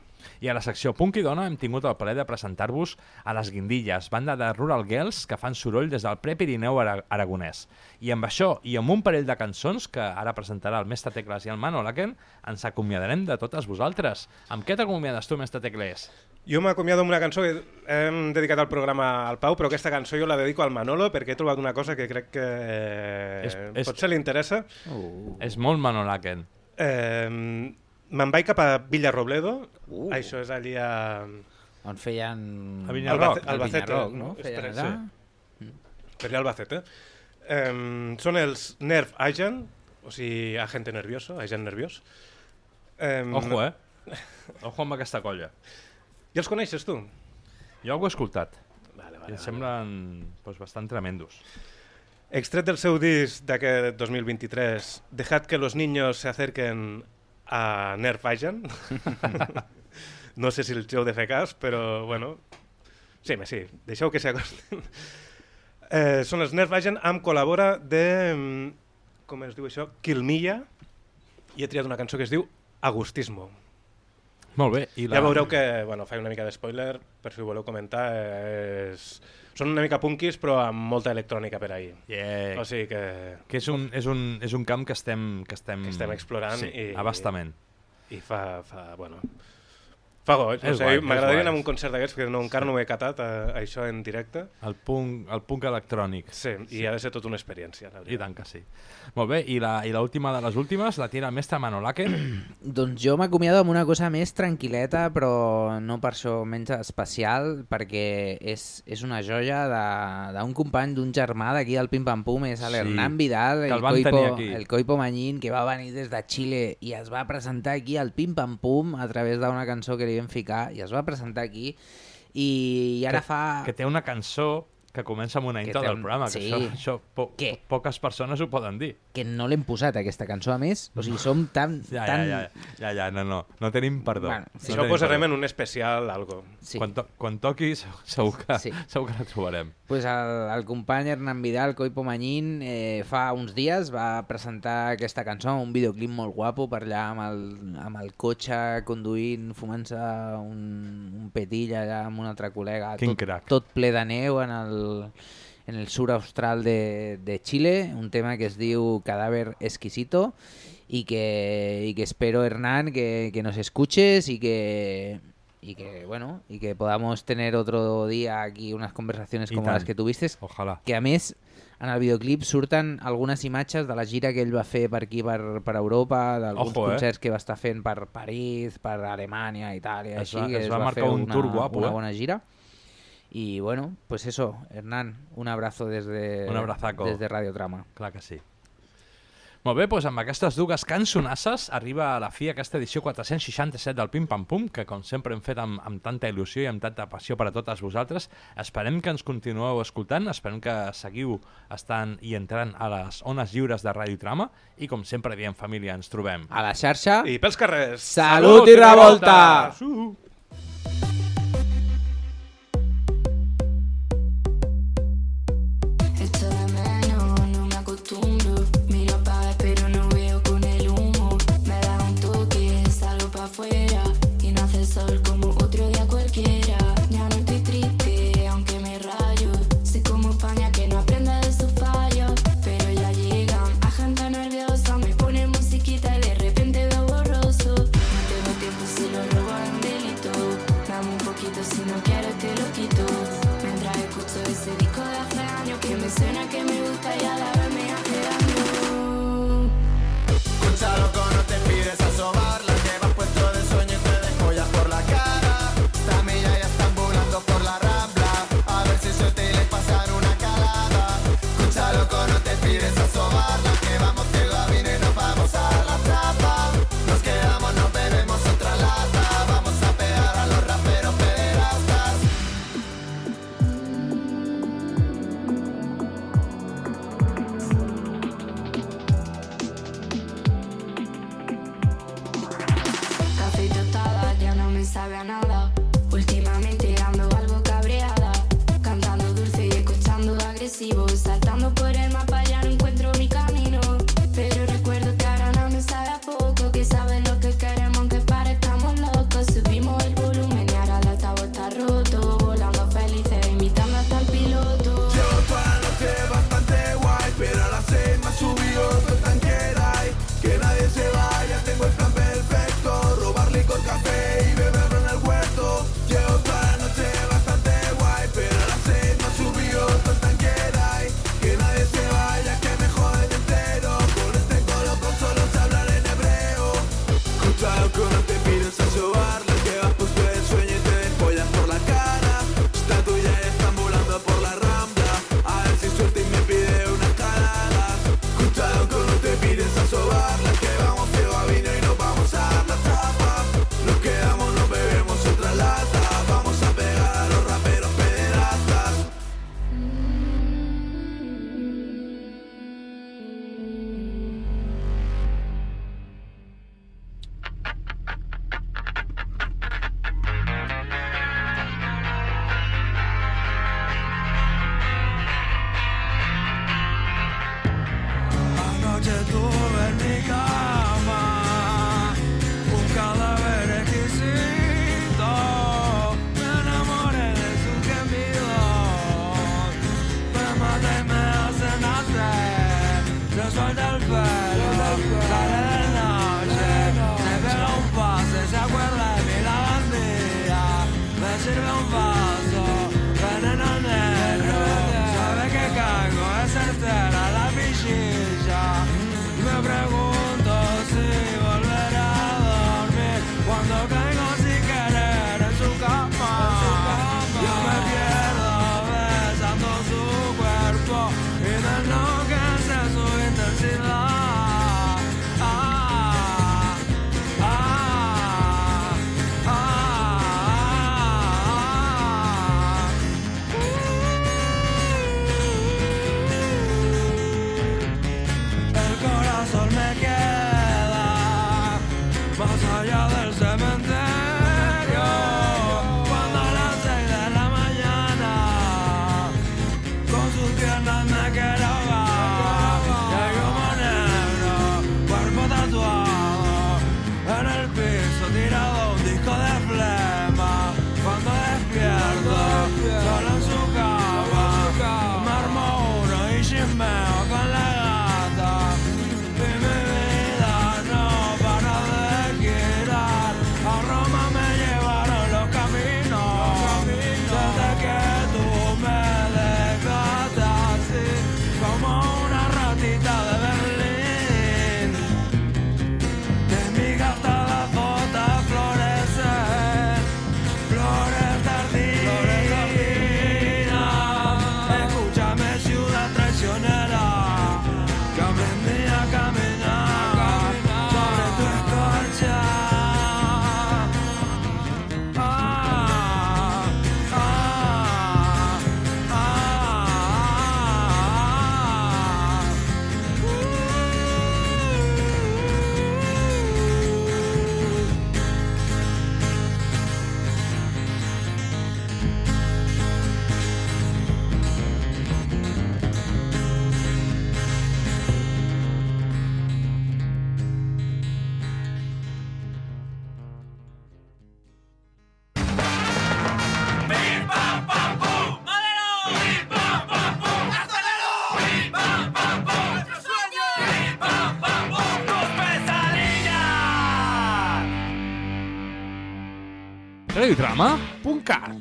Speaker 2: I a la secció Punk i Dona hem tingut el plaer de presentar-vos a les Guindilles, banda de Rural Girls que fan soroll des del Prepirineu ara aragonès. I amb això, i amb un parell de cançons que ara presentarà el Mestre Tecles i el Mano Laken, ens acomiadarem de totes vosaltres. Amb què t'acomiades tu, Mestre Tecles?
Speaker 3: Jo m'acomiado amb una cançó que hem dedicat al programa al Pau, però aquesta cançó jo la dedico al Manolo perquè he trobat una cosa que crec que eh,
Speaker 2: És- és-
Speaker 3: potser li interessa.
Speaker 4: Uh.
Speaker 2: És molt Mano Laken.
Speaker 3: Eh, Me'n vaig cap a Villarrobledo, uh. això és allí a...
Speaker 4: On feien...
Speaker 2: A Vinyarroc.
Speaker 3: Albace- Albacete,
Speaker 4: Vinyarroc, no? Feien allà.
Speaker 3: sí. Per allà a Albacete. Eh, són els Nerv Agent, o sigui, agente nervioso, agent nerviós. Eh,
Speaker 2: Ojo, eh? Ojo amb aquesta colla.
Speaker 3: Ja els coneixes, tu?
Speaker 2: Jo ho he escoltat.
Speaker 3: Vale,
Speaker 2: I em semblen doncs, bastant tremendos.
Speaker 3: Extret del seu disc d'aquest 2023, Dejad que los niños se acerquen a Nerf Agent. no sé si els heu de fer cas, però bueno... Sí, sí, deixeu que s'acostin. Eh, són els Nerf Agent amb col·labora de... mm, Com es diu això? Quilmilla. I he triat una cançó que es diu Agustismo.
Speaker 2: Molt bé. I
Speaker 3: La... Ja veureu que, bueno, faig una mica de spoiler, per si ho voleu comentar. És... Són una mica punkis, però amb molta electrònica per ahir.
Speaker 2: Yeah.
Speaker 3: O sigui que...
Speaker 2: Que és un, és un, és un camp que estem, que estem,
Speaker 3: que estem explorant
Speaker 2: sí,
Speaker 3: i,
Speaker 2: abastament.
Speaker 3: i fa, fa bueno, fa goig.
Speaker 2: És
Speaker 3: O sigui, M'agradaria anar a un concert d'aquests, perquè no, encara no ho he catat, a, a això en directe.
Speaker 2: El punk, el punk electrònic.
Speaker 3: Sí, i ha de ser tota una experiència. La
Speaker 2: I tant que sí. Molt bé, i la, i l'última de les últimes la tira el mestre Manolaken.
Speaker 4: Doncs jo m'acomiado amb una cosa més tranquil·leta, però no per això menys especial, perquè és, és una joia de- d'un company, d'un germà d'aquí del Pim Pam Pum, és
Speaker 2: Sí,
Speaker 4: l'Hernán Vidal,
Speaker 2: que
Speaker 4: el,
Speaker 2: el
Speaker 4: Coipo,
Speaker 2: tenir aquí.
Speaker 4: el Coipo Mañín, que va venir des de Xile i es va presentar aquí al Pim Pam Pum a través d'una cançó que li vam ficar, i es va presentar aquí, i, i ara
Speaker 2: que,
Speaker 4: fa...
Speaker 2: Que té una cançó que comença amb una intro
Speaker 4: té
Speaker 2: del
Speaker 4: un-
Speaker 2: programa,
Speaker 4: sí.
Speaker 2: que això, això po poques persones ho poden dir.
Speaker 4: Que no l'hem posat, aquesta cançó, a més. O sigui, som tan...
Speaker 2: Ja,
Speaker 4: tan...
Speaker 2: ja, ja, ja, ja, no, no, no tenim perdó.
Speaker 4: Bueno,
Speaker 2: no
Speaker 3: Això ho posarem
Speaker 2: perdó.
Speaker 3: en un especial, algo.
Speaker 4: Sí.
Speaker 2: Quan, to quan toqui segur que,
Speaker 4: Sí.
Speaker 2: segur que la trobarem.
Speaker 4: Pues el, el company Hernán Vidal, Coipo Manyín, eh, fa uns dies va presentar aquesta cançó, un videoclip molt guapo per allà amb el, amb el cotxe conduint, fumant-se un, un petill allà amb un altre col·lega,
Speaker 2: Quin
Speaker 4: tot,
Speaker 2: crac.
Speaker 4: tot ple de neu en el, en el sur austral de, de Chile, un tema que es diu Cadáver Exquisito y que, y que espero, Hernán, que, que nos escuches y que, y que bueno y que podamos tener otro día aquí unas conversaciones como las que tuviste
Speaker 2: Ojalà.
Speaker 4: que a més en el videoclip surten algunes imatges de la gira que ell va fer per aquí per, per Europa, d'alguns
Speaker 2: eh?
Speaker 4: concerts que va estar fent per París, per Alemanya, Itàlia,
Speaker 2: Es
Speaker 4: així,
Speaker 2: va-
Speaker 4: que
Speaker 2: es
Speaker 4: es
Speaker 2: va
Speaker 4: va,
Speaker 2: marcar
Speaker 4: fer
Speaker 2: un
Speaker 4: una,
Speaker 2: tour guapo,
Speaker 4: una
Speaker 2: eh?
Speaker 4: bona gira. Y bueno, pues eso, Hernán, un abrazo desde,
Speaker 2: Un abrazaco.
Speaker 4: desde Radio Trama.
Speaker 2: Clar que sí. Molt bé, doncs amb aquestes dues cançonasses arriba a la fi aquesta edició 467 del Pim Pam Pum, que com sempre hem fet amb, amb tanta il·lusió i amb tanta passió per a totes vosaltres. Esperem que ens continueu escoltant, esperem que seguiu estant i entrant a les ones lliures de Ràdio Trama i com sempre diem família, ens trobem.
Speaker 4: A la xarxa...
Speaker 3: I pels carrers.
Speaker 4: Salut i revolta!
Speaker 2: Su!
Speaker 25: Esto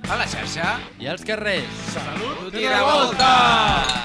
Speaker 4: A la xarxa
Speaker 26: I als carrers.
Speaker 4: Salut
Speaker 26: i revolta!